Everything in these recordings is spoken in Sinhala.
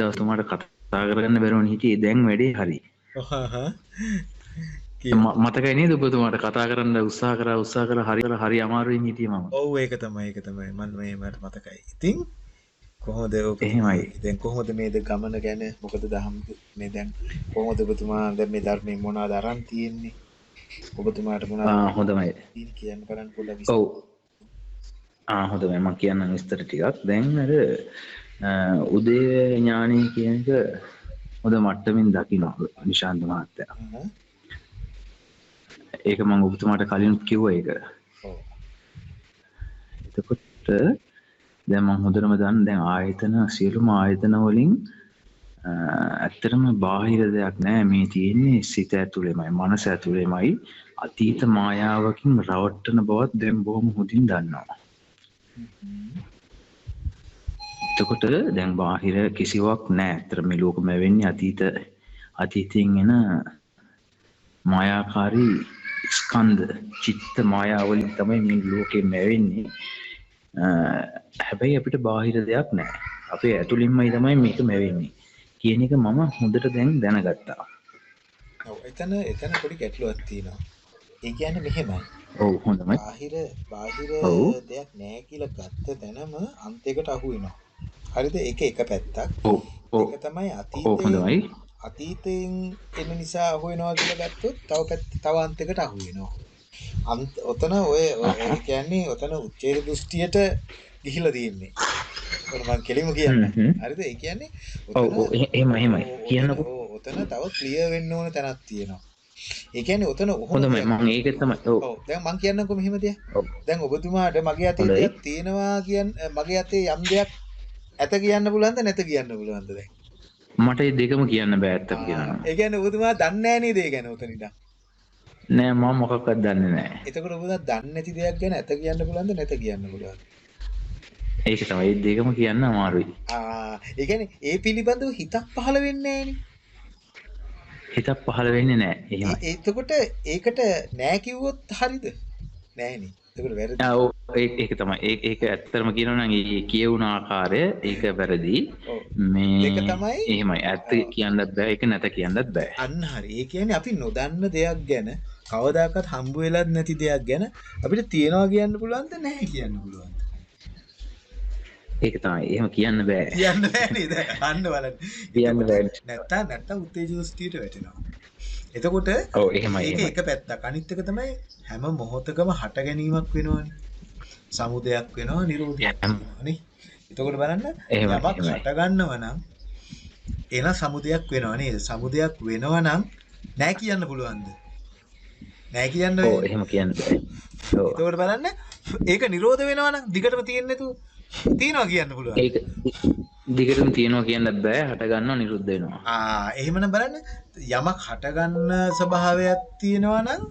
දවස්තුමාට කතා කරගන්න බැරුවන් හිටියේ දැන් වැඩේ හරි. මතකයිනේ දුබතුමාට කතා කරන්න උත්සා කර උත්සා කර හරි හරි අමාරුවෙන් හිටියම ඔව් ඒක තමයි ඒක තමයි. මන් මේ මට මතකයි. ඉතින් කොහොමද එහෙමයි. දැන් කොහොමද මේද ගමන ගැන? මොකද දහම් මේ දැන් කොහොමද ඔබතුමා දැන් මේ ධර්මයෙන් මොනවද අරන් තියෙන්නේ? ඔබතුමාට මොනවද හොඳමයි. කියන්න කරන්න පොඩ්ඩක් ඔව්. හොඳමයි. මම කියන්නම් විස්තර ටිකක්. දැන් අර උදේ ඥානය කියන එක හොඳ මට්ටමින් දකිනවා නිශාන්ත මහත්තයා. ඒක මං ඔබතුමාට කලින් කිව්ව එක එතකොට දැන් මං හොඳටම දන්න දැන් ආයතන සියලුම ආයතන වලින් ඇත්තටම බාහිර දෙයක් නෑ මේ තියෙන්නේ සිත ඇතුළෙමයි මනස ඇතුළෙමයි. අතීත මායාවකින් රවට්ටන බවත් දැන් බොහොම හොඳින් දන්නවා එතකොට දැන් බාහිර කිසිවක් නෑ. ඇත්තට මේ ලෝකෙම වෙන්නේ අතීත අතීතයෙන් එන මායාකාරී ස්කන්ධ චිත්ත මායාවලින් තමයි මේ ලෝකෙ මැවෙන්නේ හැබැයි අපිට බාහිර දෙයක් නෑ. අපේ ඇතුළින්මයි තමයි මේක මැවෙන්නේ කියන එක මම හොඳට දැන් දැනගත්තා. එතන එතන පොඩි ගැටලුවක් තියෙනවා. ඒ කියන්නේ මෙහෙමයි. ඔව් හොඳමයි. බාහිර බාහිර දෙයක් නෑ කියලා ගත්ත තැනම අන්තයකට අහු වෙනවා හරිද ඒක එක පැත්තක් ඔව් ඔව් ඒක තමයි අතීතයේ අතීතයෙන් එන නිසා අහු වෙනවා කියලා ගත්තොත් තව පැත්ත තව අන්තයකට අහු වෙනවා. අන්ත ඔතන ඔය කියන්නේ ඔතන උච්චේර දෘෂ්ටියට ගිහිලා තියෙන්නේ. ඔතන මම කෙලිම කියන්නේ. හරිද? ඒ කියන්නේ ඔව් එහෙම එහෙමයි. කියන්නකො. ඔතන තව ක්ලියර් වෙන්න ඕන තැනක් තියෙනවා. ඒ කියන්නේ ඔතන හොඳමයි මම ඒක තමයි ඔව් දැන් මම කියන්නම්කො මෙහෙම දෙයක්. දැන් ඔබතුමාට මගේ අතේ තියෙනවා කියන් මගේ අතේ යම් දෙයක් ඇත කියන්න පුළුවන්ද නැත කියන්න පුළුවන්ද දැන්? මට ඒ දෙකම කියන්න බෑ ඇත්තම කියනවා. ඒ කියන්නේ ඔබතුමා දන්නේ නැහැ නේද ඒ ගැන උතන ඉඳන්? නෑ මම මොකක්වත් දන්නේ නෑ. එතකොට ඔබතුමා දන්නේ නැති දෙයක් ගැන ඇත කියන්න පුළුවන්ද නැත කියන්න පුළුවන්ද? ඒක තමයි ඒ දෙකම කියන්න අමාරුයි. ආ ඒ කියන්නේ ඒ පිළිබඳව හිතක් පහළ වෙන්නේ නැහනේ. හිතක් පහළ වෙන්නේ නෑ. එහෙමයි. එතකොට ඒකට නෑ කිව්වොත් හරිද? නෑනේ. ඒක තමයි. ඒක නම් ඒ කියවුන ආකාරය ඒක වැරදි. මේ තමයි එහෙමයි. ඇත්ත කියන්නත් බෑ. ඒක නැත කියන්නත් බෑ. අන්න හරි. ඒ කියන්නේ අපි නොදන්න දෙයක් ගැන කවදාකවත් හම්බ වෙලත් නැති දෙයක් ගැන අපිට තියනවා කියන්න පුළුවන්ද නැහැ කියන්න පුළුවන්ද? ඒක තමයි. එහෙම කියන්න බෑ. කියන්න බෑ නේද? අන්න බලන්න. කියන්න බෑ. නැත්තම් නැත්තම් උත්තේජන දෘෂ්ටියට වැටෙනවා. එතකොට එක පැත්තක්. අනිත් එක තමයි හැම මොහොතකම හට ගැනීමක් වෙනවනේ. සමුදයක් වෙනවා නිරෝධයක් වෙනවා නේ. එතකොට බලන්න යමක් හට ගන්නව නම් එන සමුදයක් වෙනවා නේද? සමුදයක් වෙනවා නම් නෑ කියන්න පුළුවන්ද? නෑ කියන්න එහෙම කියන්න. එතකොට බලන්න ඒක නිරෝධ වෙනවා නම් දිගටම තියෙන්නේ නැතුව තියනවා කියන්න පුළුවන්. දිගටම තියනවා කියන්න බෑ හට ගන්නවා නිරුද්ධ වෙනවා. ආ එහෙමනම් බලන්න යමක් හට ගන්න ස්වභාවයක් තියෙනවා නම්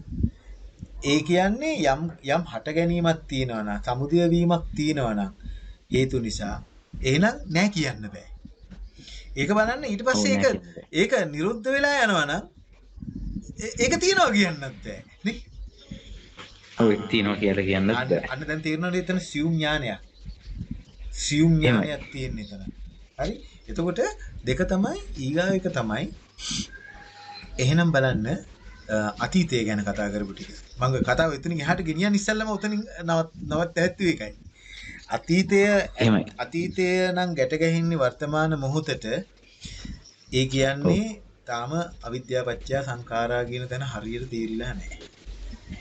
ඒ කියන්නේ යම් යම් හට ගැනීමක් තියෙනවා නම් සමුදය වීමක් තියෙනවා නම් හේතු නිසා එහෙනම් නෑ කියන්න බෑ. ඒක බලන්න ඊට පස්සේ ඒක ඒක නිරුද්ධ වෙලා යනවා නම් ඒක තියනවා කියන්නත් බෑ නේ. ඔව් තියනවා කියලා කියන්නත් බෑ. අන්න දැන් තේරෙනවද එතන සියුම් ඥානයක්. සියුම් ඥානයක් තියෙන එතන. හරි? එතකොට දෙක තමයි ඊගාව එක තමයි එහෙනම් බලන්න අතීතය ගැන කතා කරපු ටික. මම කතාව එතනින් එහාට ගෙනියන්න ඉස්සෙල්ලම උතනින් නවත් ඇත්තුවේ එකයි. අතීතය අතීතය නම් ගැට ගැහින්නේ වර්තමාන මොහොතට ඒ කියන්නේ තාම අවිද්‍යාව පත්‍ය සංඛාරා කියන තැන හරියට තේරිලා නැහැ.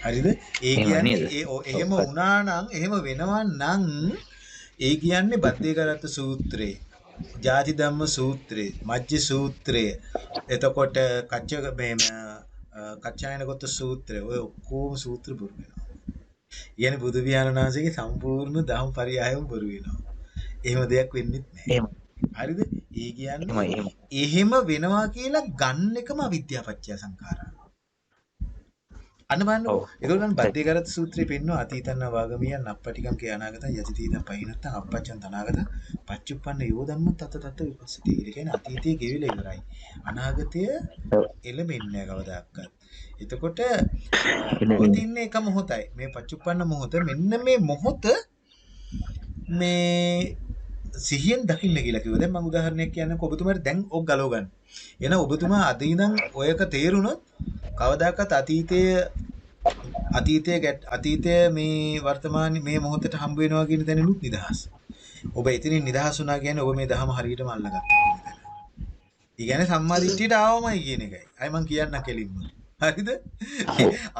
හරිද? ඒ කියන්නේ ඒ එහෙම වුණා නම් එහෙම වෙනවා නම් ඒ කියන්නේ බද්දේකරත් සූත්‍රේ ජාති ධම්ම සූත්‍රේ මජ්ජ සූත්‍රය එතකොට කච්ච මේ කච්චායනගත සූත්‍රය ඔය ඔක්කොම සූත්‍ර බොරු වෙනවා. කියන්නේ බුදු පියාණන් වහන්සේගේ සම්පූර්ණ ධම්ම පරියායම බොරු වෙනවා. එහෙම දෙයක් වෙන්නේ නැහැ. හරිද? ඒ කියන්නේ එහෙම වෙනවා කියලා ගන්න එකම අවිද්‍යාපච්චය සංඛාරා. අන්න බලන්නකො. ඒකෝ නම් බද්දේකරත් සූත්‍රයේ පෙන්වන අතීතන්න වාගමියන් අප්පටිකම් කිය අනාගතං යතිතීන පහිනත්තං අප්පච්චන් තනාගත පච්චුප්පන්න යෝ ධම්ම තත තත විපස්සති. ඒ කියන්නේ අතීතයේ ගෙවිලා ඉවරයි. අනාගතය එළෙමින්නේ නැහැ කවදාවත්. එතකොට පවතින්නේ එක මොහොතයි. මේ පච්චුප්පන්න මොහොත මෙන්න මේ මොහොත මේ සිහියෙන් දකින්න කියලා කිව්වා. දැන් මම උදාහරණයක් කියන්නම්කෝ ඔබතුමාට දැන් ඔක් ගලව ගන්න. එන ඔබතුමා අද ඉඳන් ඔයක තේරුණොත් කවදාකවත් අතීතයේ අතීතයේ අතීතයේ මේ වර්තමාන මේ මොහොතට හම්බ වෙනවා කියන තැනලුත් නිදහස්. ඔබ එතනින් නිදහස් වුණා කියන්නේ ඔබ මේ දහම හරියටම අල්ලගත්තා කියන තැන. ඒ කියන්නේ සම්මා දිට්ඨියට ආවමයි කියන එකයි. අය මං කියන්න කෙලින්ම. හරිද?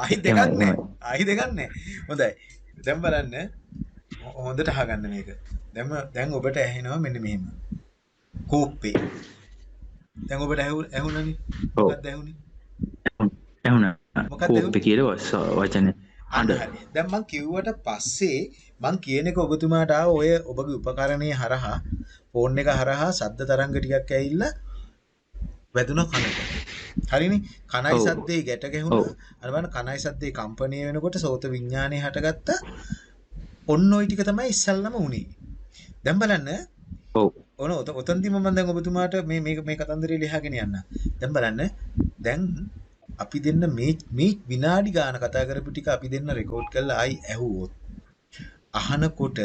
ආයි දෙකක් නැහැ. ආයි දෙකක් නැහැ. හොඳයි. දැන් බලන්න හොඳට අහගන්න මේක. දැන් දැන් ඔබට ඇහෙනවා මෙන්න මෙහෙම. කෝප්පේ. දැන් ඔබට ඇහුණනේ. මොකක්ද ඇහුනේ? ඇහුණා. කෝප්පේ කියලා වචනේ. හඬ. දැන් මං කිව්වට පස්සේ මං කියන එක ඔබතුමාට ඔය ඔබගේ උපකරණයේ හරහා ෆෝන් එක හරහා ශබ්ද තරංග ටිකක් ඇවිල්ලා වැදුනා කනට. හරිනේ කනයි සද්දේ ගැට ගැහුණා. අර බලන්න කනයි සද්දේ කම්පණය වෙනකොට සෝත විඥානේ හටගත්ත. ඔන්න ওই ටික තමයි ඉස්සල්ලාම උනේ. දැන් බලන්න. ඔව්. ඔන ඔතනදී මම දැන් ඔබතුමාට මේ මේ කතන්දරය ලියහගෙන යන්න. දැන් බලන්න. දැන් අපි දෙන්න මේ මේ විනාඩි ගාන කතා කරපු ටික අපි දෙන්න රෙකෝඩ් කරලා ආයි ඇහුවොත්. අහනකොට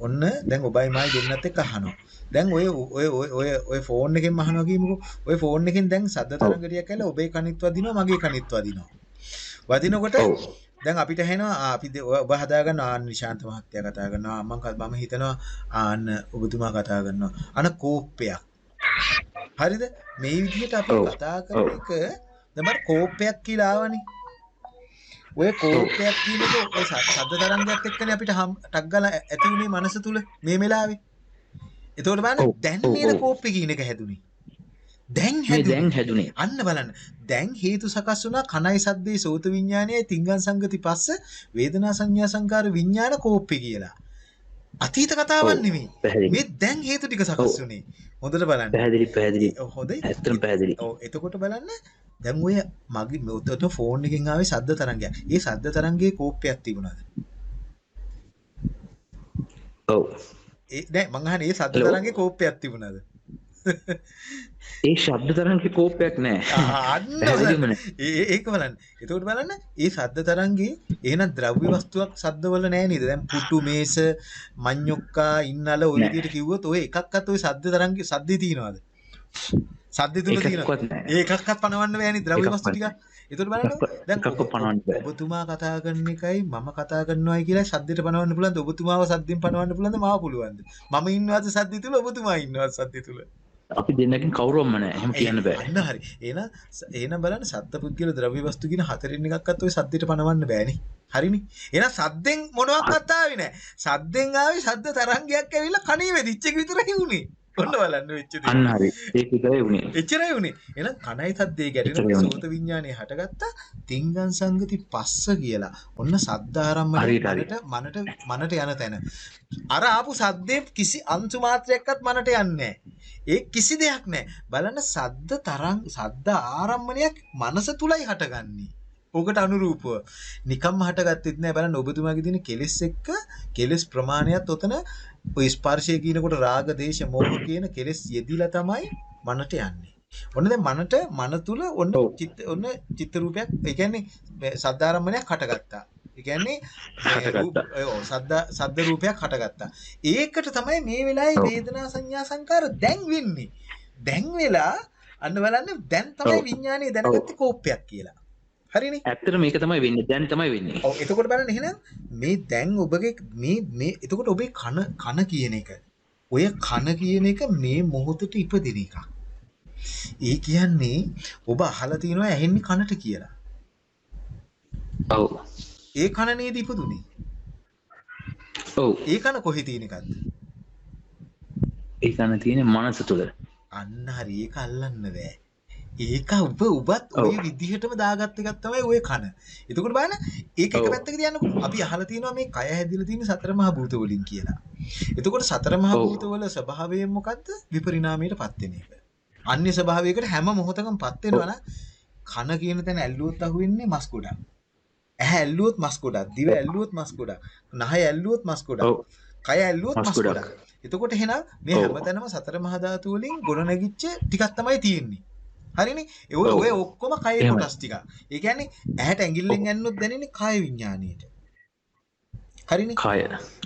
ඔන්න දැන් ඔබයි මයි දෙන්නත් එක්ක අහනවා. දැන් ඔය ඔය ඔය ඔය ෆෝන් එකෙන් අහනවා කියමුකෝ. ඔය ෆෝන් එකෙන් දැන් සද්ද තරංග ටිකක් ඇවිල්ලා ඔබේ කනිත් වදිනවා මගේ කනිත් වදිනවා. වදිනකොට දැන් අපිට ඇහෙනවා අපි ඔබ හදාගන්න ආන් නිශාන්ත මහත්තයා කතා කරනවා. මම මම හිතනවා ආන්න ඔබතුමා කතා කරනවා. අන කෝප්පයක්. හරිද? මේ විදිහට අපි කතා කරන එක දැන් කෝප්පයක් කියලා ආවනේ. ඔය කෝප්පයක් කියනක ඔය ශබ්ද තරංගයක් එක්කනේ අපිට ටක් ගාලා ඇති වුණේ මනස තුල මේ වෙලාවේ. එතකොට බලන්න දැන් නේද කෝප්පේ කියන එක හැදුනේ. දැන් දැන් හැදුනේ. අන්න බලන්න. දැන් හේතු සකස් වුණා කනයි සද්දේ සෝත විඥානයයි තිංගන් සංගති පස්ස වේදනා සංඥා සංකාර විඥාන කෝප්පේ කියලා. අතීත කතාවක් නෙමෙයි. මේ දැන් හේතු ටික සකස් වුණේ හොඳට බලන්න. පැහැදිලි හොඳයි. ඇත්තටම පැහැදිලි. ඔව් එතකොට බලන්න. දැන් ඔය මගේ උතට ෆෝන් එකෙන් ආවේ ශබ්ද තරංගයක්. ඒ ශබ්ද තරංගයේ කෝප්පයක් තිබුණාද? ඔව්. ඒ නෑ මං අහන්නේ ඒ ශබ්ද තරංගයේ කෝප්පයක් තිබුණාද ඒ ශබ්ද තරංගේ කෝපයක් නෑ. ඒක බලන්න. එතකොට බලන්න ඒ සද්ද තරංගේ එහෙනම් ද්‍රව්‍ය වස්තුවක් සද්දවල නෑ නේද? දැන් පුටු මේස මඤ්ඤොක්කා ඉන්නල ඔය විදිහට කිව්වොත් ඔය එකක්වත් ඔය සද්ද තරංගේ සද්දේ තියනවාද? සද්දේ තුල තියෙනවා ඒකක්වත් පනවන්න බෑනේ ද්‍රව්‍ය වස්තු ටික? එතකොට බලන්න දැන් ඔබතුමා කතා කරන එකයි මම කතා කරනවායි කියලා සද්දෙට පනවන්න පුළුවන්ද? ඔබතුමාව සද්දෙන් පනවන්න පුළුවන්ද? මාව පුළුවන්ද? මම ඉන්නවද සද්දේ තුල? ඔබතුමා ඉන්නවද සද්දේ තුල අපි දෙන්නකින් කවුරුවම නෑ එහෙම කියන්න බෑ. අන්න හරි. එහෙනම් එහෙනම් බලන්න සත්පුද්ගල ද්‍රව්‍ය වස්තු කියන හතරින් එකක්වත් ඔය සද්දෙට පනවන්න බෑනේ. හරිනේ. එහෙනම් සද්දෙන් මොනවත් ආවේ නෑ. සද්දෙන් ආවේ සද්ද තරංගයක් ඇවිල්ලා කණේ වෙදිච්ච එක විතරයි උනේ. ඔන්න බලන්න වෙච්ච දේ. අන්න හරි. ඒක විතරයි උනේ. එච්චරයි උනේ. එහෙනම් කණයි සද්දේ ගැටෙන සෝත විඥානේ හටගත්තා තිංගන් සංගති පස්ස කියලා. ඔන්න සද්ද ආරම්භණයට මනට මනට යන තැන. අර ආපු සද්දේ කිසි අංශු මාත්‍රයක්වත් මනට යන්නේ ඒ කිසි දෙයක් නැහැ. බලන්න සද්ද තරංග සද්ද ආරම්භණයක් මනස තුලයි හටගන්නේ. ඕකට අනුරූපව නිකම්ම හටගත්තෙත් නෑ බලන්න ඔබතුමාගේ තියෙන කෙලෙස් එක්ක කෙලෙස් ප්‍රමාණයත් ඔතන ඔය ස්පර්ශය කියනකොට රාග දේශ මොහ කියන කෙලෙස් යෙදිලා තමයි මනට යන්නේ. ඔන්න දැන් මනට මන තුල ඔන්න චිත්ත ඔන්න චිත්ත රූපයක් ඒ කියන්නේ සද්ධාරම්මණයක් හටගත්තා. ඒ කියන්නේ සද්ද සද්ද රූපයක් හටගත්තා. ඒකට තමයි මේ වෙලාවේ වේදනා සංඥා සංකාර දැන් වෙන්නේ. දැන් වෙලා අන්න බලන්න දැන් තමයි විඥානය දැනගත්තේ කෝපයක් කියලා. හරිනේ. ඇත්තට මේක තමයි වෙන්නේ. දැන් තමයි වෙන්නේ. එතකොට බලන්න එහෙනම් මේ දැන් ඔබගේ මේ මේ එතකොට ඔබේ කන කන කියන එක ඔය කන කියන එක මේ මොහොතට ඉපදින එකක්. ඒ කියන්නේ ඔබ අහලා තියෙනවා ඇහෙන්නේ කනට කියලා. ඔව්. ඒ කන නේද ඉපදුනේ? ඔව්. ඒ කන කොහේ තියෙන එකක්ද? ඒ කන තියෙන මනස තුල. අන්න හරි ඒක අල්ලන්න බෑ. ඒක ඔබ ඔබත් ඔය විදිහටම දාගත්ත එකක් තමයි ඔය කන. එතකොට බලන්න ඒක එක පැත්තක තියන්නකො. අපි අහලා තියෙනවා මේ කය හැදිලා තියෙන සතර මහා භූත වලින් කියලා. එතකොට සතර මහා භූත වල ස්වභාවය මොකද්ද? විපරිණාමයටපත් වෙන එක. අන්‍ය ස්වභාවයකට හැම මොහොතකමපත් වෙනවා නම් කන කියන තැන ඇල්ලුවොත් අහුවෙන්නේ මස් ගොඩක්. ඇහැ ඇල්ලුවොත් මස් ගොඩක්. දිව ඇල්ලුවොත් මස් ගොඩක්. නහය ඇල්ලුවොත් මස් ගොඩක්. කය ඇල්ලුවොත් මස් ගොඩක්. එතකොට එහෙනම් මේ හැමතැනම සතර මහා ධාතු වලින් ගොඩනැගිච්ච ටිකක් තමයි තියෙන්නේ. හරිනේ ඔය ඔය ඔක්කොම කය කොටස් ටික. ඒ කියන්නේ ඇහැට ඇඟිල්ලෙන් ඇන්නොත් දැනෙන්නේ කාය විඥාණයට. හරිනේ කය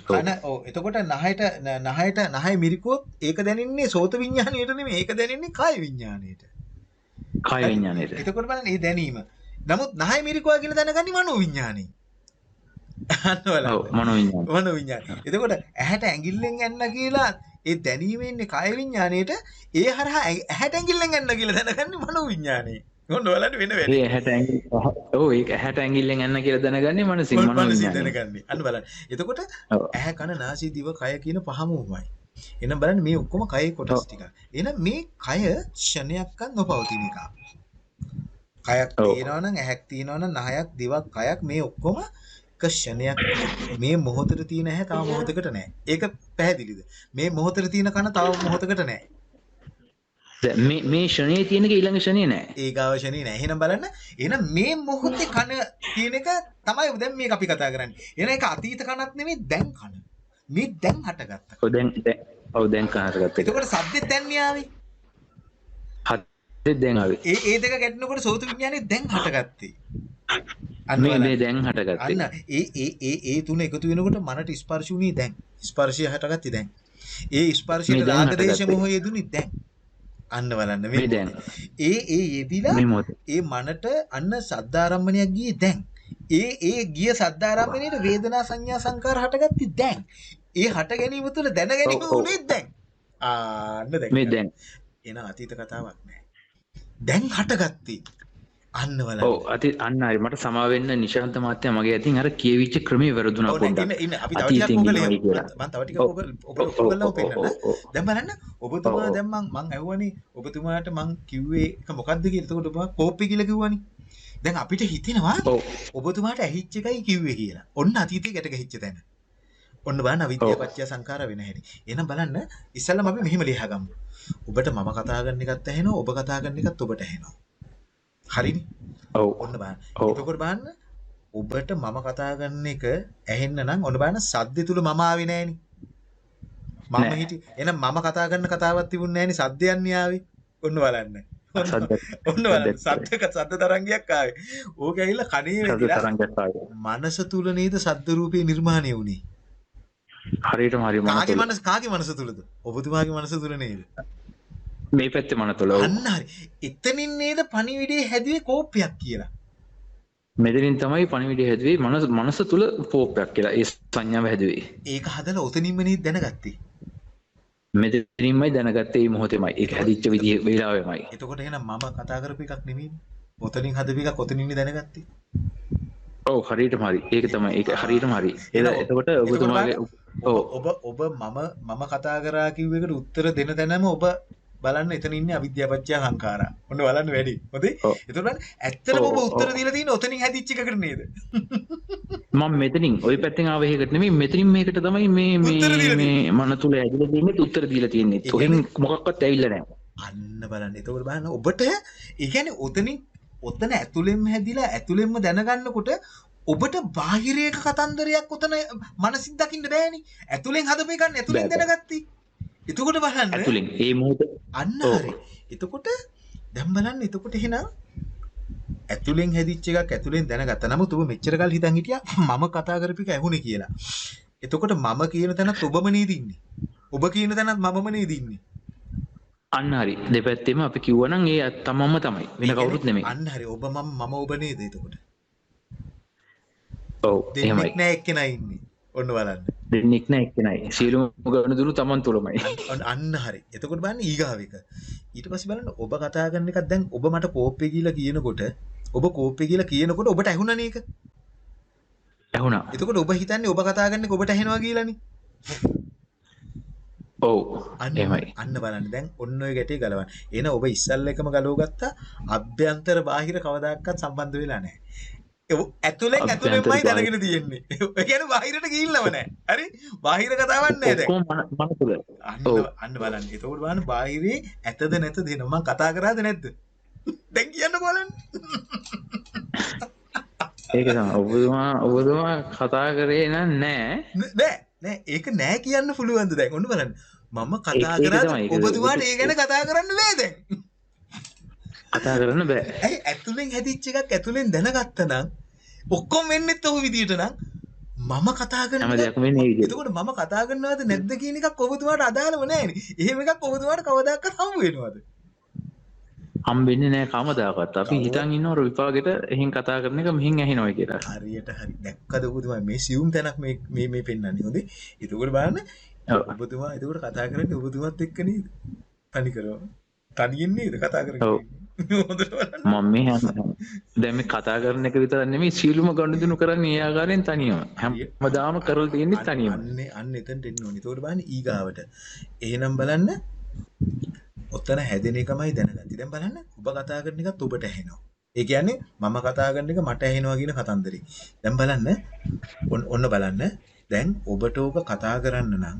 කන ඕ එතකොට නහයට නහයට නහය මිරිකුවොත් ඒක දැනෙන්නේ සෝත විඤ්ඤාණයට නෙමෙයි ඒක දැනෙන්නේ කාය විඤ්ඤාණයට. කය විඤ්ඥානයට එතකොට බලන්න මේ දැනීම. නමුත් නහය මිරිකුවා කියලා දැනගන්නේ මනෝ විඤ්ඤාණය. අන්න බලන්න. ඔව් මනෝ විඤ්ඥාන මනෝ විඤ්ඤාණය. එතකොට ඇහැට ඇඟිල්ලෙන් යන්න කියලා ඒ දැනීම ඉන්නේ කාය විඤ්ඤාණයට ඒ හරහා ඇහැට ඇඟිල්ලෙන් යන්න කියලා දැනගන්නේ මනෝ විඤ්ඤාණය. ඔන්න බලන්න වෙන වැඩ. ඒ හැට ඕ ඒ හැට ඇගිල්ලෙන් එන්න කියල දැනගන්නේ මනසින් මන මනසින් දැනගන්නේ. අන්න බලන්න. එතකොට ඔව්. ඇහැ කන නාසය දිව කය කියන පහම උමයි. එහෙනම් බලන්න මේ ඔක්කොම කයේ කොටස් ටික. එහෙනම් මේ කය ක්ෂණයක්වත් නොපවතින එක. කයක් ඔව්. තියෙනවා නම් ඇහැක් තියෙනවා නම් නහයක් දිවක් කයක් මේ ඔක්කොම එක ක්ෂණයක් මේ මොහොතේ තියෙන ඇහැ තව මොහොතකට නැහැ. ඒක පැහැදිලිද? මේ මොහොතේ තියෙන කන තව මොහොතකට නැහැ. දැන් මේ මේ ෂණයේ තියෙනක ඊළඟ ෂණය නෑ ඒ ගාවශනේ නැහැ. එහෙනම් බලන්න. එහෙනම් මේ මොහොතේ කන තියෙන එක තමයි දැන් මේක අපි කතා කරන්නේ. එහෙනම් ඒක අතීත කනක් නෙමෙයි දැන් කන. මේ දැන් හටගත්ත. ඔව් දැන් දැන්- ඔව් දැන් කහරගත්ත එක එතකොට සද්දෙත් දැන් න්යාවේ. හත් දැන් ආවේ ඒ ඒ දෙක ගැටෙනකොට සෝත විඥානේ දැන් හටගත්තේ. අන්න දැන් හටගත්තේ අන්න ඒ ඒ ඒ ඒ තුන එකතු වෙනකොට මනට ස්පර්ශ වුණේ දැන්. ස්පර්ශය හටගත්තේ දැන්. ඒ ස්පර්ශයට රාග දේශ. මොහ යෙදුනේ දැන්. අන්න බලන්න මේ දැන් ඒ ඒ යෙදිලා ඒ මනට අන්න සද්ධාරම්මණයක් ගියේ දැන්. ඒ ඒ ගිය සද්ධාරම්මණයට වේදනා සංඥා සංකාර හටගත්තේ දැන්. ඒ හට ගැනීම තුළ දැන ගැනීම. උනේ දැන්. ආන්න දැන්. මේ දැන් එන අතීත කතාවක් නෑ. දැන් හටගත්තේ. අන්න. ඔව් අති අන්න හරි මට සමාවෙන්න නිශාන්ත මාත්‍යයා මගේ ඇතින් අර කියවිච්ච ක්‍රමේ වැරදුනා පොඩ්ඩක්. දැන් බලන්න ඔබතුමා. දැන් මං මං ඇහුවනේ ඔබතුමාට මං කිව්වේ එක මොකද්ද කියලා. එතකොට ඔබ කෝප්පේ කියලා කිව්වනේ. දැන් අපිට හිතෙනවා ඔබතුමාට ඇහිච්ච එකයි කිව්වේ කියලා. ඔන්න අතීතේ ගැට ගැහිච්ච තැන. ඔන්න බලන්න අවිද්‍යාව. පත්‍ය සංඛාර වෙන හැටි. එහෙනම් බලන්න ඉස්සෙල්ලාම අපි මෙහෙම ලියහා ගමු. ඔබට මම කතා කරන එකත් ඇහෙනවා, ඔබ කතා කරන එකත් ඔබට ඇහෙනවා. හරිනේ? ඔව් ඔන්න බලන්න. එතකොට බලන්න ඔබට මම කතා කරන එක ඇහෙන්න නම් ඔන්න බලන්න සද්ද තුල මම ආවේ නෑනේ. මම. හිටි එහෙනම් මම කතා කරන කතාවක් තිබුණේ නෑනේ සද්දයන්නේ ආවේ. ඔන්න බලන්න. ඔන්න- බලන්න සද්ද- සද්දක සද්ද තරංගයක් ආවේ. ඕක ඇවිල්ලා තරංගයක් ආවේ. මනස තුල නේද සද්ද රූපේ නිර්මාණය වුනේ. හරියටම හරි මන කාගේ. මනස කාගේ මනස තුලද? ඔබතුමාගේ මනස තුල නේද? මේ පැත්තේ මන තුළ හරි. එතනින් නේද පණිවිඩේ හැදුවේ කෝප්පයක් කියලා. මෙතනින් තමයි පණිවිඩය හැදුවේ මනස මනස තුළ පෝපයක් කියලා ඒ සංඥාව හැදුවේ ඒක හදලා ඔතනින්ම නේද දැනගත්තේ. මෙතනින්මයි දැනගත්තේ මොහොතේමයි ඒක හැදිච්ච විදිහ වේලාවෙමයි එතකොට එහෙනම් මම කතා කරපු එකක් නෙමෙයි. ඔතනින් හදපු එකක් ඔතනින් දැනගත්තේ. ඔව් හරියටම හරි ඒක තමයි ඒක හරියටම හරි එද එතකොට- ඔබතුමාගේ ඔබ ඔබ මම මම කතා කරා කිව්ව එකට උත්තර දෙන තැනම ඔබ බලන්න එතන ඉන්නේ අවිද්‍යාපච්චය සංඛාරා. ඔන්න බලන්න වැඩි. ඔව්. එතකොට ඇත්තටම ඔබ උත්තර. දීලා තියෙන්නේ ඔතනින් හැදිච්ච එකකට නේද? මම මෙතනින් ওই පැත්තෙන් ආව එකකට නෙමෙයි මෙතනින් මේකට තමයි මේ මේ මේ මන තුල ඇදලා තියෙන්නේ උත්තර දීලා තියෙන්නේ ඔහෙන් මොකක්වත් ඇවිල්ලා නැහැ අන්න බලන්න. එතකොට බලන්න ඔබට ඒ කියන්නේ ඔතනින් ඔතන ඇතුළෙන්ම හැදිලා ඇතුළෙන්ම දැනගන්නකොට ඔබට බාහිරයක කතන්දරයක් ඔතන මනසින් දකින්න බෑනේ. ඇතුළෙන් හදපු එකක් ඇතුළෙන්. දැනගත්තී. එතකොට බලන්න ඇතුලෙන් ඒ මොහොත අන්න. හරි. එතකොට දැන් බලන්න එතකොට එහෙනම් ඇතුලෙන් හැදිච්ච එකක් ඇතුලෙන් දැනගත්තා. නමුත් ඔබ මෙච්චර කල් හිතන් හිටියා මම කතා කරපු එක ඇහුනේ කියලා. එතකොට මම කියන තැනත් ඔබම නේද ඉන්නේ. ඔබ කියන තැනත් මමම නේද ඉන්නේ. අන්න හරි දෙපැත්තෙම අපි කිව්වනම් ඒ තමන්ම තමයි වෙන කවුරුත් නෙමෙයි අන්න හරි. ඔබ මම මම ඔබ නේද එතකොට. ඔව් එහෙමයි දෙන්නෙක් නෑ එක්කෙනා ඉන්නේ. ඔන්න බලන්න. දෙන්නෙක් නෑ එක්කෙනයි සියලුම ගනුදුරු තමන් තුළමයි අන්න- හරි. එතකොට බලන්න ඊගාව එක. ඊට පස්සේ බලන්න ඔබ කතා කරන එකක් දැන් ඔබ මට කෝප්පේ කියලා කියනකොට ඔබ කෝප්පේ කියලා කියනකොට ඔබට ඇහුණනේ ඒක. ඇහුණා එතකොට ඔබ හිතන්නේ ඔබ කතා කරන්නේ ඔබට ඇහෙනවා කියලානේ. ඔව් එහෙමයි අන්න බලන්න දැන් ඔන්න ඔය ගැටේ ගලවන්න. එන ඔබ ඉස්සල්ල එකම ගලව ගත්තා අභ්‍යන්තර බාහිර කවදාකවත් සම්බන්ධ වෙලා නැහැ. ඇතුලෙන් ඇතුලෙන්මයි. දැනගෙන තියෙන්නේ. කියන්නේ බාහිරට ගිහිල්ලම නැහැ. හරි? බාහිර මන තුළ අන්න බලන්න. එතකොට බලන්න බාහිරේ ඇතද නැතද එන මම කතා කරාද නැද්ද? දැන් කියන්න බලන්න. ඒක ඔබතුමා ඔබතුමා කතා කරේ නම් නෑ න- ඒක නෑ කියන්න පුළුවන්ද දැන් ඔන්න බලන්න. මම කතා. ඒක- ඔබතුමාට ඒ ගැන කතා කරන්න බෑ දැන්. කතා කරන්න බෑ ඇයි ඇතුලෙන් හැදිච්ච එකක් ඇතුලෙන් දැනගත්තනම් ඔක්කොම වෙන්නෙත් ඔහු විදියට නම් මම කතා කරන දෙයක්ම වෙන්නේ ඒ විදිහට. එතකොට මම කතා කරනවද නැද්ද කියන එකක් ඔබතුමාට අදාළම නැහැ නේ. එහෙම එකක් ඔබතුමාට කවදාකවත් හම්බ වෙනවද? හම්බෙන්නේ නෑ කවදාකවත් අපි හිතන් ඉන්නවර විපාගෙට එහෙන් කතා කරන එක මෙහින් ඇහෙනවා කියලා හරියට හරි දැක්කද ඔබතුමා මේ සියුම් තැනක් මේ මේ මේ පෙන්වන්නේ හොඳේ. එතකොට බලන්න. ඔබතුමා එතකොට කතා කරන්නේ ඔබතුමාත් එක්ක නේද? තනි කරව. තනියෙන් නේද කතා කරන්නේ? මම මේ හැම දැන් මේ කතා කරන එක විතරක් නෙමෙයි සීලුම ගනුදෙනු කරන්නේ ඒ ආකාරයෙන් තනියම හැමදාම කරලා තියෙන්නේ තනියම අන්න එතනට එන්න ඕනේ. ඒතකොට බලන්න ඊගාවට. එහෙනම් බලන්න ඔතන හැදෙන එකමයි දැනගත්තේ. දැන් බලන්න ඔබ කතා කරන එකත් ඔබට ඇහෙනවා. ඒ කියන්නේ මම කතා කරන එක මට ඇහෙනවා කියන කතන්දරේ. දැන් බලන්න ඔන්න බලන්න. දැන් ඔබට ඕක කතා කරන්න නම්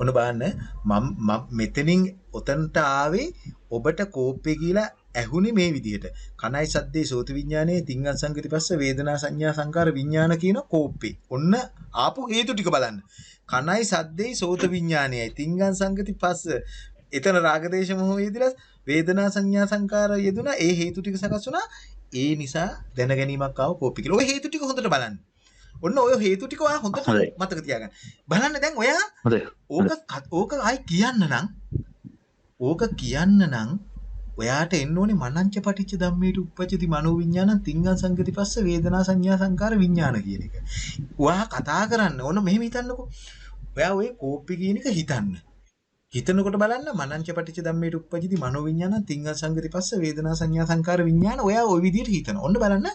ඔන්න බලන්න මම මෙතනින් ඔතනට ආවේ ඔබට කෝප්පේ කියලා ඇහුනේ මේ විදිහට. කනයි සද්දේ සෝත විඥානයේ තිංගන් සංගති පස්ස වේදනා සංඥා සංකාර විඥාන කියන කෝප්පේ. ඔන්න ආපු හේතු ටික බලන්න. කනයි සද්දේ සෝත විඥානයයි තිංගන් සංගති පස්ස එතන රාගදේශ මොහ යෙදিলা වේදනා සංඥා සංකාර යෙදුනා ඒ හේතු ටික සකස් වුණා ඒ නිසා දැන ගැනීමක් ආව කෝපි කියලා. ඔය හේතු ටික හොඳට බලන්න. ඔන්න ඔය හේතු ටික ඔයා හොඳට. මතක තියාගන්න. බලන්න දැන් ඔයා ඕක ඕක ආයි කියන්න නම් ඕක කියන්න නම් ඔයාට එන්න ඕනේ මනංච පටිච්ච ධම්මේට උප්පජ්ජති මනෝ විඥානං තිංගං සංගති පස්ස වේදනා සංඥා සංකාර විඥාන කියන එක. ඔයා කතා කරන්න ඕන මෙහෙම හිතන්නකෝ. ඔයා ওই කෝප්පි කියන එක හිතන්න. හිතනකොට බලන්න මනංච පටිච්ච ධම්මේට උප්පජ්ජති මනෝ විඥානං තිංගං සංගති පස්ස වේදනා සංඥා සංකාර විඥාන ඔයා ওই විදිහට හිතන. ඔන්න බලන්න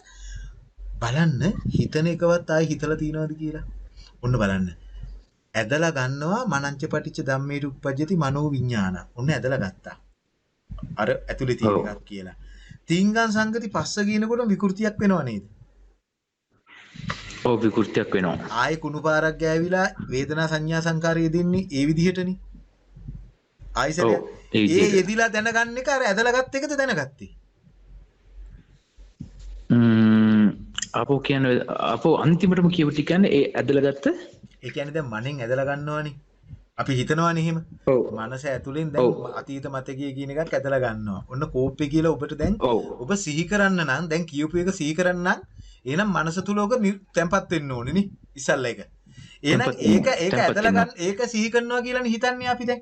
බලන්න හිතන එකවත් ආයි හිතලා තියනවද කියලා. ඔන්න බලන්න. ඇදලා ගන්නවා මනංච පටිච්ච ධම්මේට උප්පජ්ජති මනෝ විඥාන. ඔන්න ඇදලා ගත්තා. අර ඇතුලේ තියෙන. එකක් කියලා. තිංගං සංගති පස්ස කියනකොට විකෘතියක් වෙනව නේද? ඔව් විකෘතියක් වෙනවා ආයේ කුණු පාරක් ගෑවිලා වේදනා සංඥා සංකාරය දෙන්නේ ඒ විදිහටනේ. ආයිසරය. ඔව් ඒ යෙදිලා දැනගන්න එක අර ඇදලා ගත්ත එකද දැනගත්තේ? අපෝ කියන්නේ අපෝ අන්තිමටම කියපු ටික කියන්නේ ඒ ඇදලා ගත්ත ඒ කියන්නේ දැන් මනෙන් ඇදලා ගන්නවනේ. අපි හිතනවනේ එහෙම. මනස ඇතුලෙන් දැන්. අතීත මතකයේ කියන එකක් ඇදලා ගන්නවා. ඔන්න කෝප්පේ කියලා ඔබට දැන් ඔබ සිහි කරන්න නම් දැන් කියපු එක සිහි කරන්න නම් එහෙනම් මනස තුල නිර්- තැම්පත් වෙන්න ඕනේ නේ ඉස්සල්ලා එක. එහෙනම් ඒක ඒක ඇදලා. ගන්න ඒක සිහි කරනවා කියලානේ හිතන්නේ අපි දැන්.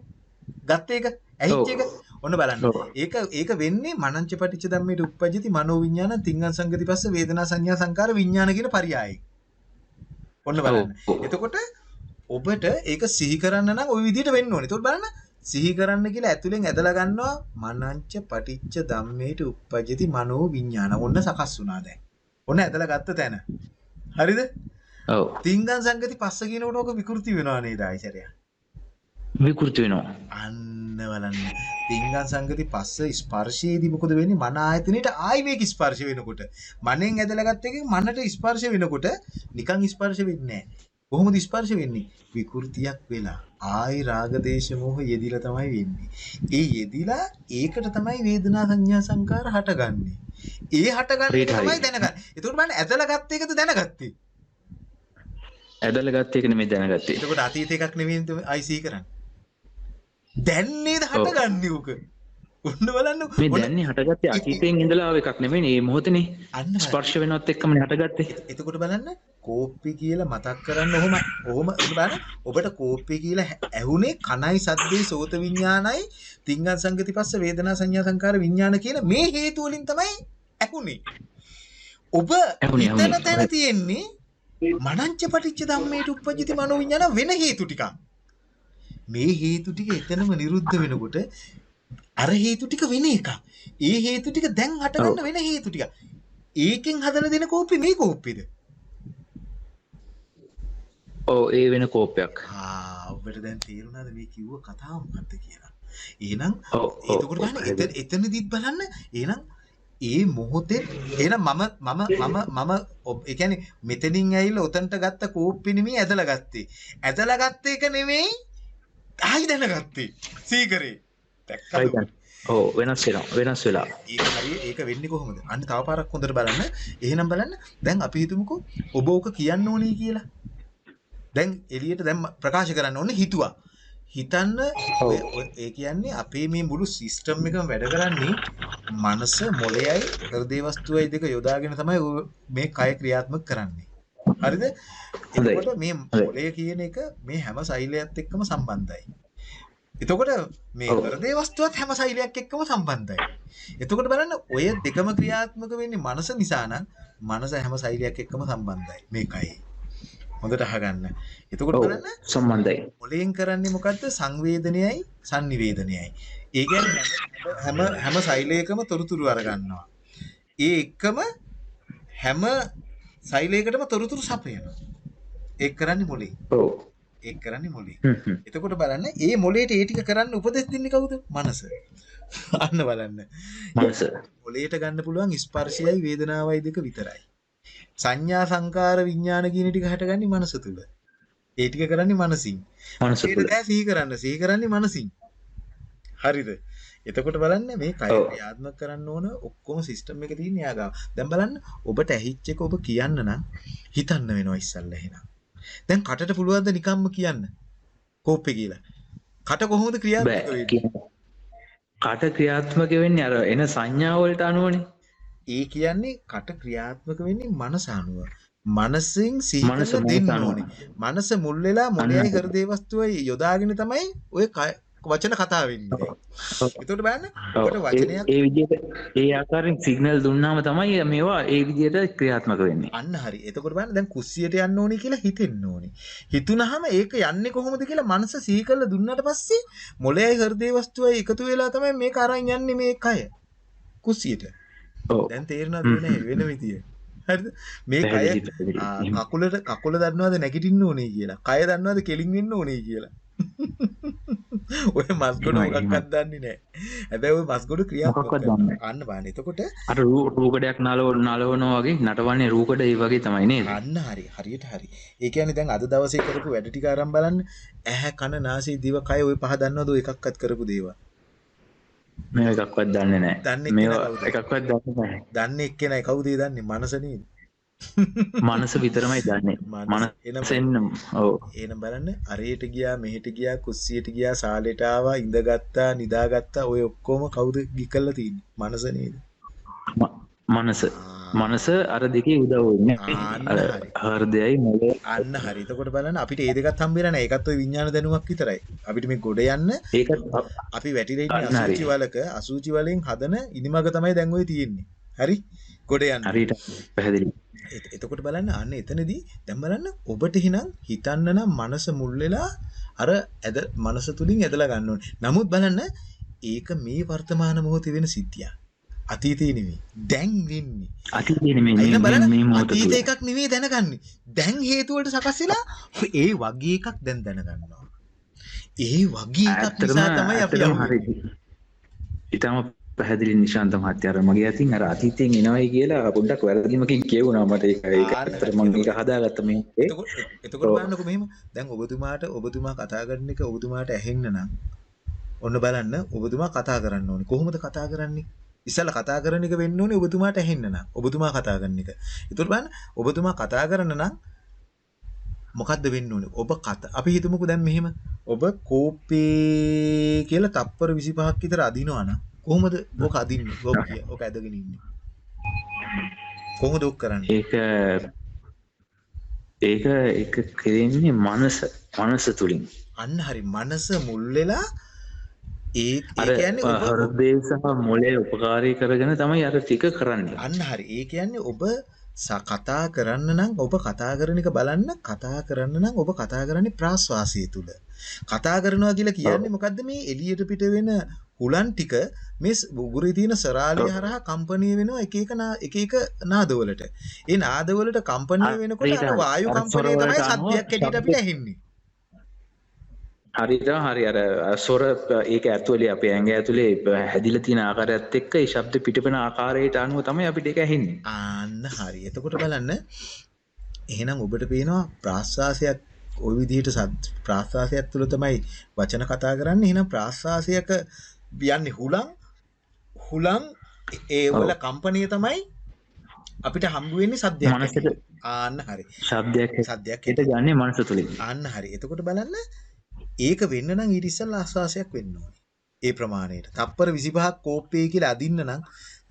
ගත්ත එක ඇහිච්ච එක. ඔන්න බලන්න. ඒක ඒක වෙන්නේ මනංච පටිච්ච ධම්මේට උප්පජ්ජති මනෝ විඥාන තිංගං සංගති පස්ස වේදනා සංඥා සංකාර විඥාන කියන පරයයයි. ඔන්න බලන්න. එතකොට ඔබට ඒක සිහි කරන්න නම් ওই විදිහට වෙන්න ඕනේ. එතකොට බලන්න සිහි කරන්න කියලා ඇතුලෙන් ඇදලා ගන්නවා මනංච පටිච්ච ධම්මේට උප්පජ්ජති මනෝ විඥාන. ඔන්න සකස් වුණා දැන්. ඔන්න ඇදලා ගත්ත තැන. හරිද? ඔව් තිංගං සංගති පස්ස කියනකොට ඔක විකෘති වෙනවා නේද ආයිසරය? විකෘති වෙනවා අන්න බලන්න. තිංගං සංගති පස්ස ස්පර්ශයේදී මොකද වෙන්නේ? මන ආයතනෙට ආයි මේක ස්පර්ශ වෙනකොට. මනෙන් ඇදලා ගත්ත එකෙන් මනට ස්පර්ශ වෙනකොට නිකන් ස්පර්ශ වෙන්නේ නැහැ. කොහොමද ස්පර්ශ වෙන්නේ? විකෘතියක් වෙලා. ආයි රාග දේශ මොහ යෙදිලා තමයි වෙන්නේ. ඒ යෙදිලා ඒකට තමයි වේදනා සංඥා සංකාර හටගන්නේ. ඒ හටගන්න තමයි. දැනගන්නේ. ඒකට බලන්න ඇදලා ගත්ත එකද දැනගත්තේ. ඇදලා ගත්ත එක නෙමෙයි දැනගත්තේ එතකොට අතීත එකක් නෙවෙයි IC කරන්නේ. දැන් නේද. හටගන්නේ උක. ඔන්න බලන්න. මේ දැන්නේ හටගත්තේ අතීතයෙන් ඉඳලා ආව එකක් නෙමෙයි මේ මොහොතනේ. ස්පර්ශ වෙනවත් එක්කම හටගත්තේ එතකොට බලන්න කෝප්පි කියලා මතක් කරන්න ඔහොම ඔහොම බලන්න. ඔබට කෝප්පි කියලා ඇහුනේ කනයි සද්දේ සෝත විඥානයි තිංගං සංගති පස්ස වේදනා සංඥා සංකාර විඥාන කියන මේ හේතු වලින් තමයි ඇහුනේ. ඔබ හිතන. තැන තියෙන්නේ මනංච පටිච්ච ධම්මේට උප්පජ්ජති මනෝ විඥාන වෙන හේතු ටිකක්. මේ හේතු ටික එතනම නිරුද්ධ වෙනකොට අර හේතු ටික වෙන එකක්. ඒ හේතු ටික දැන් හටගන්න වෙන හේතු ටික ඒකෙන් හදලා දෙන කෝප්පි මේ කෝප්පිද ඔව් ඒ වෙන කෝපයක් ඔබට දැන් තේරුණාද මේ කිව්ව කතාව මොකක්ද කියලා. ඔව්, එතකොට බලන්න එතන එතනදිත් බලන්න එහෙනම් ඒ මොහොතේ එහෙනම් මම මම මම මම ඒ කියන්නේ මෙතනින් ඇවිල්ලා උතන්ට ගත්ත කෝප්පි නෙමෙයි ඇදලා ගත්තේ. ඇදලා ගත්ත එක නෙමෙයි ආයි දැනගත්තේ. සීකරේ. දැක්කද? ඔව් වෙනස් වෙනවා වෙනස් වෙලා ඒක හරිය ඒක වෙන්නේ කොහොමද? අන්න තව පාරක් හොඳට බලන්න. එහෙනම් බලන්න දැන් අපි හිතමුකෝ ඔබ ඕක කියන්න ඕනේ කියලා. දැන් එළියට දැන් ප්‍රකාශ කරන්න ඕනේ හිතුවා. හිතන්න ඒ කියන්නේ අපේ මේ මුළු සිස්ටම් එකම වැඩ කරන්නේ මනස මොළයයි හෘදේ වස්තුවයි දෙක යොදාගෙන තමයි මේ කය ක්‍රියාත්මක කරන්නේ. හරිද. එතකොට මේ. මොලය කියන එක මේ හැම සෛලයත් එක්කම සම්බන්ධයි එතකොට මේ. හෘදේ වස්තුවත් හැම සෛලයක් එක්කම සම්බන්ධයි එතකොට බලන්න ඔය දෙකම ක්‍රියාත්මක වෙන්නේ මනස නිසා නම් මනස හැම සෛලයක් එක්කම සම්බන්ධයි මේකයි හොඳට අහගන්න එතකොට බලන්න සම්බන්ධයි මොලෙන් කරන්නේ මොකද්ද සංවේදනයයි sannivedanayයි. ඒ කියන්නේ හැම හැම සෛලයකම තොරතුරු අරගන්නවා. ඒ එක්කම හැම සෛලයකටම තොරතුරු සපයනවා. ඒක කරන්නේ මොලේ. ඔව් ඒක කරන්නේ මොලේ. එතකොට බලන්න ඒ මොලේට ඒ ටික කරන්න උපදෙස් දෙන්නේ කවුද? මනස. අන්න බලන්න. මනස මොලේට ගන්න පුළුවන් ස්පර්ශයයි වේදනාවයි දෙක විතරයි. සංඥා සංකාර විඥාන කියන ටික හටගන්නේ මනස තුල. ඒ ටික කරන්නේ මනසින්. මනස දැන් සිහි කරන්න. සිහි කරන්නේ මනසින්. හරිද? එතකොට බලන්න මේ කය. ක්‍රියාත්මක කරන්න ඕන ඔක්කොම සිස්ටම් එක තියෙන යාගාව. දැන් බලන්න ඔබට ඇහිච්ච එක ඔබ කියන්න නම් හිතන්න වෙනවා ඉස්සල්ලා එහෙනම්. දැන් කටට පුළුවන් ද නිකම්ම කියන්න? කෝප්පේ කියලා. කට කොහොමද ක්‍රියාත්මක වෙන්නේ? කට ක්‍රියාත්මක වෙන්නේ අර එන සංඥාවලට අනුවනේ ඒ කියන්නේ කට ක්‍රියාත්මක වෙන්නේ මනස අනුව මනසින් මනස දෙන්න. ඕනේ මනස මුල් වෙලා මොළයයි. හෘදේ වස්තුවයි යොදාගෙන තමයි ඔය වචන කතා වෙන්නේ. එතකොට බලන්න ඒ- වචනයක් ඒ විදිහට ඒ ආකාරයෙන් සිග්නල් දුන්නාම තමයි මේවා ඒ විදිහට ක්‍රියාත්මක වෙන්නේ අන්න හරි. එතකොට බලන්න දැන් කුස්සියට යන්න ඕනේ කියලා හිතෙන්න ඕනේ. හිතුනහම ඒක යන්නේ කොහොමද කියලා මනස සිහි කරලා දුන්නාට පස්සේ මොළයයි හෘදේ වස්තුවයි එකතු වෙලා තමයි මේක අරන් යන්නේ මේ කය. කුස්සියට. දැන් තේරෙනවද වෙන වෙන විදිය? හරිද? මේ එහෙම. කකුලට කකුල දන්නවද නැගිටින්න ඕනේ කියලා. කය දන්නවද කෙලින් වෙන්න ඕනේ කියලා. ඔය මස්ගොඩ මොකක්වත් දන්නේ නැහැ. හැබැයි ඔය මස්ගොඩ කරනවා. දන්නේ අන්න බලන්න. එතකොට අර රූකඩයක් නලව නලවනවා වගේ නටවන්නේ රූකඩ ඒ වගේ තමයි නේද අන්න හරි හරියට හරි. ඒ කියන්නේ දැන් අද දවසේ කරපු වැඩ ටික අරන් බලන්න ඇහැ කන නාසය දිව කය ওই පහ දන්නවද ඔය එකක්වත් කරපු දේවල්. මේ එකක්වත් දන්නේ මේවා කවුද? එකක්වත් දන්නේ නැහැ දන්නේ එක්කෙනයි කවුද දන්නේ මනස නේද? මනස විතරමයි දන්නේ මනස. එනම් මනසෙන් ඔව් එහෙනම් බලන්න අරයට ගියා මෙහෙට ගියා කුස්සියට ගියා සාලෙට ආවා ඉඳගත්තා නිදාගත්තා ඔය ඔක්කොම කවුද ගිකල්ලා තියෙන්නේ? මනස නේද? මනස මනස අර දෙකේ උදව් වෙන්නේ ආන්න අර හරි. හෘදයයි මොළය අන්න හරි. එතකොට බලන්න අපිට ඒ දෙකත් හම්බෙලා නැහැ. ඒකත් ඔය විඥාන දැනුමක් විතරයි. අපිට මේ ගොඩ යන්න ඒකත් අපි හරි. අසුචි වලක අසුචි වලින් හදන ඉනිමග තමයි දැන් ඔය තියෙන්නේ. හරි? ගොඩ යන්න. හරියට පැහැදිලි එත- එතකොට බලන්න අන්න එතනදී දැන් බලන්න ඔබට හිනම් හිතන්න නම් මනස මුල් වෙලා අර ඇද මනස තුලින් ඇදලා ගන්න ඕනේ. නමුත් බලන්න ඒක මේ වර්තමාන මොහොතේ වෙන සිද්ධියක්. අතීතේ නෙවෙයි. දැන් වෙන්නේ. අතීතයේ මේ මේ- මොහොත අතීත. එකක් නෙවෙයි දැනගන්නේ. දැන් හේතු වලට සකස් වෙලා ඒ වගේ එකක් දැන් දැනගන්නවා. ඒ වගේ එකක් නිසා තමයි අපි. හරි ඊටම පැහැදිලි නිශාන්ත මහත්තයා අර මගේ අතින් අර අතීතයෙන් එනවයි කියලා පොඩ්ඩක් වැරදීමකින් කියවුණා මට ඒක ඒක ඇත්තට මම ඒක හදාගත්ත මේ එතකොට එතකොට. බලන්නකො මෙහෙම දැන් ඔබතුමාට ඔබතුමා කතා කරන එක ඔබතුමාට ඇහෙන්න නම් ඔන්න බලන්න ඔබතුමා කතා කරන්න ඕනේ කොහොමද කතා කරන්නේ ඉස්සලා කතා කරන එක වෙන්න ඕනේ ඔබතුමාට ඇහෙන්න නම්. ඔබතුමා කතා කරන එක. එතකොට බලන්න ඔබතුමා කතා කරන නම් මොකද්ද වෙන්න ඕනේ? ඔබ කතා අපි හිතමුකෝ දැන් මෙහෙම. ඔබ කෝපේ කියලා තප්පර 25ක් විතර අදිනවා නම් කොහොමද ඕක අදින්නේ? ඕක කිය ඕක ඇදගෙන ඉන්නේ. කොහොමද ඕක කරන්නේ? ඒක ඒක ඒක කෙරෙන්නේ මනස මනස තුලින්. අන්න හරි. මනස මුල් වෙලා ඒ අර ඒ කියන්නේ ඔබ හෘදය සහ මොළය උපකාරී කරගෙන තමයි අර ටික කරන්නේ. අන්න හරි. ඒ කියන්නේ ඔබ කතා කරන්න නම් ඔබ කතා කරන එක බලන්න කතා කරන්න නම් ඔබ කතා කරන්නේ ප්‍රාශ්වාසය තුල කතා කරනවා කියලා කියන්නේ මොකද්ද මේ එළියට පිට වෙන හුලන් ටික? මේ උගුරේ තියෙන සරාලිය. හරහා කම්පණය වෙනවා එක එක එක එක නාදවලට. ඒ නාදවලට කම්පණය වෙනකොට අර වායු කම්පණය තමයි සද්දයක් ඇටියට අපිට ඇහෙන්නේ හරිට හරි අර සොර ඒක ඇතුලේ අපේ ඇඟ ඇතුලේ හැදිලා තියෙන ආකාරයත් එක්ක ශබ්ද පිටපෙන ආකාරයට අනුව තමයි අපිට ඒක ඇහෙන්නේ ආන්න හරි. එතකොට බලන්න එහෙනම් ඔබට පේනවා ප්‍රාශ්වාසයක් ওই විදිහට ප්‍රාශ්වාසයක් තුළ තමයි වචන කතා කරන්නේ. එහෙනම් ප්‍රාශ්වාසයක යන්නේ හුලං හුලං ඒ වල කම්පණය තමයි අපිට හම්බ වෙන්නේ සද්දයක්. මනසට. ආන්න හරි. ශබ්දයක් සද්දයක් හිට ගන්නේ මනස තුලින් ආන්න හරි. එතකොට බලන්න ඒක වෙන්න නම් ඊට ඉස්සෙල්ලා ආශ්වාසයක් වෙන්න ඕනේ. ඒ ප්‍රමාණයට. තප්පර 25ක් කෝප්පේ කියලා අදින්න නම්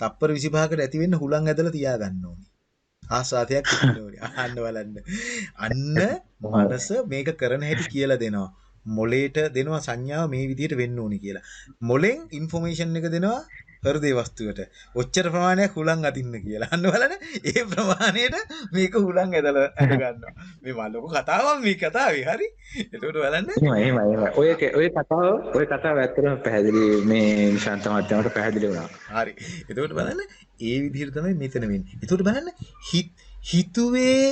තප්පර 25කට ඇති වෙන්න හුලං ඇදලා තියාගන්න ඕනේ. ආස්වාදයක් තියෙන්න ඕනේ. අහන්න බලන්න. අන්න මනස මේක කරන හැටි කියලා දෙනවා. මොලේට දෙනවා සංඥාව මේ විදිහට වෙන්න ඕනි කියලා. මොලෙන් ඉන්ෆෝමේෂන් එක දෙනවා හෘදේ වස්තුවට. ඔච්චර ප්‍රමාණයක් හුලං අදින්න කියලා. අන්න බලන්න ඒ ප්‍රමාණයට මේක හුලං ඇදලා ඇද ගන්නවා. මේ මා ලොකු කතාවක් මේ කතාවේ හරි. එතකොට බලන්න එහෙමයි එහෙමයි. ඔය ඔය කතාව ඔය කතාව ඇත්තටම පැහැදිලි මේ නිශාන්ත මහත්තයාට පැහැදිලි වුණා. හරි. එතකොට බලන්න ඒ විදිහට තමයි මෙතන වෙන්නේ. එතකොට බලන්න හිතුවේ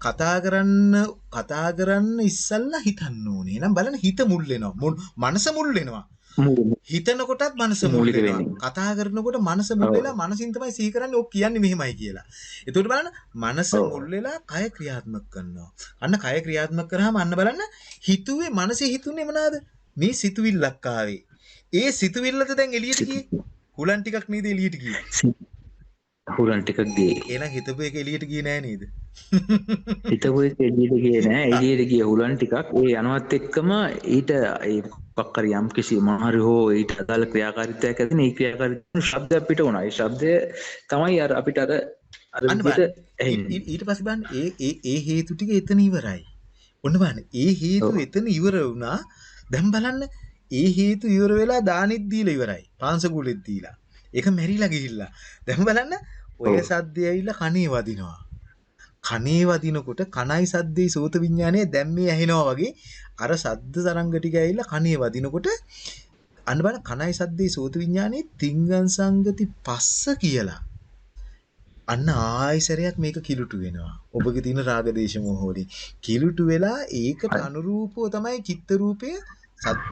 කතා කරන්න කතා කරන්න ඉස්සල්ලා හිතන්න ඕනේ. එහෙනම් බලන්න හිත මුල් වෙනවා. මනස මුල් වෙනවා. හිතනකොටත් මනස මුල් වෙනවා. කතා කරනකොට මනස මුල් වෙලා මනසින් තමයි සිහි කරන්නේ ඔක් කියන්නේ මෙහෙමයි කියලා. එතකොට බලන්න මනස මුල් වෙලා කය ක්‍රියාත්මක කරනවා. අන්න කය ක්‍රියාත්මක කරාම අන්න බලන්න හිතුවේ මනසේ හිතුනේ මොනවාද? මේ සිතුවිල්ලක් ආවේ. ඒ සිතුවිල්ලද දැන් එළියට ගියේ. හුලන් ටිකක් නේද එළියට ගියේ. හුලන් ටිකක් ගියේ. එහෙනම් හිතපු එක එළියට ගියේ නෑ නේද? හිතපු එක එළියට ගියේ නෑ. එළියට ගිය හුලන් ටිකක් ඒ යනවත් එක්කම ඊට හරි යම් කිසි මොහරි හෝ ඊට අදාළ ක්‍රියාකාරීත්වයක් ඇතිනේ. ඒ ක්‍රියාකාරීත්වය ශබ්දයක් පිට වුණා. ඒ ශබ්දය තමයි අර අපිට අර අර ඊට පස්සේ බලන්න ඒ ඒ ඒ හේතු ටික එතන ඉවරයි. ඔන්න බලන්න. ඒ හේතු එතන ඉවර වුණා. දැන් බලන්න ඒ හේතු ඉවර වෙලා දානෙත් දීලා ඉවරයි. පාංශකූලෙත් දීලා. ඒක මැරිලා ගිහිල්ලා. දැන් බලන්න ඔය සද්දය ඇවිල්ලා කනේ වදිනවා. කනේ වදිනකොට කනයි සද්දේ සෝත විඥානය දැන් මේ ඇහෙනවා වගේ අර සද්ද තරංග ටික ඇවිල්ලා කනේ වදිනකොට අන්න බලන්න කනයි සද්දේ සෝත විඥානේ තිංගං සංගති පස්ස කියලා. අන්න ආයිසරයක් මේක කිලුටු වෙනවා. ඔබගේ තියෙන රාග දේශ මොහ වලින් කිලුටු වෙලා ඒකට අනුරූපව තමයි චිත්ත රූපය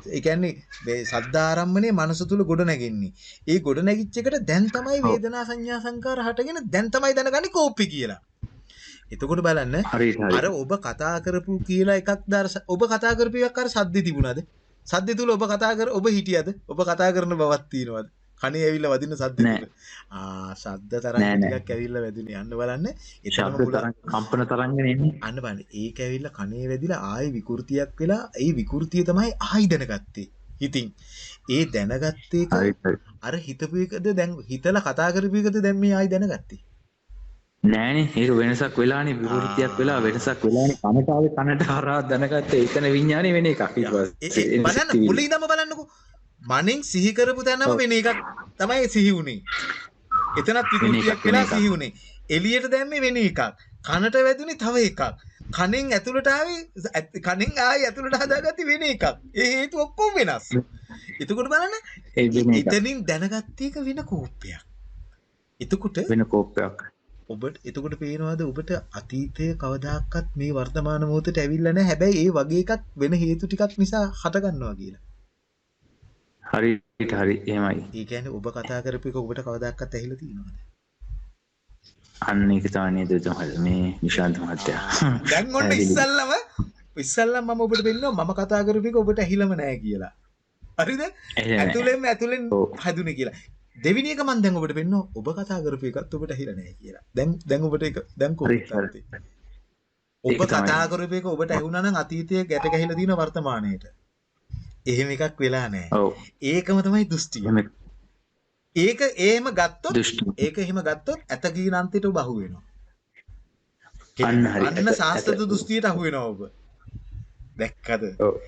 ඒ කියන්නේ මේ සද්දාරම්මනේ මනස තුල ගොඩ නැගෙන්නේ. ඒ ගොඩ නැගිච්ච එකට දැන් තමයි වේදනා සංඥා සංකාර හටගෙන දැන් තමයි දැනගන්නේ කෝපි කියලා. එතකොට බලන්න අර ඔබ කතා කරපු කියලා එකක් දාර ඔබ කතා කරපු එකක් අර සද්දේ තිබුණාද? සද්දේ තුල ඔබ කතා කර ඔබ හිටියද? ඔබ කතා කරන බවක් තියෙනවද? කනේ ඇවිල්ලා වදින ශබ්ද තරංග ටිකක් ඇවිල්ලා වැදුනේ. යන්න බලන්න. කම්පන තරංග නෙන්නේ. අන්න බලන්න. ඒක ඇවිල්ලා කනේ වැදිලා ආයි විකෘතියක් වෙලා ඒ විකෘතිය තමයි ආයි දැනගත්තේ. ඉතින් ඒ දැනගත්තේ අර හිතපු එකද දැන් හිතලා කතා කරපු එකද දැන් මේ ආයි දැනගත්තේ. නෑනේ ඒක වෙනසක් වෙලානේ විකෘතියක් වෙලා වෙනසක් වෙලානේ කනට ආවේ කනට හරහා දැනගත්තේ එතන විඥානේ වෙන එකක්. බලන්න මුලින්දම බලන්නකෝ. මනෙන් සිහි කරපු තැනම වෙන එකක් තමයි සිහි වුනේ. එතනත් විකෘතියක් වෙලා සිහි වුනේ. එළියට දැම්මේ වෙන එකක්. කනට වැදුනේ තව එකක්. කනෙන් ඇතුළට ආවේ කනෙන් ආයි ඇතුළට හදාගත්තේ වෙන එකක්. ඒ හේතු ඔක්කොම වෙනස්. එතකොට බලන්න එතනින් දැනගත්තේ එක වෙන කෝපයක්. එතකොට වෙන කෝපයක්. ඔබට එතකොට පේනවාද ඔබට අතීතය කවදාකවත් මේ වර්තමාන මොහොතට ඇවිල්ලා නැහැ. හැබැයි ඒ වගේ එකක් වෙන හේතු ටිකක් නිසා හටගන්නවා කියලා. හරිට හරි එහෙමයි ඒ කියන්නේ ඔබ කතා කරපු එක ඔබට කවදාකවත් ඇහිලා තියෙනවද? අන්න ඒක තමයි නේද තමයි මේ නිශාන්ත මහත්තයා. දැන් ඔන්න ඉස්සල්ලාම ඉස්සල්ලාම මම ඔබට පෙන්නනවා මම කතා කරපු එක ඔබට ඇහිලම නැහැ කියලා. හරිද? ඇතුලෙන් ඇතුලෙන් හැදුනේ කියලා. දෙවිනි එක මම දැන් ඔබට පෙන්නනවා ඔබ කතා කරපු එකත් ඔබට ඇහිලා නැහැ කියලා. දැන් දැන් ඔබට ඒක දැන් කොහොමද? ඔබ කතා කරපු එක ඔබට ඇහුණා නම් අතීතයේ ගැට ගැහිලා තියෙන වර්තමානයේට. එහෙම එකක් වෙලා නැහැ. ඒකම තමයි දෘෂ්ටිය. ඒක එහෙම ගත්තොත් ඒක එහෙම ගත්තොත් ඇත අන්තිට ඔබ අහු වෙනවා. අන්න හරි. අන්න සාස්ත්‍ර දෘෂ්ටියට අහු වෙනවා ඔබ. දැක්කද?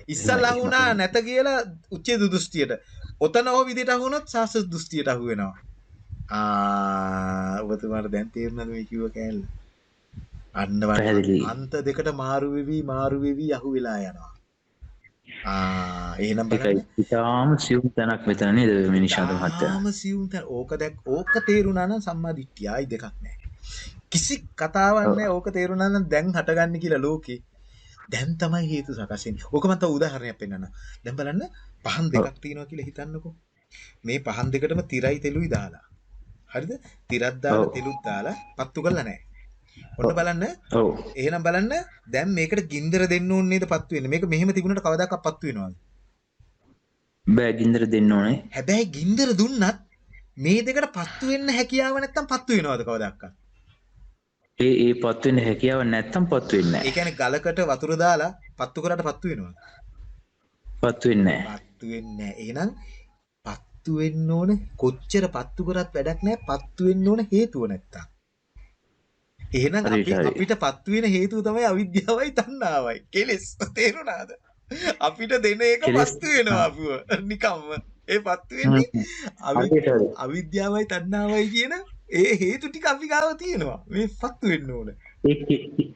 ඉස්සල්ලා වුණා නැත කියලා උච්චේ දෘෂ්ටියට. ඔතන ඕ විදිහට අහු වුණොත් සාස්ත්‍ර දෘෂ්ටියට අහු වෙනවා. ආ ඔබතුමාට දැන් තේරුණාද මේ කිව්ව කෑල්ල? අන්න අන්ත දෙකට මාරු වෙවි මාරු වෙවි අහු වෙලා යනවා. එහෙනම් ඉතාම සියුම් තැනක් මෙතන නේද මිනිශාද මහත්තයා තාම සියුම් තැන. ඕක දැක් ඕක තේරුණා නම් සම්මා දිට්ඨිය. ආයි දෙකක් නැහැ කිසි කතාවක් නැහැ ඕක තේරුණා නම් දැන් හටගන්නේ කියලා ලෝකේ. දැන් තමයි හේතු සකස් වෙන්නේ. ඕක මම තව උදාහරණයක් පෙන්නන්න. දැන් බලන්න පහන් දෙකක් තියෙනවා කියලා හිතන්නකෝ මේ පහන් දෙකටම තිරයි තෙලුයි දාලා හරිද තිරක් දාලා තෙලුත් දාලා පත්තු කරලා නැහැ ඔන්න බලන්න. ඔව්. එහෙනම් බලන්න දැන් මේකට ගින්දර දෙන්න ඕනේ නේද පත්තු වෙන්නේ. මේක මෙහෙම තිබුණාට කවදාකවත් පත්තු වෙනවද? බෑ ගින්දර දෙන්න ඕනේ. හැබැයි ගින්දර දුන්නත් මේ දෙකට පත්තු වෙන්න හැකියාව නැත්තම් පත්තු වෙනවද කවදාකවත්? ඒ ඒ පත්තු වෙන්න හැකියාව නැත්තම් පත්තු වෙන්නේ නැහැ. ඒ කියන්නේ ගලකට වතුර දාලා පත්තු කරාට පත්තු වෙනවද? පත්තු වෙන්නේ නැහැ. පත්තු වෙන්නේ නැහැ. එහෙනම් පත්තු වෙන්න ඕන කොච්චර පත්තු කරත් වැඩක් නැහැ. පත්තු වෙන්න ඕන හේතුව නැත්තම්. එහෙනම් අපි. අපිට පත්වෙන හේතුව තමයි අවිද්‍යාවයි තණ්හාවයි. කෙලෙස් තේරුණාද? අපිට දෙන එක පත්තු වෙනවා අපුව. නිකම්ම. ඒ පත්තු වෙන්නේ. අවිද්‍යාවයි තණ්හාවයි කියන ඒ හේතු ටික අපි ගාව තියෙනවා. මේ පත්තු වෙන්න ඕන.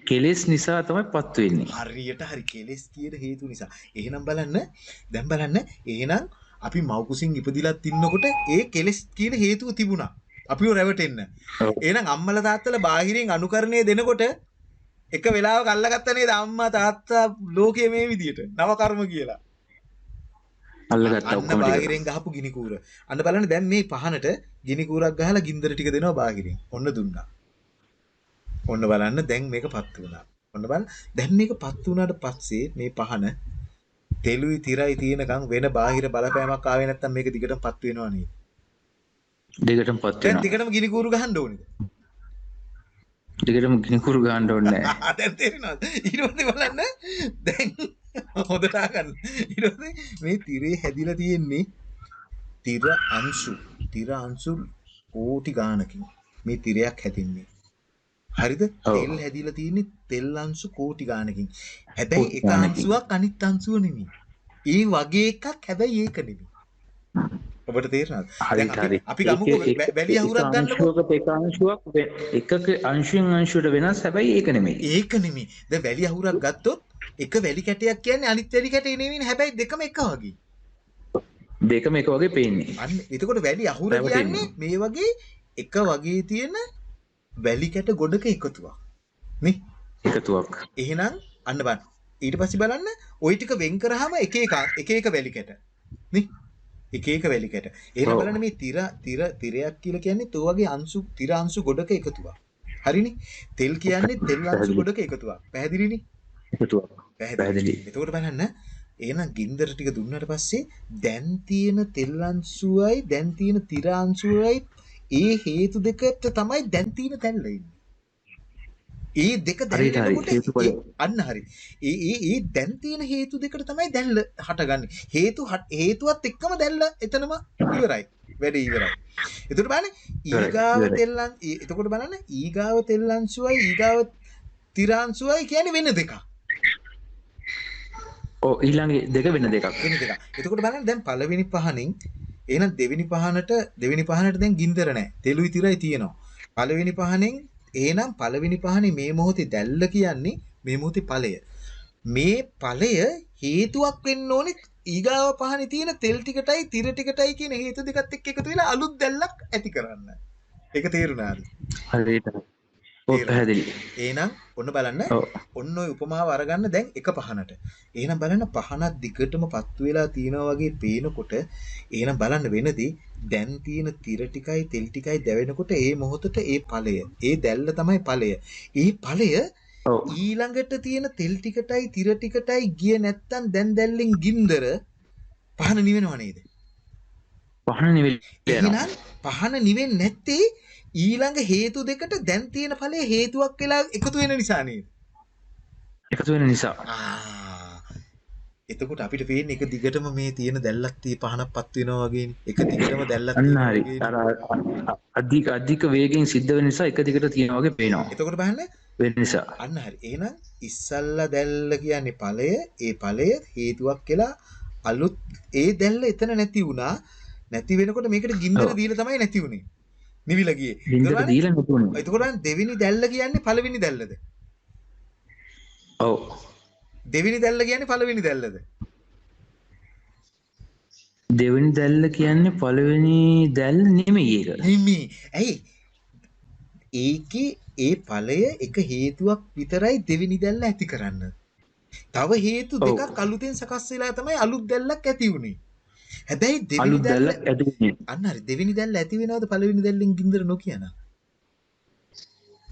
කෙලෙස් නිසා තමයි පත්තු වෙන්නේ හරියට හරි කෙලෙස් කියන හේතු නිසා. එහෙනම් බලන්න දැන් බලන්න එහෙනම් අපි මව්කුසින් ඉපදිලත් ඉන්නකොට ඒ කෙලෙස් කියන හේතුව තිබුණා. අපිව රැවටෙන්න. එහෙනම් අම්මලා තාත්තලා බාහිරින් අනුකරණය දෙනකොට එක වෙලාවක අල්ලගත්ත නේද අම්මා තාත්තා ලෝකයේ මේ විදියට නව කර්ම කියලා. අල්ලගත්ත ඔක්කොම. බාහිරෙන් ගහපු ගිනි කූර. අන්න බලන්න දැන් මේ පහනට ගිනි කූරක් ගහලා ගින්දර ටික දෙනවා බාහිරින්. ඔන්න දුන්නා. ඔන්න බලන්න දැන් මේක පත් වුණා. ඔන්න බලන්න දැන් මේක පත් වුණාට පස්සේ මේ පහන තෙලුයි තිරයි තියෙනකන් වෙන බාහිර බලපෑමක් ආවේ නැත්තම් මේක දිගටම පත් වෙනවා නේද? දෙකටම පත් දැන් වෙනවා දිගටම ගිනි කූරු ගහන්න ඕනේද? දෙකටම ගිනිකුරු ගන්න ඕනේ නැහැ. දැන් තේරෙනවද? ඊට පස්සේ බලන්න දැන් හොඳට අහගන්න. ඊට පස්සේ මේ තිරේ හැදිලා තියෙන්නේ තිර අංශු. තිර අංශු කෝටි ගාණකින් මේ තිරයක් හැදින්නේ. හරිද? තෙල් හැදිලා තියෙන්නේ තෙල් අංශු කෝටි ගාණකින්. හැබැයි එක. අංශුවක් අනිත් අංශුව නෙමෙයි. ඒ වගේ එකක් හැබැයි ඒක නෙමෙයි. ඔබට තේරෙනවද? හරි අපි- ගමුකෝ ඒක- වැ- වැලි ඒක අහුරක් ගන්නකො. අංශුවක එක අංශුවක් එකක අංශුවෙන් අංශුවට වෙනස් හැබැයි ඒක නෙමෙයි ඒක නෙමෙයි. දැන් වැලි අහුරක් ගත්තොත් එක වැලි කැටයක් කියන්නේ අනිත් වැලි කැටේ නෙමෙයි හැබැයි දෙකම එක වගේ. දෙකම එක වගේ පේන්නේ අන්න එතකොට වැලි අහුර. කියන්නේ මේ වගේ එක වගේ තියෙන වැලි කැට ගොඩක එකතුවක්. නේ? එකතුවක් එහෙනම් අන්න බලන්න. ඊට පස්සේ බලන්න ওই ටික වෙන් කරාම එක එක එක එක වැලි කැට. නේ? එක එක වැලි කැට. එහෙනම්. බලන්න මේ තිර තිර තිරයක් කියලා කියන්නේ තෝ වගේ අංශු තිර අංශු ගොඩක එකතුවක්. හරිනේ? තෙල් කියන්නේ තෙල් අංශු. ගොඩක එකතුවක්. පැහැදිලිනේ? එකතුවක් පැහැදිලි. එතකොට බලන්න එහෙනම් ගින්දර ටික දුන්නාට පස්සේ දැන් තියෙන තෙල් අංශුවයි දැන් තියෙන තිර අංශුවයි ඒ හේතු දෙකට තමයි දැන් තියෙන ඉන්නේ. ඒ දෙක. ඒ- අන්න හරි. ඒ ඒ ඒ දැන් තියෙන හේතු දෙකට තමයි දැල්ල හටගන්නේ. හේතු හේතුවත් එක්කම දැල්ල එතනම ඉවරයි. වැඩ ඉවරයි. එතකොට බලන්න ඊගාව ඉවරයි. තෙල් අං- ඒ- එතකොට බලන්න ඊගාව තෙල් අංශුවයි ඊගාව තිර අංශුවයි කියන්නේ වෙන දෙකක්. ඕ ඊළඟ දෙක වෙන දෙකක් වෙන දෙකක්. එතකොට බලන්න දැන් පළවෙනි පහනින් එහෙනම් දෙවෙනි පහනට දෙවෙනි පහනට දැන් ගින්දර නැහැ. තෙලුයි තිරයි තියෙනවා. පළවෙනි පහනෙන් එහෙනම් පළවෙනි පහනේ මේ මොහොතේ දැල්ල කියන්නේ මේ මොහොතේ ඵලය. මේ ඵලය හේතුවක් වෙන්න ඕනේ ඊගාව පහනේ තියෙන තෙල් ටිකටයි තිර ටිකටයි කියන හේතු දෙකත් එක්ක එකතු වෙලා අලුත් දැල්ලක් ඇති කරන්න. ඒක තේරුණාද? හරියට ඕ පැහැදිලි එහෙනම් ඔන්න බලන්න ඔන්න ඔය උපමාව අරගන්න දැන් එක පහනට. එහෙනම් බලන්න පහනක් දිගටම පත්තු වෙලා තියෙනවා වගේ පේනකොට එහෙනම් බලන්න වෙනදී දැන් තියෙන තිර ටිකයි තෙල් ටිකයි දැවෙනකොට ඒ මොහොතට ඒ ඵලය. ඒ දැල්ල තමයි ඵලය. ඒ ඵලය ඊළඟට තියෙන තෙල් ටිකටයි තිර ටිකටයි ගියේ නැත්තම් දැන් දැල්ලෙන් ගින්දර පහන නිවෙනව නේද? පහන එහෙනම් පහන නිවෙන්නේ නැත්තේ ඊළඟ හේතු දෙකට දැන් තියෙන ඵලය හේතුවක් වෙලා එකතු වෙන නිසා නේද? එකතු වෙන නිසා එතකොට අපිට පේන්නේ එක දිගටම මේ තියෙන දැල්ලක් tie පහනක් පත් වෙනවා වගේනේ. එක දිගටම දැල්ලක් තියෙනවා අධික අධික වේගෙන් සිද්ධ වෙන නිසා එක දිගට තියෙන වගේ පේනවා එතකොට බලන්න වෙන නිසා අන්න හරි. එහෙනම් ඉස්සල්ලා දැල්ල කියන්නේ ඵලය, ඒ ඵලය හේතුවක් කියලා අලුත් ඒ දැල්ල එතන නැති වුණා. නැති වෙනකොට මේකට ගින්දර ඔව්. දීලා තමයි නැති වුනේ. නිවිලා ගියේ. එතකොට දීලා දෙවෙනි දැල්ල කියන්නේ පළවෙනි දැල්ලද? ඔව් දෙවෙනි දැල්ල කියන්නේ පළවෙනි දැල්ලද? දෙවෙනි දැල්ල කියන්නේ පළවෙනි දැල්ල නෙමෙයි ඒක නෙමෙයි. ඇයි? ඒකේ ඒ ඵලය එක හේතුවක් විතරයි දෙවෙනි දැල්ල ඇති කරන්න. තව හේතු. දෙකක් අලුතෙන් සකස් වෙලා තමයි අලුත් දැල්ලක් ඇති වුනේ. හැබැයි දෙවෙනි දැල්ල ඇති අන්න හරි දෙවෙනි දැල්ල ඇති වෙනවද පළවෙනි දැල්ලෙන් ගින්දර නොකියන.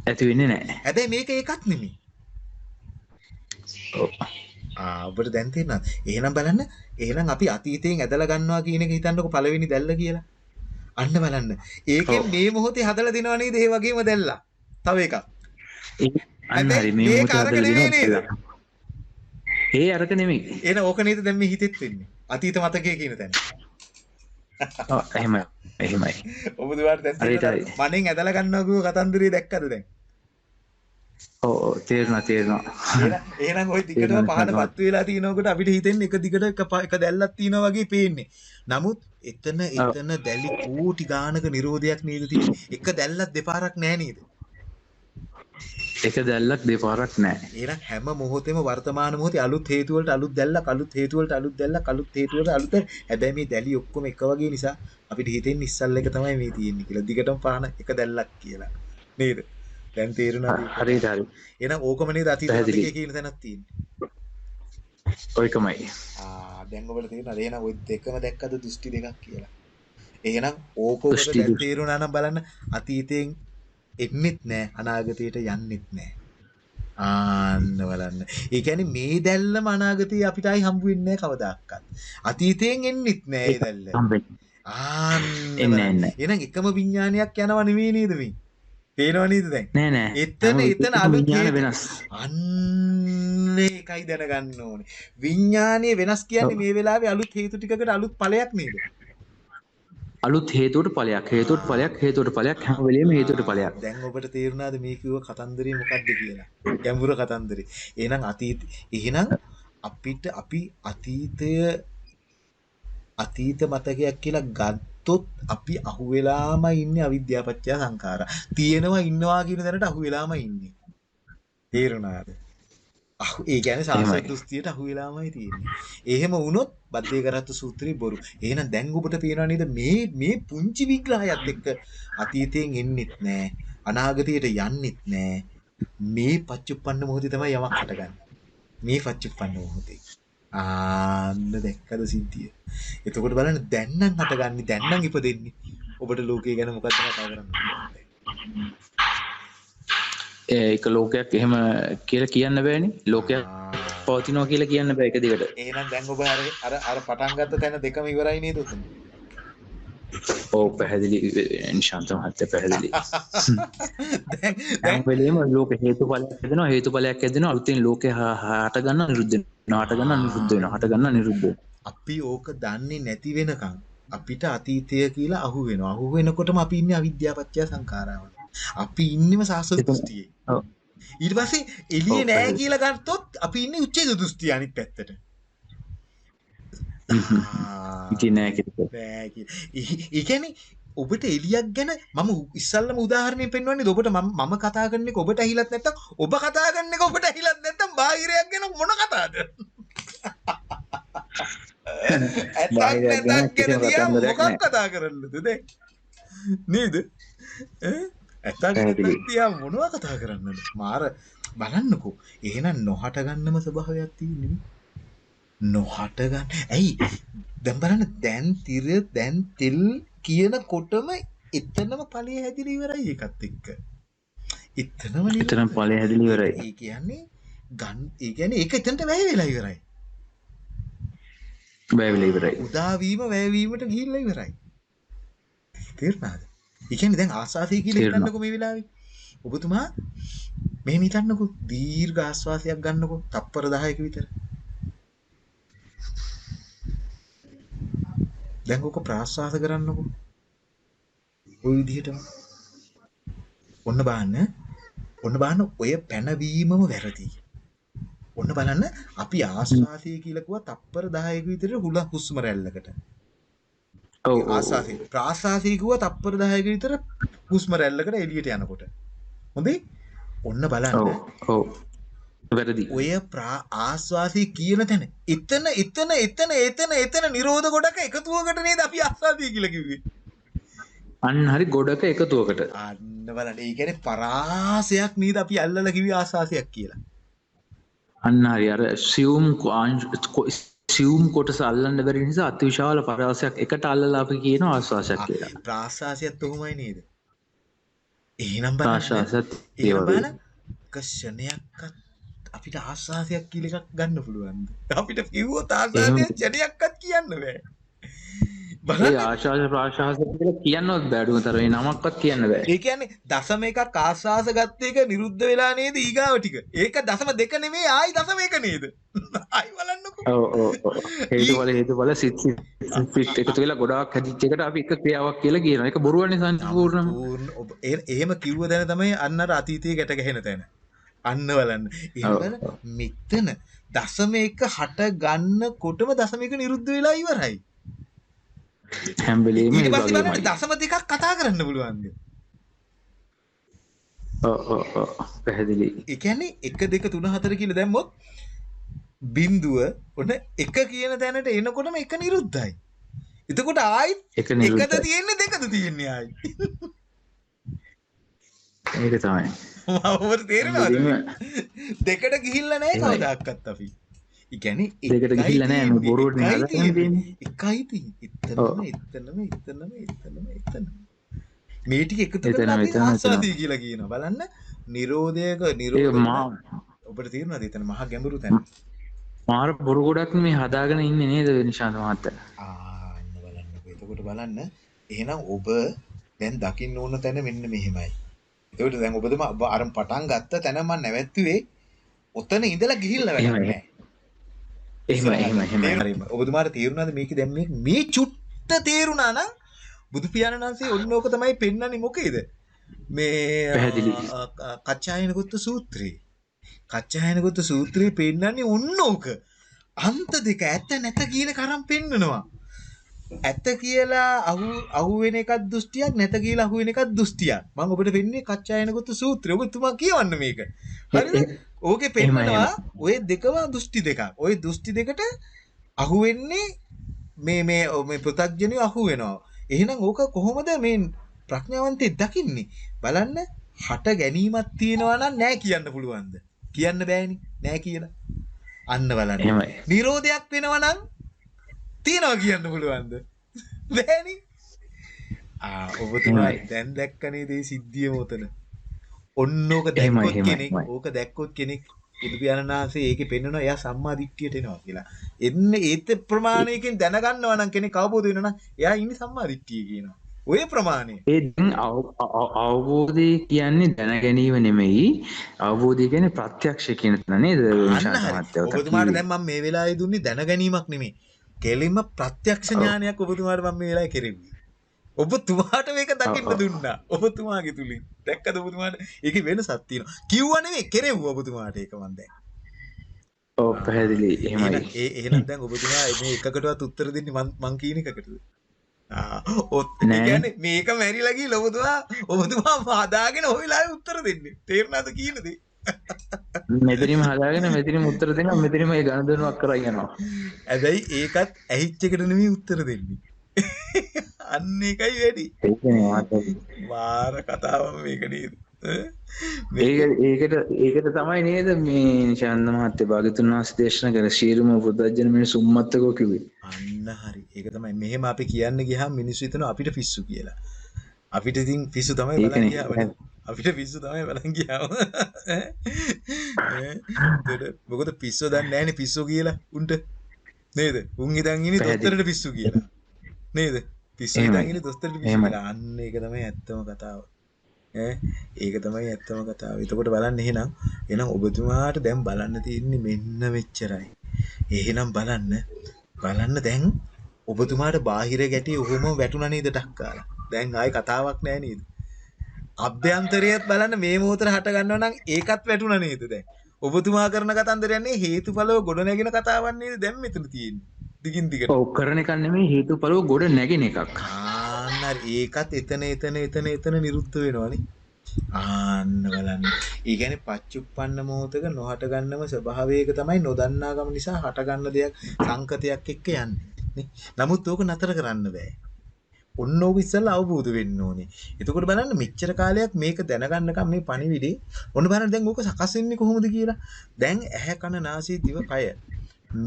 ඇති වෙන්නේ නැහැ හැබැයි මේක එකක් නෙමෙයි. ඔබට දැන් තේරෙනවද? එහෙනම් බලන්න එහෙනම් අපි අතීතයෙන් ඇදලා ගන්නවා කියන එක හිතන්නකො පළවෙනි දැල්ල කියලා. අන්න බලන්න. ඒකෙන්. මේ මොහොතේ හදලා දෙනව නේද? ඒ වගේම දැල්ලා. තව එකක්. ඒ- අන්න හරි මේ මොහොතේ හදලා දෙනවා? ඒ අරක නෙමෙයි එහෙනම් ඕක නේද දැන් මේ හිතෙත් වෙන්නේ. අතීත මතකයේ කියන තැන. ඔව් එහෙමයි එහෙමයි ඔබ දුවාට දැන් හරියට තේරෙනවද? මනෙන් ඇදලා ගන්නවා කිව්ව කතන්දරේ දැක්කද දැන්? ඕ එහෙනම්- එහෙනම් ওই දිගටම තේරෙනවා, පහන. පත්තු වෙලා තිනකොට අපිට හිතෙන්නේ එක දිගට එක දැල්ලක් තියෙනවා වගේ පේන්නේ. නමුත් එතන එතන දැලි කෝටි ගානක නිරෝධයක් නේද තියෙන්නේ. එක දැල්ලක් දෙපාරක් නෑ නේද? එක දැල්ලක් දෙපාරක් නෑ එහෙනම් හැම මොහොතෙම වර්තමාන මොහොතේ අලුත් හේතු වලට අලුත් දැල්ලක් අලුත් හේතු වලට අලුත් දැල්ලක් අලුත් හේතු වලට අලුත් දැල්ල. හැබැයි මේ දැලි ඔක්කොම එක වගේ නිසා අපිට හිතෙන්නේ ඉස්සල්ල එක තමයි මේ තියෙන්නේ කියලා. දිගටම පහන එක දැල්ලක් කියලා. නේද? දැන් තේරුණාද? හරිට හරි එහෙනම් ඕකම නේද අතීත පැහැදිලි. සතියේ කියන තැනක් තියෙන්නේ. ඔයකමයි ආ දැන් ඔබට තේරෙනවද එහෙනම් ওই දෙකම දැක්කද දෘෂ්ටි දෙකක් කියලා. එහෙනම් ඕක ඔබට දැන්. තේරුණා නම් බලන්න අතීතයෙන් එන්නෙත් නෑ අනාගතයට යන්නෙත් නෑ. ආන්න බලන්න. ඒ කියන්නේ මේ දැල්ලම අනාගතේ අපිට ආයි හම්බ වෙන්නේ නෑ කවදාවත්. අතීතයෙන් එන්නෙත් නෑ ඒ දැල්ල. ආන්න එහෙනම් එකම විඥානයක් යනවා නෙවෙයි නේද මේ? පේනව නේද දැන්? නෑ නෑ එතන එතන අලුත් වෙනස් අන්න ඒකයි දැනගන්න ඕනේ. විඥානයේ වෙනස් කියන්නේ මේ වෙලාවේ අලුත් හේතු ටිකකට අලුත් ඵලයක් නේද? අලුත් හේතුවට ඵලයක් හේතුවට ඵලයක් හේතුවට ඵලයක් හැම වෙලේම හේතුවට ඵලයක් දැන් ඔබට තේරුණාද මේ කිව්ව කතන්දරේ මොකක්ද කියලා? ගැඹුරු කතන්දරේ. එහෙනම් අතීත එහෙනම් අපිට අපි අතීතය අතීත මතකයක් කියලා ගත්තොත් අපි අහුවෙලාම ඉන්නේ අවිද්‍යාපච්චය සංඛාරා. තියෙනවා ඉන්නවා කියන දැනට අහුවෙලාම ඉන්නේ. තේරුණාද? අහු ඒ කියන්නේ සාසන එහෙමයි. දෘෂ්ටියට අහුවෙලාමයි තියෙන්නේ. එහෙම වුණොත් බද්දේ කරත්ත සූත්‍රේ බොරු. එහෙනම් දැන් ඔබට පේනවා නේද මේ මේ පුංචි විග්‍රහයත් එක්ක අතීතයෙන් එන්නෙත් නෑ අනාගතයට යන්නෙත් නෑ මේ පච්චුප්පන්න මොහොතේ තමයි යමක් හටගන්නේ. මේ පච්චුප්පන්න මොහොතේ. ආන්න දැක්කද සිද්ධිය. එතකොට බලන්න දැන් නම් හටගන්නේ දැන් නම් ඉපදෙන්නේ. ඔබට ලෝකය ගැන මොකක්ද කතා කරන්නේ? ඒක ලෝකයක් එහෙම කියලා කියන්න බෑනි ලෝකයක් පවතිනවා කියලා කියන්න බෑ එක දිගට එහෙනම් දැන් ඔබ අර අර අර පටන් ගත්ත තැන දෙකම ඉවරයි නේද උතන? ඕ පැහැදිලි නිශාන්ත මහත්ත පැහැදිලි දැන් දැන් හැම වෙලේම ලෝක හේතුඵලයක් හැදෙනවා හේතුඵලයක් හැදෙනවා අලුතෙන් ලෝකේ හට ගන්න නිරුද්ධ හට ගන්න නිරුද්ධ වෙනවා හට ගන්න නිරුද්ධ. අපි ඕක දන්නේ නැති වෙනකන් අපිට අතීතය කියලා අහු වෙනවා. අහු වෙනකොටම අපි ඉන්නේ අවිද්‍යාපච්චය සංඛාරාව. අපි ඉන්නෙම එතන- දෘෂ්ටියේ. ඊට පස්සේ එළියේ නෑ. කියලා ගත්තොත් අපි ඉන්නේ උච්ඡේද දෘෂ්ටිය අනිත් පැත්තට. ඉතින් නෑ. ඒ- කියන්නේ ඔබට එලියක් ගැන මම ඉස්සල්ලම උදාහරණයක් පෙන්වන්නේ ඔබට මම මම කතා කරන එක ඔබට ඇහිලත් නැත්තම් ඔබ කතා කරන එක ඔබට ඇහිලත් නැත්තම් බාහිරයක් ගැන මොන කතාවද? ඇත්තක් බාහිරයක් ගැන මොකක්. කතා කරන්නද? නේද? ඈ? ඇත්තක් පැහැදිලි. නැතක් තියා මොනවා කතා කරන්නද? මාර බලන්නකෝ. එහෙනම් නොහට ගන්නම ස්වභාවයක් තියෙන්නේ. නොහට ගන්න. ඇයි? දැන් බලන්න දැන් තිර දැන් තෙල් කියනකොටම එතනම ඵලය හැදිලා ඉවරයි ඒකත් එක්ක. එතනම නෙමෙයි. එතන ඵලය හැදිලා ඉවරයි. ඒ කියන්නේ ගන් ඒ කියන්නේ ඒක එතනට වැය වෙලා ඉවරයි. බෑවිල ඉවරයි උදාවීම වැයවීමට ගිහිල්ලා ඉවරයි. තේරුණාද? කියන්නේ දැන් ආස්වාසය කියලා. හිතන්නකෝ මේ වෙලාවේ. ඔබතුමා මෙහෙම හිතන්නකෝ දීර්ඝ ආස්වාසයක් ගන්නකෝ තප්පර 10ක විතර. දැන් ඔක ප්‍රාශ්වාස කරන්නකෝ. ওই විදිහටම. ඔන්න බලන්න. ඔන්න බලන්න ඔය පැනවීමම වැරදි. ඔන්න බලන්න අපි ආශ්වාසය කියලා කිව්වා තප්පර 10ක විතර හුල හුස්ම රැල්ලකට. ප්‍රාශ්වාසය කිව්වා තප්පර 10ක විතර හුස්ම රැල්ලකට එළියට යනකොට. හොඳේ? ඔන්න බලන්න. වැරදි. ඔය ප්‍රා ආස්වාසී කියන තැන. එතන එතන එතන එතන එතන නිරෝධ ගොඩක එකතුවකට නේද අපි ආස්වාදී කියලා කිව්වේ? අන්න හරි ගොඩක එකතුවකට. අන්න බලන්න. ඒ කියන්නේ පරාසයක් නේද අපි අල්ලලා කිව්වේ ආස්වාසයක් කියලා. අන්න හරි. අර සියුම් සියුම් කොටස අල්ලන්න බැරි නිසා අතිවිශාල පරාසයක් එකට අල්ලලා අපි කියන ආශ්වාසයක් කියලා. ප්‍රාශ්වාසයත් ඔහොමයි නේද? එහෙනම් බලන්න. ආශ්වාසත් ඒ එහෙනම් වගේ. බලන්න. කෂණයක්වත් අපිට ආස්වාසයක් කියලා එකක් ගන්න පුළුවන්ද? අපිට කිව්වොත් ආස්වාසයක් ඡනයක්වත් කියන්න බෑ ආශාස ප්‍රාශාස කියලා කියන්නවත් බෑඩුව තර ඒ නමක්වත් කියන්න බෑ ඒ කියන්නේ දසම එකක් ආස්වාස ගත්ත එක නිරුද්ධ වෙලා නේද ඊගාව ටික. ඒක දසම දෙක නෙමෙයි ආයි දසම එක නේද? හේතුඵල හේතුඵල සිත් සිත් එකතු වෙලා ගොඩාක් හැදිච්ච එකට අපි එක ක්‍රියාවක් කියලා කියනවා ඒක බොරුවනේ සම්පූර්ණම සම්පූර්ණ ඔබ ඒ- එහෙම කිව්ව දැන තමයි අන්න අතීතයේ ගැට ගැහෙන තැන. අන්න. එහෙනම් මෙතන දශම එක හට ගන්නකොටම දශම එක නිරුද්ධ වෙලා ඉවරයි. හැම වෙලේම ඊට ඒ පස්සේ බලන්න වගේමයි. දශම දෙකක් කතා කරන්න පුළුවන්ද? පැහැදිලි. කියන්නේ 1 2 3 4 කියලා දැම්මොත් බිඳුව ඔන්න එක කියන තැනට එනකොටම එක නිරුද්ධයි. එතකොට ආයිත් එක එකද. තියෙන්නේ දෙකද තියෙන්නේ ආයි. ඒක තමයි. මුලින්ම දෙකට ගිහිල්ලා නැහැ එහෙමයි. කවදාකවත් අපි. ඒ කියන්නේ දෙකට එකයි ගිහිල්ලා නැහැ, මේ තියෙන්නේ, බොරුවට නේ එකයි හදාගෙන තියෙන්නේ. තියෙන්නේ. එකයි තියෙන්නේ. ඔව්. එතනම එතනම එතනම එතනම එතන, එතන, එතන. ආස්වාදී කියලා කියනවා. බලන්න නිරෝධයක මා ඔබට තේරෙනවද එතන මහා ගැඹුරු තැන. මාර බොරු ගොඩක් මේ හදාගෙන ඉන්නේ නේද නිශාන්ත මහත්තයා? ආන්න බලන්නකො. එතකොට බලන්න එහෙනම් ඔබ දැන් දකින්න ඕන තැන මෙන්න මෙහෙමයි. එතකොට දැන් ඔබදම ඔබ අර පටන් ගත්ත තැන මම නැවැත්තුවේ ඔතන ඉඳලා ගිහිල්ලා වැඩක්. නැහැ. එහෙම එහෙම එහෙම. තේරුණාද? ඔබතුමාට තේරුණාද මේක දැන් මේ මේ චුට්ට තේරුණා නම් බුදු පියාණන් වහන්සේ ඔන්න ඕක තමයි පෙන්වන්නේ මොකේද? මේ. කච්චායනගොත්ත සූත්‍රේ. කච්චායනගොත්ත සූත්‍රේ පෙන්වන්නේ ඔන්න ඕක. අන්ත දෙක ඇත්ත නැත කියන කරම් පෙන්නනවා. ඇත්ත කියලා අහු අහු වෙන එකක් දෘෂ්ටියක් නැත කියලා අහු වෙන එකක් දෘෂ්ටියක්. මම ඔබට වෙන්නේ කච්චායනගොත්ත සූත්‍රය. ඔබතුමා කියවන්න මේක. හරිද? ඕකේ පෙන්නනවා ඔය දෙකම දෘෂ්ටි දෙකක්. ඔය දෘෂ්ටි දෙකට අහු වෙන්නේ මේ මේ මේ පෘථග්ජනිය අහු වෙනවා. එහෙනම් ඕක කොහොමද මේ ප්‍රඥාවන්තේ දකින්නේ? බලන්න හට ගැනීමක් තියෙනවා නම් නෑ කියන්න පුළුවන්ද? කියන්න බෑනේ. නෑ කියලා. අන්න බලන්න. නිරෝධයක් වෙනවා නම් තියනවා කියන්න පුළුවන්ද? බෑනේ. ඔබතුමා. දැන් දැක්ක නේද මේ සිද්ධිය මොතන? ඔන්න ඕක එහෙමයි, දැක්කොත් එහෙමයි, කෙනෙක්. ඕක දැක්කොත් කෙනෙක් බුදු පියාණන් වහන්සේ ඒකේ පෙන්වනවා එයා සම්මා දිට්ඨියට එනවා කියලා. එන්න ඒත් ප්‍රමාණයකින් දැනගන්නවා නම් කෙනෙක් අවබෝධ වෙනවා නම් එයා ඉන්නේ සම්මා දිට්ඨිය කියනවා. ඔය ප්‍රමාණය. ඒ අවබෝධය කියන්නේ දැන ගැනීම නෙමෙයි අවබෝධය කියන්නේ ප්‍රත්‍යක්ෂ කියන තැන නේද ඔබතුමාට? දැන් මම මේ වෙලාවේ දුන්නේ දැන ගැනීමක් නෙමෙයි. කෙලින්ම ප්‍රත්‍යක්ෂ. ඥානයක් ඔබතුමාට මම මේ වෙලාවේ කෙරෙව්වේ. ඔබතුමාට මේක දකින්න. දුන්නා. ඔබතුමාගේ තුලින්. දැක්කද ඔබතුමාට? ඒකේ වෙනසක් තියෙනවා. කිව්වා නෙමෙයි කෙරෙව්වා ඔබතුමාට ඒක මම දැන්. ඔව් පැහැදිලි එහෙමයි ඒ එහෙනම් දැන් ඔබතුමා මේ එකකටවත් උත්තර දෙන්නේ මං මං කියන එකකටද? ආ ඔත්. කියන්නේ මේක මැරිලා ගිහලා ඔබතුමා ඔබතුමා හදාගෙන ওই වෙලාවේ උත්තර දෙන්නේ. තේරුණාද කියන දේ? මෙතනින්ම හදාගෙන මෙතනින්ම උත්තර දෙනවා මෙතනින්ම ඒ ගණදනුවක් කරා යනවා හැබැයි ඒකත් ඇහිච්ච එකට නෙමෙයි උත්තර දෙන්නේ. අන්න ඒකයි වැඩි. වාර කතාවම මේක නේද? ඈ? මේක ඒක ඒකට ඒකට තමයි නේද මේ නිශාන්ත මහත්තයා භාගතුන් වහන්සේ දේශනා කළ ශීලම පුදජන මිනිස් උම්මත්තකෝ කිව්වේ අන්න හරි. ඒක තමයි මෙහෙම අපි කියන්න ගියාම මිනිස්සු හිතනවා අපිට පිස්සු කියලා. අපිට ඉතින් පිස්සු තමයි බලන් ඒකනේ. අපිට පිස්සු තමයි බලන් ගියාම. මොකද පිස්සෝ දන්නේ නැහනේ පිස්සෝ කියලා උන්ට. නේද? උන් හිතන් ඉන්නේ. දොස්තරට පිස්සු කියලා. නේද? පිස්සු. හිතන් ඉන්නේ දොස්තරට පිස්සු. කියලා. අන්න ඒක තමයි ඇත්තම කතාව. ඈ ඒක තමයි ඇත්තම කතාව. එතකොට බලන්න එහෙනම් එහෙනම් ඔබතුමාට දැන් බලන්න තියෙන්නේ මෙන්න මෙච්චරයි. එහෙනම් බලන්න බලන්න දැන් ඔබතුමාට බාහිර ගැටි ඔහොම වැටුණා නේද ටක් ගාලා. දැන් ආයි කතාවක් නැහැ නේද? අභ්‍යන්තරයත් බලන්න මේ මොහොතේ හට ගන්නවා නම් ඒකත් වැටුණා නේද දැන්? ඔබතුමා කරන කතන්දරයන්නේ හේතුඵලව ගොඩ නැගෙන කතාවක් නේද දැන් මෙතන තියෙන්නේ. දිගින් දිගට. ඔව් කරන එකක් නෙමෙයි හේතුඵලව ගොඩ නැගෙන එකක් ආන්න. ඒකත් එතන එතන එතන එතන නිරුද්ධ වෙනවනේ. ආන්න බලන්න. ඒ කියන්නේ පච්චුප්පන්න මොහොතක නොහට ගන්නම ස්වභාවයක තමයි නොදන්නාකම නිසා හට ගන්න දෙයක් සංකතයක් එක්ක යන්නේ. නමුත් ඕක නතර කරන්න බෑ. ඔන්න ඕක ඉස්සෙල්ලා අවබෝධ වෙන්න ඕනේ. එතකොට බලන්න මෙච්චර කාලයක් මේක දැනගන්නකම් මේ පණිවිඩේ ඔන්න බලන්න දැන් ඕක සකස් වෙන්නේ කොහොමද කියලා. දැන් ඇහැ කන නාසය දිව කය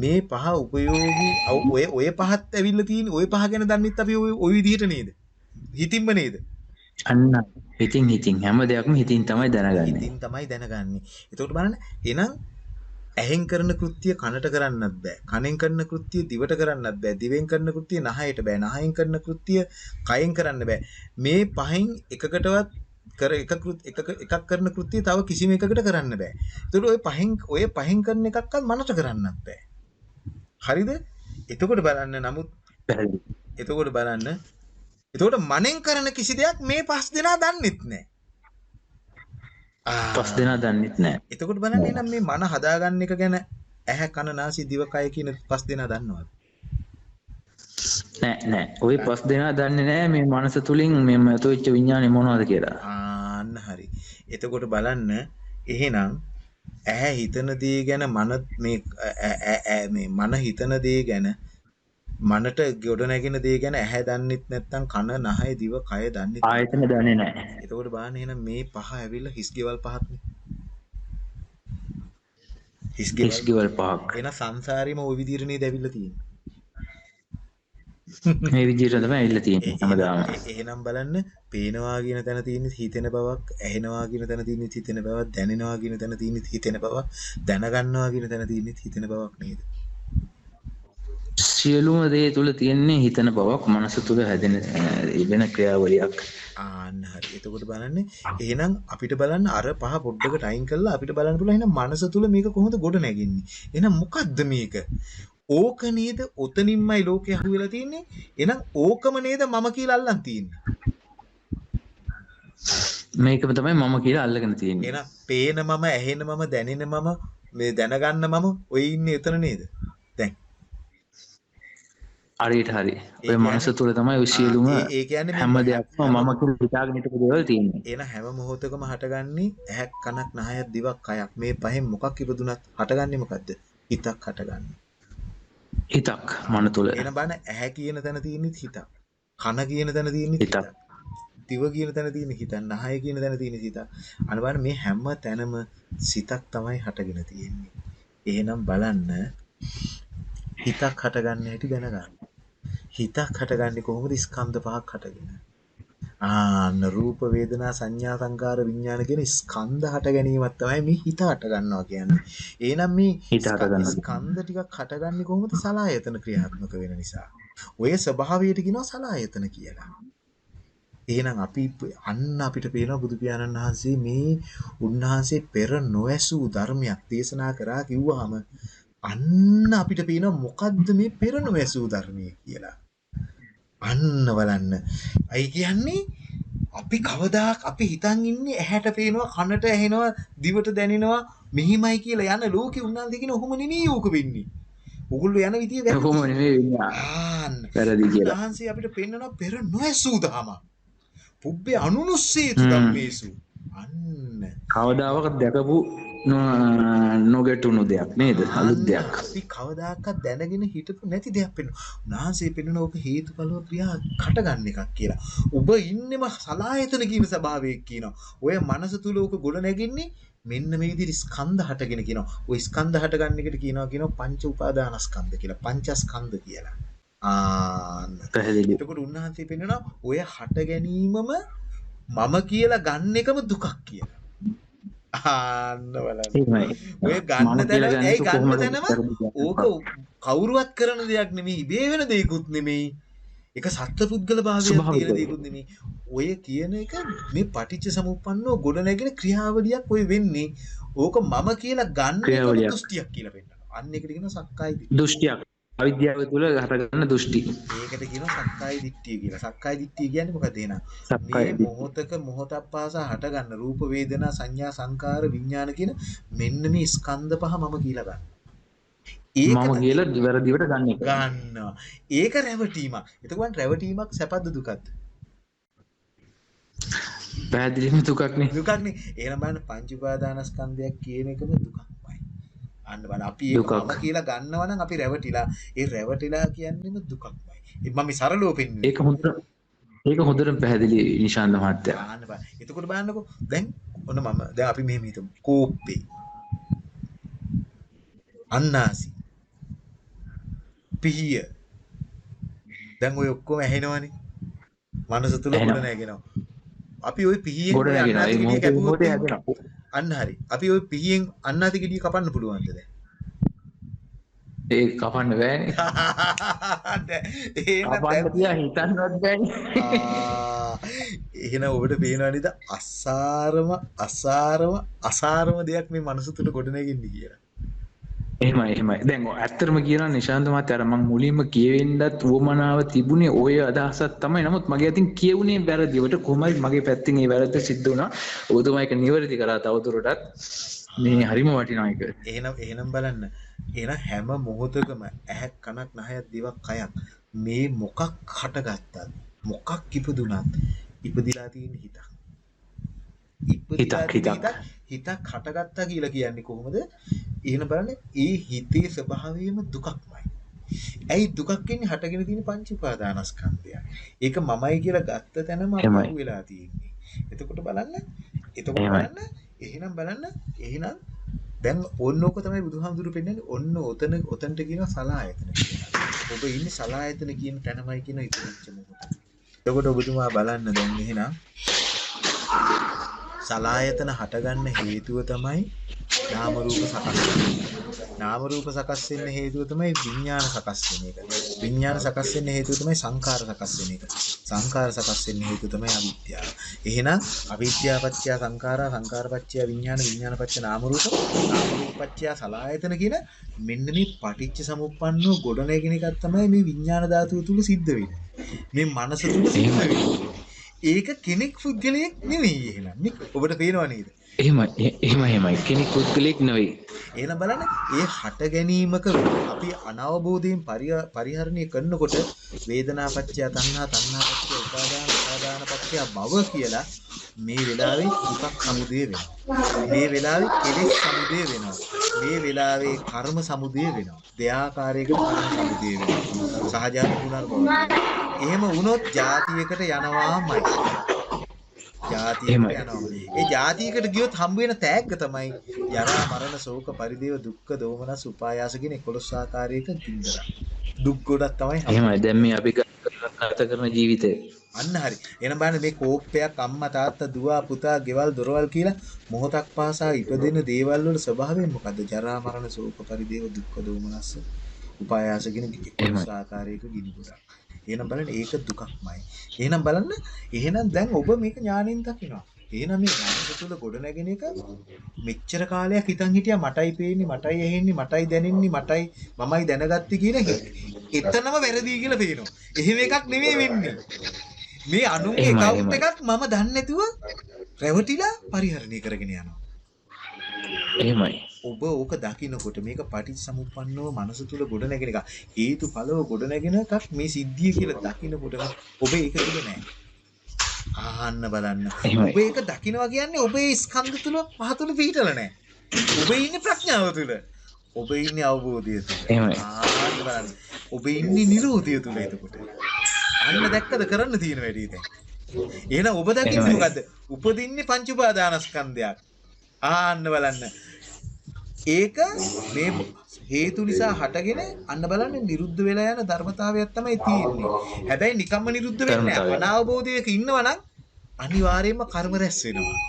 මේ පහ උපයෝගී ඔය ඔය පහත් ඇවිල්ලා තියෙන ඔය පහ ගැන දන්නෙත් අපි ඔය ඔය විදිහට නේද? හිතින්ම නේද? අන්න හිතින් හිතින් හැම දෙයක්ම හිතින් තමයි දැනගන්නේ හිතින් තමයි දැනගන්නේ. එතකොට බලන්න එහෙනම් ඇහෙන් කරන කෘත්‍ය කනට කරන්නත් බෑ. කනෙන් කරන කෘත්‍ය දිවට කරන්නත් බෑ. දිවෙන් කරන කෘත්‍ය නහයට බෑ. නහයෙන් කරන කෘත්‍ය කයෙන් කරන්න බෑ. මේ පහෙන් එකකටවත් කර එක කෘත් එකක එකක් කරන කෘත්‍ය තව කිසිම එකකට කරන්න බෑ. ඒතකොට ඔය පහෙන් ඔය පහෙන් කරන එකක්වත් මනට කරන්නත් බෑ. හරිද? එතකොට බලන්න නමුත්. එතකොට බලන්න එතකොට මනෙන් කරන කිසි දෙයක් මේ පස් දෙනා දන්නෙත් නෑ. පස් දෙනා දන්නෙත් නෑ එතකොට බලන්න එහෙනම් මේ මන හදාගන්න එක ගැන ඇහැ කන නාසය දිවකය කියන පස් දෙනා දන්නවද? නෑ නෑ ඔය පස් දෙනා දන්නේ නෑ මේ මනස තුළින් මෙම ඇතුවෙච්ච විඤ්ඥානය මොනවාද කියලා ආන්න හරි. එතකොට බලන්න එහෙනම් ඇහැ හිතන දේ ගැන මන මේ මේ මන හිතන දේ ගැන මනට ගොඩ නැගෙන දේ ගැන ඇහැ දන්නෙත් නැත්නම් කන නහය දිව කය දන්නෙත් ආයතන දන්නේ නෑ එතකොට බලන්න එහෙනම් මේ පහ ඇවිල්ලා හිස් ගෙවල් පහක්නේ. හිස් ගෙවල්. පහක්. එන සංසාරේම ওই විදිහට නේද ඇවිල්ලා තියෙන්නේ. මේ විදිහට තමයි ඇවිල්ලා තියෙන්නේ හැමදාම. එහෙනම් බලන්න පේනවා කියන තැන තියෙන හිතෙන බවක් ඇහෙනවා කියන තැන තියෙන හිතෙන බවක් දැනෙනවා කියන තැන තියෙන හිතෙන බවක් දැනගන්නවා කියන තැන තියෙන හිතෙන බවක් නේද සියලුම දේ තුළ තියෙන්නේ හිතන බවක් මනස තුළ හැදෙන ඉබෙන ක්‍රියාවලියක්. ආන්න හරි. එතකොට බලන්න එහෙනම් අපිට බලන්න අර පහ පොඩ්ඩකට අයින් කරලා අපිට බලන්න පුළුවන් එහෙනම් මනස තුල මේක කොහොමද ගොඩ නැගෙන්නේ? එහෙනම් මොකද්ද මේක? ඕක නේද ඔතනින්මයි ලෝකේ අහු වෙලා තියෙන්නේ. එහෙනම් ඕකම නේද මම කියලා අල්ලන් තියෙන්නේ? මේකම තමයි මම කියලා අල්ලගෙන තියෙන්නේ. එහෙනම් පේන මම ඇහෙන මම දැනෙන මම මේ දැනගන්න මම ඔය ඉන්නේ එතන නේද? දැන් හරියට හරි. ඔය මනස තුළ තමයි ඔය සියලුම ඒ- ඒ කියන්නේ මේ හැම දෙයක්ම මම හිටපු දේවල් තියෙන්නේ. එන හැම මොහොතකම හටගන්නේ ඇහක් කනක් නහයක් දිවක් කයක් මේ පහෙන් මොකක් ඉපදුනත් හටගන්නේ මොකද්ද? හිතක් හටගන්නේ. හිතක් මන තුළ එන බන ඇහැ කියන තැන තියෙන්නේ හිතක්. කන කියන තැන තියෙන්නේ හිතක්. දිව කියන තැන තියෙන්නේ හිතක්. නහය කියන තැන තියෙන්නේ හිතක්. අන බලන්න මේ හැම තැනම සිතක් තමයි හටගෙන තියෙන්නේ. එහෙනම් බලන්න. හිතක් හටගන්න හැටි දැනගන්න හිතක් හටගන්නේ කොහොමද ස්කන්ධ පහක් හටගෙන ආන්න රූප වේදනා සංඥා සංකාර විඥාන කියන ස්කන්ධ හට ගැනීමක් තමයි මේ හිත හට ගන්නවා කියන්නේ. එහෙනම් මේ හිත හට ගන්නවා. ස්කන්ධ ටිකක් හටගන්නේ කොහොමද? සලායතන ක්‍රියාත්මක වෙන නිසා. ඔය ස්වභාවයට කියනවා සලායතන කියලා. එහෙනම් අපි අන්න අපිට පේනවා බුදු පියාණන් වහන්සේ මේ උන්වහන්සේ පෙර නොඇසූ ධර්මයක් දේශනා කරා කිව්වහම අන්න අපිට පේනවා මොකද්ද මේ පෙර නොඇසූ ධර්මය කියලා. අන්න බලන්න. අයි කියන්නේ අපි කවදාක් අපි හිතන් ඉන්නේ ඇහැට පේනවා කනට ඇහෙනවා දිවට දැනෙනවා මෙහිමයි කියලා යන ලෝකෙ උන්වහන්සේ කියන ඔහොම නෙමෙයි ඕක වෙන්නේ. ඕගොල්ලෝ යන විදිය වැරදි. කොහොම නෙමෙයි වෙන්නේ. වැරදි කියලා උන්වහන්සේ අපිට පෙන්වනවා පෙර නොඇසූ දහම. පුබ්බේ අනුනුස්සේතු. ධම්මේසු. අන්න. කවදාවක දැකපු නොගැටුණු දෙයක් නේද අලුත් දෙයක් අපි කවදාකවත් දැනගෙන හිටපු නැති දෙයක් පෙන්වනවා. උන්වහන්සේ පෙන්වන ඕක හේතුඵලව ක්‍රියා කටගන්න එකක් කියලා. ඔබ ඉන්නෙම සලායතන කියන ස්වභාවයක් කියනවා. ඔය මනස තුල ඕක ගොඩ නැගින්නේ මෙන්න මේ විදිහට ස්කන්ධ හටගෙන කියනවා. ওই ස්කන්ධ හටගන්න එකට කියනවා කියනවා පංච උපාදානස්කන්ධ කියලා. පංචස්කන්ධ කියලා. ආන්න. පැහැදිලි එතකොට උන්වහන්සේ පෙන්වනවා ඔය හට ගැනීමම මම කියලා ගන්න එකම දුකක් කියලා. ආන්න බලන්න. ඔය ගන්න කියලා ඇයි ගන්න දෙයක්? ඕක කවුරුවත් කරන දෙයක් නෙමෙයි. ඉබේ වෙන දෙයක්ුත් නෙමෙයි. ඒක සත්පුද්ගල භාවයක් ස්වභාවික තියෙන දෙයක්. දෙයක්ුත් නෙමෙයි. ඔය කියන එක මේ පටිච්ච සමුප්පන්නව ගොඩ නැගෙන ක්‍රියාවලියක් ඔය වෙන්නේ. ඕක මම කියලා ගන්න. දෘෂ්ටියක් කියලා පෙන්නනවා. අන්න ඒකට කියනවා සක්කාය දෘෂ්ටියක් අවිද්‍යාව තුළ හටගන්න දෘෂ්ටි ඒකට කියනවා සක්කාය දිට්ඨිය කියලා සක්කාය දිට්ඨිය කියන්නේ මොකද එහෙනම් මේ මොහොතක මොහොතක් පාසා හටගන්න රූප වේදනා සංඥා සංකාර විඥාන කියන මෙන්න මේ ස්කන්ධ පහ මම කියලා ගන්න. මම කියලා වැරදිවට ගන්න එක ගන්නවා. ඒක රැවටීමක්. එතකොට රැවටීමක් සැපද දුකද? පැහැදිලිම දුකක්නේ දුකක්නේ. එහෙනම් බලන්න පංච උපාදානස්කන්ධයක් කියන එකම දුකක්මයි. අන්න බලන්න අපි ඒක කියලා ගන්නවා නම් අපි රැවටිලා. ඒ රැවටිලා කියන්නේම දුකක්මයි. මම මේ සරලව පෙන්නේ. ඒක හොඳ ඒක හොඳට පැහැදිලි නිශාන්ත මහත්තයා බලන්න බලන්න. එතකොට බලන්නකෝ දැන් ඔන්න මම දැන් අපි මෙහෙම හිතමු. කෝප්පේ. අන්නාසි. පිහිය. දැන් ඔය ඔක්කොම ඇහෙනවනේ. මනස තුල. ගොඩ නැගෙනවා. අපි ওই පිහියෙන් ගොඩ ඔය නැගෙන අන්නාසි ඒ මොහොතේ හැදෙනවා අන්න හරි. අපි ওই පිහියෙන් අන්නාසි ගෙඩිය කපන්න පුළුවන්ද දැන්? ඒ කපන්න බෑනේ එහෙනම් කපන්න දැන් තියා හිතන්නවත් බෑනේ එහෙනම් ඔබට පේනවා නේද අසාරම අසාරම අසාරම දෙයක් මේ මනස තුල ගොඩනැගෙන්නේ කියලා. එහම එහම දැන් ඇත්තරම කියන නිශාන්තමත් අරමං මුලින්ම කියවෙන්ඩත් වුවමනාව තිබුණේ ඔය අදහසත් තමයි. නමුත් මගේ ඇතින් කියවුණේ බැරදිවට කොමයි මගේ පැත්තිගේ වැරත සිද්ධ වුණ? ඕතුමයික නිවැරදි කරා තවතුරටත් මේ හරිම වටිනායක එහෙනම් එහෙනම් බලන්න. එන හැම මොහොතකම ඇහැක් කනක් නහයක් දිවක් කයක් මේ මොකක් හටගත්තත් මොකක් ඉපදුනත් ඉපදිලා තියෙන හිතක්. ඉපදිලා හිතක්, හිතක්. හිතක් හටගත්තා කියලා කියන්නේ කොහොමද එහෙනම් බලන්න ඒ හිතේ ස්වභාවයම දුකක්මයි ඇයි දුකක් කියන්නේ හටගෙන තියෙන පංච උපාදානස්කන්ධය. ඒක මමයි කියලා ගත්ත තැනම. අපු වෙලා තියෙන්නේ. එතකොට බලන්න එතකොට. බලන්න එහෙනම් බලන්න එහෙනම් දැන් ඔන්න ඕක තමයි බුදුහාමුදුරු පෙන්නන්නේ ඔන්න ඔතන ඔතනට කියනවා සලායතන කියලා. ඔබ ඉන්නේ සලායතන කියන තැනමයි කියන ඉතිරිච්ච මොහොත. එතකොට ඔබතුමා බලන්න දැන් එහෙනම් සලායතන හටගන්න හේතුව තමයි නාම රූප සකස් වෙන්නේ. නාම රූප සකස් වෙන්න හේතුව තමයි විඥාන සකස් වෙන එක. විඥාන සකස් වෙන්න හේතුව තමයි සංකාර සකස් වෙන එක. සංකාර සකස් වෙන්න හේතුව තමයි අවිද්‍යාව. එහෙනම් අවිද්‍යාව පත්‍ය සංකාරා සංකාර පත්‍ය විඥාන විඥාන පත්‍ය නාම රූප නාම රූප පත්‍ය සලායතන කියන මෙන්න මේ පටිච්ච සමුප්පන්නව ගොඩනැගෙන එකක් තමයි මේ විඥාන ධාතුව තුල සිද්ධ වෙන්නේ. මේ මනස තුල සිද්ධ වෙන්නේ. ඒක කෙනෙක් පුද්ගලයෙක් නෙවෙයි එහෙනම්. මේ ඔබට පේනව නේද? එහෙම එහෙම එහෙමයි කෙනෙක් පුද්ගලෙක් නොවෙයි. එහෙනම් බලන්න ඒ හට ගැනීමක අපි අනවබෝධයෙන් පරිහ- පරිහරණය කරනකොට වේදනා පත්‍ය තණ්හා තණ්හා පත්‍ය උපාදාන උපාදාන පත්‍ය භව කියලා මේ වෙලාවේ දුකක් සමුදය වෙනවා. මේ වෙලාවේ කෙලෙස් සමුදය වෙනවා. මේ වෙලාවේ කර්ම සමුදය වෙනවා. දෙආකාරයකට කර්ම සමුදය වෙනවා. සහජාත පුනර්භව එහෙම වුණොත් જાතියකට යනවාමයි ජාතියකට එහෙමයි. යනවා. ඒ ජාතියකට ගියොත් හම්බ වෙන තෑග්ග තමයි ජරා මරණ ශෝක පරිදේව දුක්ඛ දෝමනස් උපායාස කියන 11 ආකාරයක ගින්දර. දුක් ගොඩක් තමයි එහෙමයි දැන් මේ අපි ගත කරන ජීවිතය අන්න හරි. එහෙනම් බලන්න මේ කෝප්පයක් අම්මා තාත්තා දුව පුතා ගෙවල් දොරවල් කියලා මොහොතක් පාසා ඉපදෙන දේවල් වල ස්වභාවය මොකද්ද? ජරා මරණ ශෝක පරිදේව දුක්ඛ දෝමනස් උපායාස කියන 11 ආකාරයක ගිනි ගොඩක්. එහෙනම් බලන්න ඒක දුකක්මයි. එහෙනම් බලන්න එහෙනම් දැන් ඔබ මේක ඥාණයෙන් දකිනවා. එහෙනම් මේ මනස තුල ගොඩ නැගෙන එක මෙච්චර කාලයක් හිතන් හිටියා මටයි පේන්නේ මටයි ඇහෙන්නේ මටයි දැනෙන්නේ මටයි මමයි දැනගත්තේ කියන. එතනම වැරදි කියලා පේනවා. එහෙම එකක් නෙමෙයි වෙන්නේ. මේ අනුන්ගේ එහෙමයි. එකක් මම දන්නේ නැතුව රැවටිලා පරිහරණය කරගෙන යනවා. එහෙමයි ඔබ ඕක දකිනකොට මේක පටිච්චසමුප්පන්නව මනස තුල ගොඩ නැගෙන එක. හේතු ඵලව ගොඩ නැගෙන එකක් මේ සිද්ධිය කියලා දකිනකොට ඔබ ඒක තුල නැහැ. ආන්න බලන්න. ඔබ ඒක දකිනවා කියන්නේ ඔබේ ස්කන්ධ තුල පහ තුල පිහිටලා නැහැ. ඔබ ඉන්නේ ප්‍රඥාව තුල. ඔබ ඉන්නේ අවබෝධය තුල. එහෙමයි. ආන්න බලන්න. ඔබ ඉන්නේ නිරෝධය තුල එතකොට. අන්න දැක්කද කරන්න තියෙන වැඩේ දැන්. එහෙනම් ඔබ දකින්නේ. මොකද්ද? උපදින්නේ පංච උපාදානස්කන්ධයක්. ආන්න බලන්න. ඒක මේ හේතු නිසා හටගෙන අන්න බලන්න නිරුද්ධ වෙලා යන ධර්මතාවයක් තමයි තියෙන්නේ. හැබැයි නිකම්ම නිරුද්ධ වෙන්නේ නැහැ. අනාවබෝධයක ඉන්නවා නම් අනිවාර්යයෙන්ම කර්ම රැස් වෙනවා.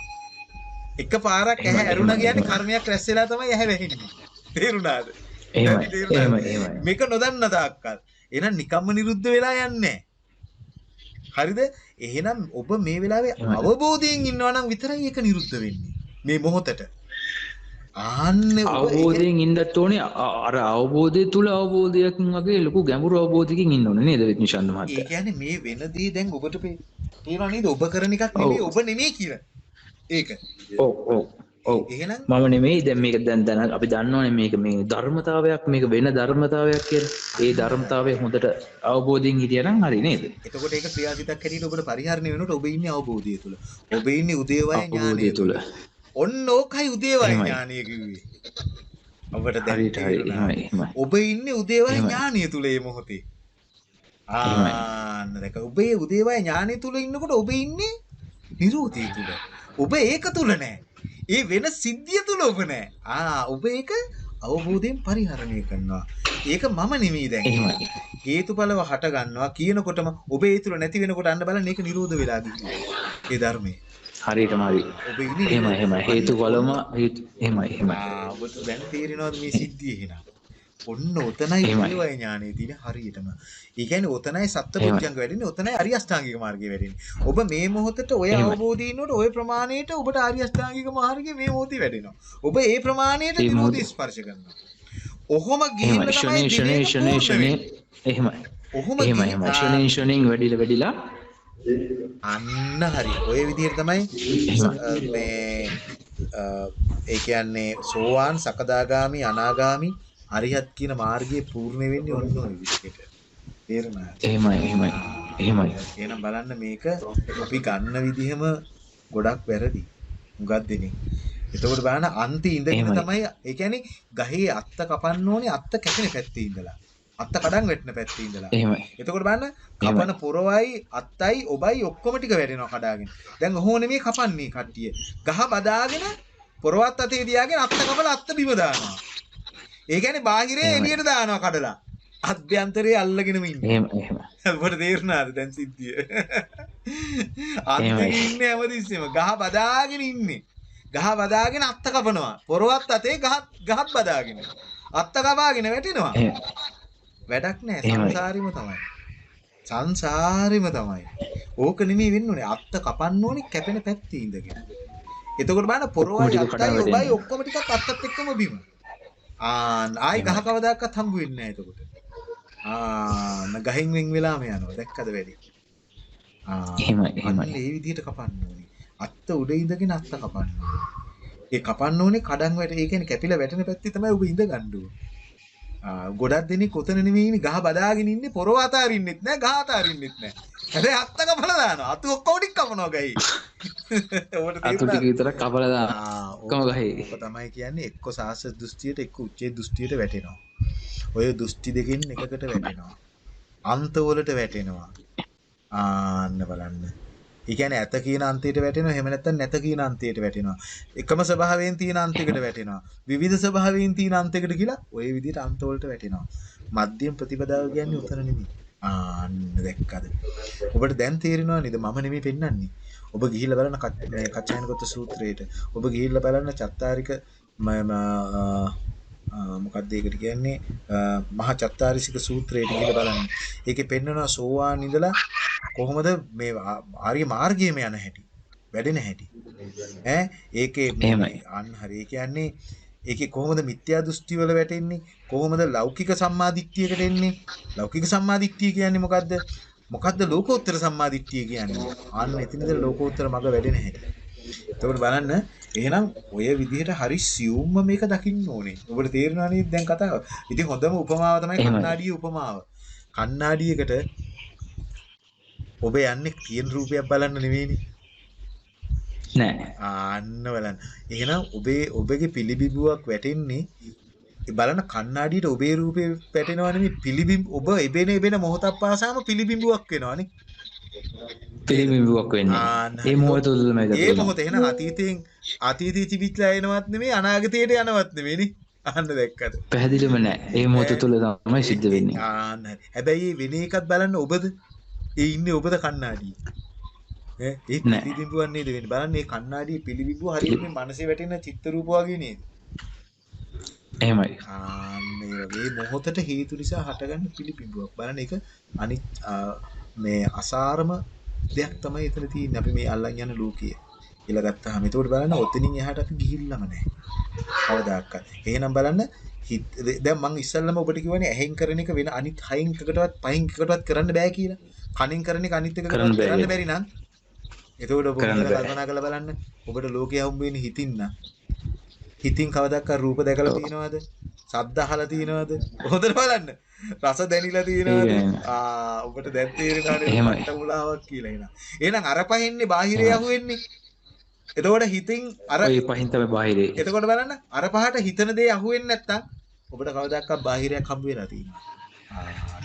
එක පාරක් ඇහැ ඇරුණා කියන්නේ. කර්මයක් රැස් වෙලා තමයි ඇහැ වැහෙන්නේ. තේරුණාද? එහෙමයි? එහෙමයි එහෙමයි මේක නොදන්න තාක්කල්. එහෙනම් නිකම්ම නිරුද්ධ වෙලා යන්නේ. හරිද? එහෙනම් ඔබ මේ වෙලාවේ. අවබෝධයෙන් ඉන්නවා නම් විතරයි ඒක නිරුද්ධ වෙන්නේ. මේ මොහොතට. ආන්න අවබෝධයෙන් ඉන්නත් ඕනේ අර අවබෝධය තුළ අවබෝධයකින් වගේ ලොකු ගැඹුරු අවබෝධයකින් ඉන්න ඕනේ නේද නිශාන්ත ඒ මහත්තයා කියන්නේ මේ වෙන දේ දැන් ඔබට තේරෙනව නේද? ඔබ කරන එකක් නෙමෙයි. ඔබ නෙමෙයි කියලා. ඒක. ඔව් ඔව් ඔව් එහෙනම් මම නෙමෙයි දැන් මේක දැන් දැන අපි දන්නවනේ මේක මේ ධර්මතාවයක් මේක වෙන ධර්මතාවයක් කියලා ඒ ධර්මතාවය හොඳට අවබෝධයෙන් හිටියනම් හරි නේද එතකොට ඒක ක්‍රියාසිතක් හැටියට ඔබට පරිහරණය වෙනකොට ඔබ ඉන්නේ අවබෝධය තුල. ඔබ ඉන්නේ උදේවය ඥානය. තුළ ඔන්න ඕකයි එහෙමයි. ඥානය කිව්වේ. ඔබට දැන් ඔබ ඉන්නේ එහෙමයි. ඥානය තුල මොහොතේ. ආන්න දැක ඔබේ උදේවය ඥානය තුල ඉන්නකොට ඔබ ඉන්නේ නිරෝධය තුල. ඔබ ඒක තුල නෑ. ඒ වෙන සිද්ධිය තුල ඔබ නෑ. ආ ඔබ ඒක අවබෝධයෙන් පරිහරණය කරනවා. ඒක මම නෙමෙයි දැන්. හේතුඵලව හට ගන්නවා කියනකොටම ඔබ ඒ තුල නැති වෙනකොට අන්න බලන්න ඒක නිරෝධ වෙලා ගිහින්. ඒ ධර්මයේ. හරියටම හරි එහෙමයි එහෙමයි හේතු එහෙමයි එහෙමයි ආ ඔබට දැන් තේරෙනවද මේ සිද්ධිය එහෙනම්? ඔන්න ඔතනයි එහෙමයි. දේවය ඥානෙ තියෙන හරියටම. ඒ කියන්නේ ඔතනයි සත්පුරුෂයන්ග වැඩෙන්නේ ඔතනයි ආර්ය අෂ්ටාංගික මාර්ගය වැඩෙන්නේ. ඔබ මේ මොහොතට ඔය එහෙමයි. අවබෝධය ඉන්නකොට ඔය ප්‍රමාණයට ඔබට ආර්ය අෂ්ටාංගික මාර්ගය මේ මොහොතේ වැඩෙනවා. ඔබ ඒ ප්‍රමාණයට මොහොතේ. ස්පර්ශ කරනවා. ඔහොම ගිහිල්ලා තමයි ෂනේ ෂනේ ෂනේ ෂනේ වෙන්නේ. එහෙම ඔහොම එහෙම ගිහි- එහෙම ආ, ෂනෙන් ෂනෙන් වැඩිල වැඩිලා අන්න හරි. ඔය විදිහට තමයි මේ ඒ කියන්නේ සෝවාන් සකදාගාමි අනාගාමි අරිහත් කියන මාර්ගයේ පූර්ණ වෙන්නේ ඔන්න ඔය විදිහට. තේරුණාද? එහෙමයි එහෙමයි එහෙමයි. එහෙනම් බලන්න මේක අපි ගන්න විදිහම ගොඩක් වැරදි. හුඟක් දෙනෙක්. එතකොට බලන්න අන්ති ඉඳගෙන. තමයි ඒ කියන්නේ ගහේ අත්ත කපන්න ඕනේ අත්ත කැපෙන පැත්තේ ඉඳලා අත්ත කඩන් වැටෙන පැත්තේ ඉඳලා එතකොට බලන්න කපන පොරවයි අත්තයි ඔබයි ඔක්කොම ටික වැටෙනවා කඩාගෙන. දැන් ඔහොම නෙමෙයි කපන්නේ කට්ටිය. ගහ බදාගෙන පොරවත් අතේ තියාගෙන අත්ත කපලා අත්ත බිම දානවා. ඒ කියන්නේ බාහිරේ. එළියට දානවා කඩලා. අභ්‍යන්තරයේ අල්ලගෙනම ඉන්නේ. එහෙම එහෙම ඔබට තේරුණාද දැන් සිද්ධිය? ඉන්නේ හැමතිස්සෙම ගහ බදාගෙන ඉන්නේ. ගහ බදාගෙන අත්ත කපනවා. පොරවත් අතේ ගහත් ගහත් බදාගෙන. අත්ත කපාගෙන වැටෙනවා. වැඩක් නෑ එහෙමයි. සංසාරෙම තමයි. සංසාරෙම තමයි. ඕක නෙමෙයි වෙන්න ඕනේ. අත්ත කපන්න ඕනේ කැපෙන පැත්තේ ඉඳගෙන. එතකොට බලන්න ටික අත්තයි ඔබයි. ඔක්කොම ටිකක් අත්තත් එක්කම බිම. ආ ආයි ගහ කවදාකවත් හම්බ වෙන්නේ නෑ එතකොට. ආ ගහෙන් වෙන් වෙලාම යනවා. දැක්කද වැඩි? ආ එහෙමයි එහෙමයි ඒ විදිහට කපන්න ඕනේ. අත්ත උඩ ඉඳගෙන අත්ත කපන්න ඕනේ. ඒ කපන්න ඕනේ කඩන් වැට ඒ කියන්නේ කැපිලා වැටෙන පැත්තේ තමයි ඔබ ඉඳ ගන්න ඕනේ. ගොඩක් දෙනෙක් කොතන නෙමෙයි ඉන්නේ ගහ බදාගෙන ඉන්නේ පොරව අතාරින්නෙත් නෑ ගහ අතාරින්නෙත් නෑ. හැබැයි අත්ත කපලා දානවා. අතු ඔක්කොම ටික කපනවා ගහේ. අතු ටික? විතරක් කපලා දාන ආ, ඔක්කොම ගහේ ඕක තමයි කියන්නේ එක්ක සාස දෘෂ්ටියට එක්ක උච්චේ දෘෂ්ටියට වැටෙනවා. ඔය දෘෂ්ටි දෙකෙන් එකකට වැටෙනවා. අන්තවලට වැටෙනවා. ආන්න බලන්න. ඒ කියන්නේ ඇත කියන අන්තයට වැටෙනවා එහෙම නැත්නම් නැත කියන අන්තයට වැටෙනවා. එකම ස්වභාවයෙන් තියෙන අන්තයකට වැටෙනවා. විවිධ ස්වභාවයෙන් තියෙන අන්තයකට කියලා ওই විදිහට අන්තවලට වැටෙනවා. මධ්‍යම ප්‍රතිපදාව කියන්නේ උතන නෙමෙයි. ආන්න දැක්කද? ඔබට දැන් තේරෙනවා නේද මම නෙමෙයි පෙන්වන්නේ. ඔබ ගිහිල්ලා බලන්න කච්- මේ කච්චායනගත සූත්‍රයේට. ඔබ ගිහිල්ලා බලන්න චත්තාරික ම- ම- ආ, ආ, මොකක්ද ඒකට කියන්නේ මහා චත්තාරිසික සූත්‍රයට ගිහිල්ලා බලන්න. ඒකේ පෙන්වනවා සෝවාන් ඉඳලා කොහොමද මේ ආර්ය මාර්ගයේම යන හැටි. වැඩෙන හැටි. ඈ ඒකේ. අන්න හරි. කියන්නේ ඒකේ කොහොමද මිත්‍යා දෘෂ්ටි වල වැටෙන්නේ? කොහොමද ලෞකික සම්මාදිට්ඨියකට එන්නේ? ලෞකික සම්මාදිට්ඨිය කියන්නේ මොකද්ද? මොකද්ද ලෝකෝත්තර සම්මාදිට්ඨිය කියන්නේ? අන්න එතනද ලෝකෝත්තර මඟ වැඩෙන හැටි. එතකොට බලන්න එහෙනම් ඔය විදිහට හරි සියුම්ම මේක දකින්න ඕනේ. ඔබට තේරෙනවා නේද දැන් කතාව? ඉතින් හොඳම උපමාව තමයි. කණ්ණාඩියේ උපමාව. කණ්ණාඩියකට ඔබ යන්නේ තියෙන රූපයක් බලන්න නෙවෙයිනේ. නෑ ආන්න බලන්න. එහෙනම් ඔබේ ඔබගේ පිළිබිඹුවක් වැටෙන්නේ ඒ බලන්න කණ්ණාඩියට ඔබේ රූපේ වැටෙනවා නෙමෙයි පිළිබිඹ ඔබ එබෙන එබෙන මොහොතක් පාසාම පිළිබිඹුවක් වෙනවානේ. පිළිබිඹුවක් වෙන්නේ ඒ මොහොත තුළම එක ඒ මොහොත එහෙනම් අතීතයෙන් අතීතයේ තිබිච්ලා එනවත් නෙමෙයි අනාගතයට යනවත් නෙමෙයිනේ. අහන්න දැක්කද? පැහැදිලිම නෑ ඒ මොහොත තුළ තමයි සිද්ධ වෙන්නේ ආන්න හරි. හැබැයි වෙන එකක් බලන්න ඔබද ඒ ඉන්නේ ඔබද කණ්ණාඩියේ. ඈ ඒ. පිළිබිඹුවක් නේද වෙන්නේ. බලන්න මේ කණ්ණාඩියේ පිළිබිඹුව හරියට මේ මනසේ වැටෙන චිත්ත රූප වගේ නේද? එහෙමයි ආන්න ඒ වගේ මොහොතට හේතු නිසා හටගන්න පිළිබිඹුවක්. බලන්න ඒක අනිත් මේ අසාරම දෙයක් තමයි එතන තියෙන්නේ. අපි මේ අල්ලන් යන ලෝකයේ. කියලා ගත්තාම ඒකට බලන්න ඔතනින් එහාට අපි ගිහිල්ලාම නැහැ. කවදාකවත්. එහෙනම් බලන්න දැන් මම ඉස්සල්ලාම ඔබට කිව්වනේ ඇහෙන් කරන එක වෙන අනිත් හයින් එකකටවත් පහින් එකකටවත් කරන්න බෑ කියලා. කනින් කරන එක අනිත් එකකටවත් කරන්න බැරි නම් එතකොට ඔබ. කල්පනා කරලා බලන්න. ඔබට ලෝකේ හම්බ වෙන්නේ හිතින් නම්. හිතින් කවදාකවත් රූප දැකලා. තියෙනවද? ශබ්ද අහලා තියෙනවද? හොඳට බලන්න. රස දැනිලා තියෙනවද? ඒ ආ ඔබට දැන් එහෙමයි. මට මුලාවක් කියලා එනවා. එහෙනම් අර පහෙන්නේ බාහිරේ අහුවෙන්නේ. එතකොට හිතින් අර ඔය පහින් තමයි බාහිරේ එතකොට බලන්න අර පහට හිතන දේ අහුවෙන්නේ නැත්තම් ඔබට කවදාකවත් බාහිරයක් හම්බ වෙලා තියෙනවා.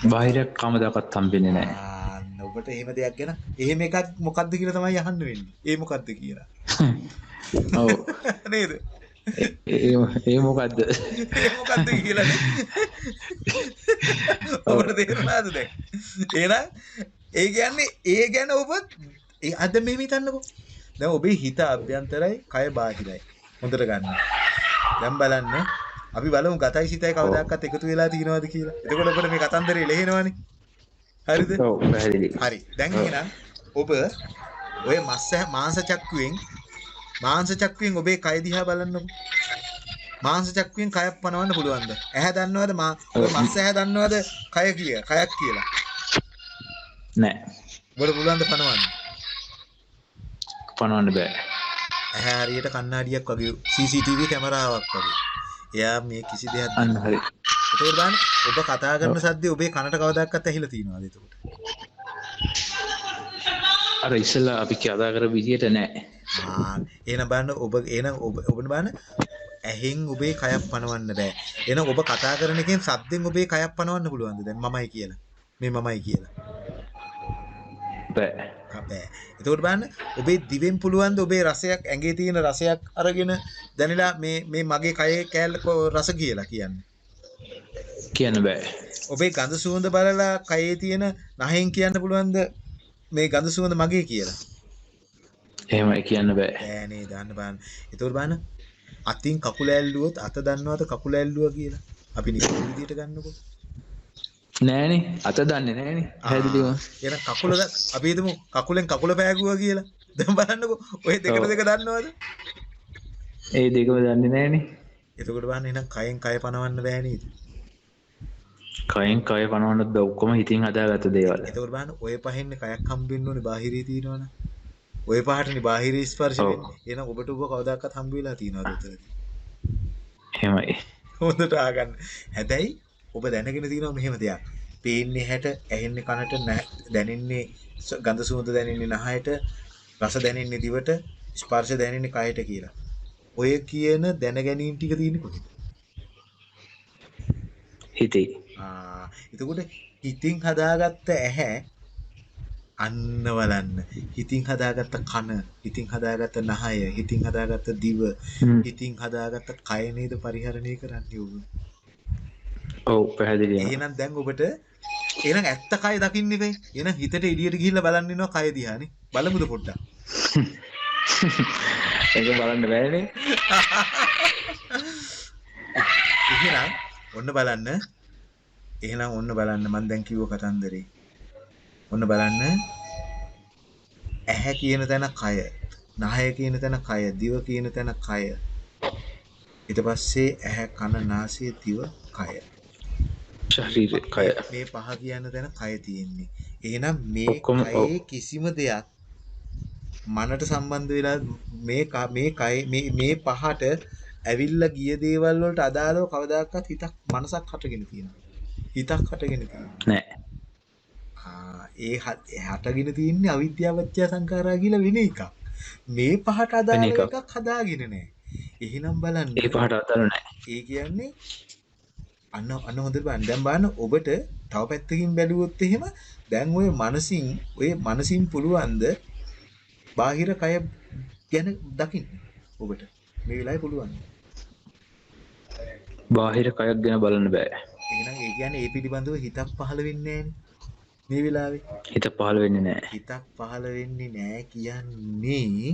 බාහිරයක් කවමදාකත් හම්බෙන්නේ නෑ ආන්න ඔබට එහෙම දෙයක් ගැන එහෙම එකක් මොකද්ද කියලා තමයි අහන්න වෙන්නේ. ඒ මොකද්ද කියලා. ඔව් නේද? ඒ මොකක්ද ඒ මොකද්ද කියලා. ඔබට තේරුණාද දැන්? එහෙනම් ඒ කියන්නේ ඒ ගැන ඔබ අද මෙහෙම හිතන්නකෝ. දැන් ඔබේ හිත අභ්‍යන්තරයි, කය බාහිරයි. හොඳට ගන්න. දැන් බලන්න අපි බලමු ගතයි සිතයි කවදාකවත් එකතු වෙලා තියෙනවද කියලා. එතකොට ඔබට මේ කතන්දරේ ලෙහෙනවනේ. හරිද? හරි. දැන් එහෙනම් ඔබ ඔය මස්ස මාංශ චක්කුවෙන් මාංශ චක්කුවෙන් ඔබේ කය දිහා බලන්නකෝ. මාංශ චක්කුවෙන් කයක් පනවන්න පුළුවන්ද? ඇහැ දන්නවද මා මස් ඇහැ දන්නවද කය කිය කයක් කියලා? නෑ ඔබට පුළුවන්ද පනවන්න? පනවන්න බෑ ඇහැ හරියට කණ්ණාඩියක් වගේ CCTV කැමරාවක් වගේ. එයා මේ කිසි දෙයක් අන්න හරි එතකොට බලන්න ඔබ කතා කරන සද්දේ ඔබේ කනට කවදාවත් ඇහිලා තියෙනවද එතකොට? අර ඉස්සල්ලා අපි කතා කර විදියට නෑ ආ එහෙනම් බලන්න ඔබ එහෙනම් ඔබ ඔබට බලන්න ඇහෙන් ඔබේ කයක් පනවන්න බෑ. එහෙනම් ඔබ කතා කරන එකෙන් සද්දෙන් ඔබේ කයක් පනවන්න පුළුවන්ද? දැන් මමයි කියලා. මේ මමයි කියලා. බෑ බෑ. එතකොට බලන්න ඔබේ දිවෙන් පුළුවන්ද ඔබේ රසයක් ඇඟේ තියෙන රසයක් අරගෙන දැනලා මේ මේ මගේ කයේ කෑල්ල රස කියලා කියන්නේ. කියන්න බෑ ඔබේ ගඳ සුවඳ බලලා කයේ තියෙන නහෙන් කියන්න පුළුවන්ද මේ ගඳ සුවඳ මගේ කියලා. එහෙමයි කියන්න බෑ බෑනේ දාන්න බලන්න. එතකොට බලන්න අතින් කකුල ඇල්ලුවොත් අත දන්නවද කකුල ඇල්ලුවා කියලා. අපි විදියට ගන්නකො. නෑනේ අත දන්නේ නෑනේ හැදිලිව එන කකුල ද- අපි හිතමු කකුලෙන් කකුල පෑගුවා කියලා. දැන් බලන්නකො ඔය දෙකට. දෙක දන්නවද? ඒ දෙකම දන්නේ නෑනේ එතකොට බලන්න එහෙනම් කයෙන් කය පනවන්න බෑ නේද? කයින් කය පනවන්නත් බෑ ඔක්කොම හිතින් හදාගත්ත දේවල් එතකොට බලන්න ඔය පහෙන්නේ කයක් හම්බෙන්න ඕනේ බාහිරේ තියෙනවනේ. ඔය පහටනේ බාහිර ස්පර්ශ. එහෙනම් ඔබට ඔබ කවදාකවත් හම්බ වෙලා තියෙනවද උතරදී? එහෙමයි හොඳට ආගන්න. හැබැයි ඔබ දැනගෙන තියෙනවා මෙහෙම දෙයක්. පේන්නේ හැට, ඇහෙන්නේ කනට, දැනෙන්නේ ගඳ සුවඳ දැනෙන්නේ නහයට, රස දැනෙන්නේ දිවට, ස්පර්ශ දැනෙන්නේ කයට කියලා. ඔය කියන දැන ගැනීම ටික තියෙන්නේ කොහෙද? හිතේ ආ, එතකොට හිතින් හදාගත්ත ඇහැ අන්න බලන්න. හිතින් හදාගත්ත කන, හිතින් හදාගත්ත නහය, හිතින් හදාගත්ත දිව. හිතින් හදාගත්ත කය නේද පරිහරණය කරන්නේ ඔබ. ඔව් පැහැදිලිව එහෙනම් දැන් ඔබට එහෙනම් ඇත්ත කය දකින්න ඉබේ. එහෙනම් හිතට එළියට ගිහිල්ලා බලන්න ඉනවා කය දිහානේ. බලමුද පොඩ්ඩක්. ඒක බලන්න බෑනේ එහෙනම් ඔන්න බලන්න. එහෙනම් ඔන්න බලන්න මම දැන් කිව්ව කතන්දරේ. ඔන්න බලන්න. ඇහැ කියන තැන කය. නහය කියන තැන කය. දිව කියන තැන කය. ඊට පස්සේ ඇහැ කන නාසය දිව කය. ශරීරය කය මේ පහ කියන තැන කය තියෙන්නේ. එහෙනම් මේ. කයේ කිසිම දෙයක් මනට සම්බන්ධ වෙලා මේ මේ කය මේ මේ පහට ඇවිල්ලා ගිය දේවල් වලට අදාළව කවදාකවත් හිතක් මනසක් හටගෙන තියෙනවා. හිතක් හටගෙන තියෙනවා. නෑ ඒ හටගෙන තියෙන්නේ අවිද්‍යාවච්චය සංඛාරා කියලා වෙන එකක්. මේ පහට අදාළ එකක්. හදාගෙන නැහැ. එහෙනම් බලන්න. ඒ පහට අතර නෑ ඒ කියන්නේ අන්න අන්න හොඳට බලන්න. දැන් බලන්න ඔබට තව පැත්තකින් බැලුවොත් එහෙම දැන් ඔය මනසින් ඔය මනසින් පුළුවන්ද බාහිර කය ගැන දකින්න ඔබට මේ වෙලාවේ පුළුවන්. බාහිර කයක් ගැන බලන්න බෑ එහෙනම් ඒ කියන්නේ ඒ පිළිබඳව හිතක් පහළ වෙන්නේ නැහැනේ. මේ වෙලාවේ හිත පහළ වෙන්නේ නෑ හිතක් පහළ වෙන්නේ නැහැ කියන්නේ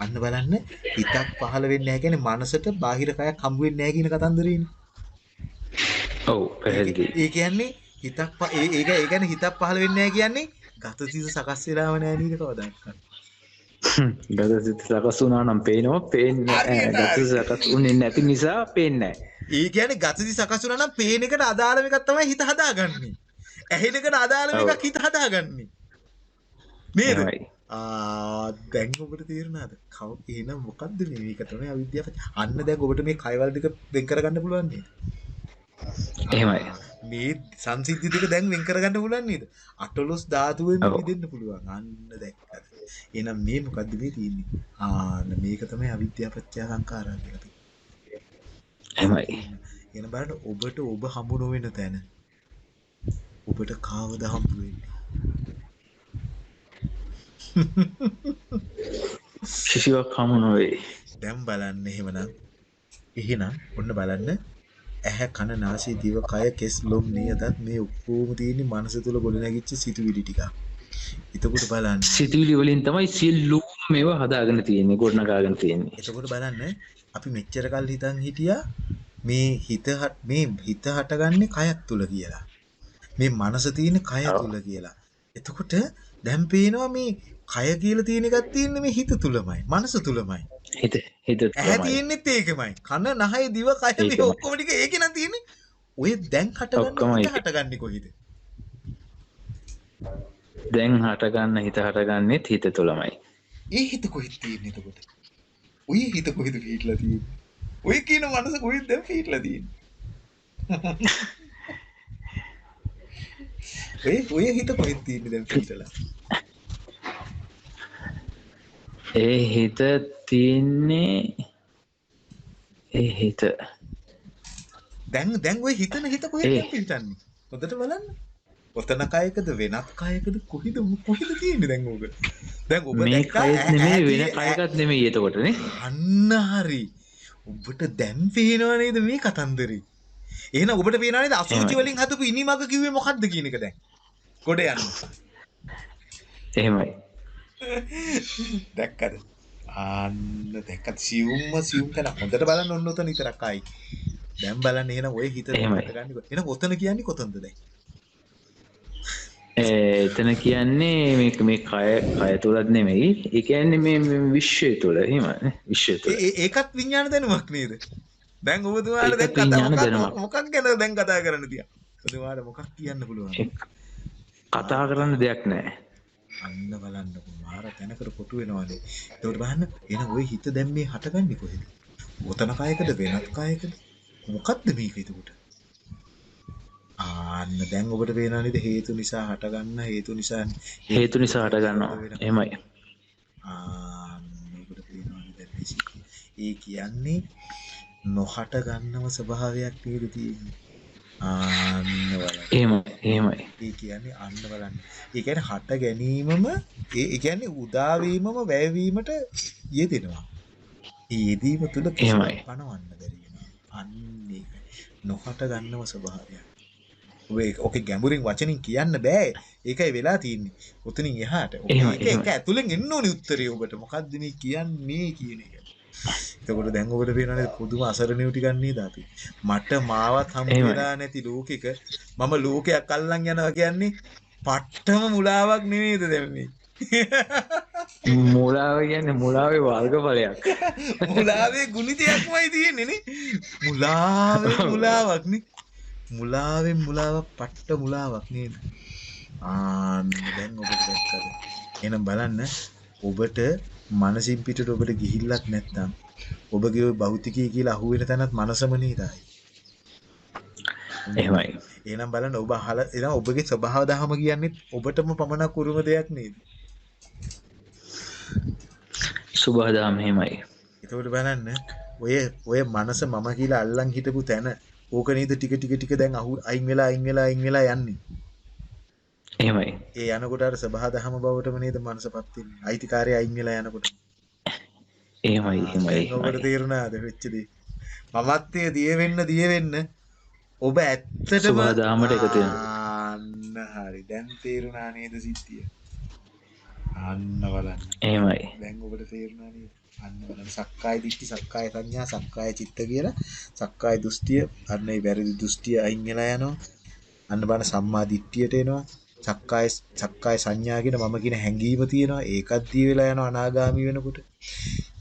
අන්න බලන්න හිතක් පහළ වෙන්නේ නැහැ කියන්නේ මනසට බාහිර කයක් හම්බ වෙන්නේ නැහැ කියන කතන්දරේනේ. ඔව් පැහැදිලි ඒ කියන්නේ හිතක් ඒ ඒක ඒ කියන්නේ හිතක් පහළ වෙන්නේ නැහැ කියන්නේ ගතසිත සකස් වෙලාම නැහැ නේද කවදාවත්. ගත සිත සකස් වුණා නම් පේනවා පේන්නේ නෑ. හරියට ගත සකස් උනේ නැති නිසා පේන්නේ නෑ. ඒ කියන්නේ ගතසිත සකස් වුණා නම් පේන එකට අදාළ එකක් තමයි හිත හදාගන්නේ. ඇහෙන එකට අදාළ. එකක් හිත හදාගන්නේ. නේද? දැන් ඔබට තේරුණාද? කව එහෙනම් මොකද්ද මේ තමයි අවිද්‍යාව. අන්න දැන් ඔබට මේ කයවල දෙක වෙන් කරගන්න පුළුවන් නේද? එහෙමයි. මේ සංසිද්ධි දෙක දැන් වෙන් කරගන්න පුළුවන් නේද? අටලොස් ධාතුවෙන්. මිදෙන්න පුළුවන්. අන්න දැක්කද? එහෙනම් මේ මොකද්ද මේ තියෙන්නේ? ආන්න මේක තමයි අවිද්‍යාව පත්‍ය සංඛාරා කියලා තියෙන්නේ. එහෙමයි. එහෙනම් බලන්න ඔබට ඔබ හමු නොවෙන තැන ඔබට කාවද හම්බ වෙන්නේ? කිසිවක් හමු නොවේ. දැන් බලන්න එහෙමනම් එහෙනම් ඔන්න බලන්න ඇහැ කන නාසය දිව කය කෙස් ලොම් නියදත් මේ ඔක්කොම තියෙන්නේ මනස තුල ගොඩනැගිච්ච සිතුවිලි ටික. එතකොට බලන්න සිතුවිලි වලින් තමයි සියලුම මේවා හදාගෙන තියෙන්නේ ගොඩනගාගෙන තියෙන්නේ. එතකොට බලන්න අපි මෙච්චර කල් හිතන් හිටියා මේ හිත මේ හිත හටගන්නේ කයක් තුල කියලා. මේ මනස තියෙන්නේ කය. තුල කියලා. එතකොට දැන් පේනවා මේ කය කියලා තියෙන එකක් තියෙන්නේ මේ හිත තුලමයි මනස තුලමයි. හිත හිත ඇහැ තියෙන්නෙත් ඒකමයි කන්න නහය දිව කය මේ. ඔක්කොම ටික ඒකේ නම් තියෙන්නේ ඔය දැන් හටගන්න. හටගන්නේ කොහෙද දැන් හටගන්න හිත හටගන්නෙත් හිත තුළමයි ඒ හිත කොහෙද තියෙන්නේ එතකොට ඔය හිත කොහෙද පිහිටලා තියෙන්නේ ඔය කියන මනස කොහෙද දැන් පිහිටලා තියෙන්නේ ඔය ඔය හිත කොහෙද තියෙන්නේ දැන් පිහිටලා ඒ හිත තියන්නේ ඒ හිත. දැන් දැන් ඔය හිතන හිත කොහෙද පිහිටන්නේ හොඳට බලන්න. ඔතන කයකද වෙනත් කයකද කොහෙද කොහෙද තියෙන්නේ දැන් ඕක? දැන් ඔබ මේ කයත් ඈ- නෙමේ ඈ වෙන කයකත් නෙමේ ඒතකොටනේ අන්න හරි. ඔබට දැන් පේනව නේද මේ කතන්දරේ එහෙනම් ඔබට පේනව නේද? අසුචි. වලින් හදපු ඉනිමග කිව්වේ මොකද්ද කියන එක දැන්? ගොඩ යන්න. එහෙමයි. දැක්කද? අන්න දැක්කද? සියුම්ම සියුම් තැන හොඳට බලන්න ඔන්න ඔතන විතරක් ආයි. දැන් බලන්න එහෙනම් ඔය හිත. ගන්න එහෙනම් ඔතන කියන්නේ කොතනද දැන්? එතන කියන්නේ මේ මේ කය කය තුළත් නෙමෙයි. ඒ කියන්නේ මේ විශ්වය තුළ එහෙමයි විශ්වය ඒ- ඒකත් විඥාන දැනුමක් නේද දැන් ඔබතුමාට දැන් කතා මොකක්- ගැන දැන් කතා කරන්න තියා ඔබතුමාට මොකක් කියන්න පුළුවන් කතා කරන්න දෙයක් නෑ අන්න බලන්නකො මාර තැනකට කොටු වෙනවානේ. ඒකට බලන්න එන ওই හිත දැන් මේ හටගන්නේ කොහෙද? ඔතන කයකද වෙනත් කයකද? මොකද්ද මේක එතකොට? ආන්න දැන් ඔබට පේනවා නේද හේතු නිසා හටගන්න හේතු නිසා හේතු නිසා හට ගන්නවා එහෙමයි ආන්න ඔබට පේනවා නේද. ඒ කියන්නේ නොහට ගන්නව ස්වභාවයක් නේද තියෙන්නේ. ආන්න බලන්න. එහෙමයි එහෙමයි ඒ කියන්නේ අන්න බලන්න. ඒ කියන්නේ හට ගැනීමම ඒ කියන්නේ උදාවීමම වැයවීමට යෙදෙනවා. ඒ යෙදීම තුළ එහෙමයි. පණවන්න බැරි වෙනවා. අන්න ඒක. නොහට ගන්නව ස්වභාවය. ඔබ ඒක- ඔකේ ගැඹුරින් වචනින් කියන්න බෑ. ඒකයි වෙලා තියෙන්නේ. ඔතනින් එහාට. ඒක. ඇතුලෙන් එන්න ඕනි උත්තරේ ඔබට. මොකද්ද මේ කියන්නේ කියන එක. එතකොට දැන් ඔබට පේනවානේ පුදුම අසරණියු ටිකක් නේද අපි. මට මාවත් හම්බ එහෙමයි. වෙලා නැති ලෝකෙක මම ලෝකයක් අල්ලන් යනවා කියන්නේ පට්ටම මුලාවක් නෙමෙයිද දැන් මේ. මුලාව කියන්නේ මුලාවේ වර්ගඵලයක් මුලාවේ ගුණිතයක්මයි තියෙන්නේ නේ. මුලාවේ මුලාවක් නේ. මුලාවෙන් මුලාවක් පට්ට මුලාවක් නේද? ආන්න දැන් ඔබට දැක්කද? එහෙනම් බලන්න ඔබට මනසින් පිටට ඔබට ගිහිල්ලක් නැත්නම් ඔබගේ ওই භෞතිකය කියලා අහුවෙන තැනත් මනසම නේදයි. එහෙමයි එහෙනම් බලන්න ඔබ අහලා එහෙනම් ඔබගේ ස්වභාව දහම කියන්නේ ඔබටම පමණක් උරුම දෙයක් නේද? සුභදාම එහෙමයි එතකොට බලන්න ඔය ඔය මනස මම කියලා අල්ලන් හිටපු තැන ඕක නේද ටික ටික ටික දැන් අහු අයින් වෙලා අයින් වෙලා අයින් වෙලා යන්නේ. එහෙමයි ඒ යනකොට සබහා දහම බවටම නේද මනසපත් වෙන්නේ. අයිතිකාරය අයින් වෙලා යනකොට. ඔබට එහෙමයි තේරුණාද වෙච්ච දේ? මමත්වය දිය වෙන්න දිය වෙන්න ඔබ ඇත්තටම සුභදාමට එකතු. අන්න හරි. දැන් තේරුණා නේද සිද්ධිය? අන්න බලන්න. එහෙමයි දැන් ඔබට තේරුණා නේද? අන්න සක්කාය දිට්ඨි සක්කාය සංඥා සක්කාය චිත්ත කියලා සක්කාය දෘෂ්ටිය අන්න ඒ වැරදි දෘෂ්ටිය අයින් වෙලා යනවා අන්න බලන්න සම්මා දිට්ඨියට එනවා සක්කාය සක්කාය සංඥා කියන මම කියන හැඟීම තියෙනවා. ඒකත් දී වෙලා යනවා අනාගාමී වෙනකොට.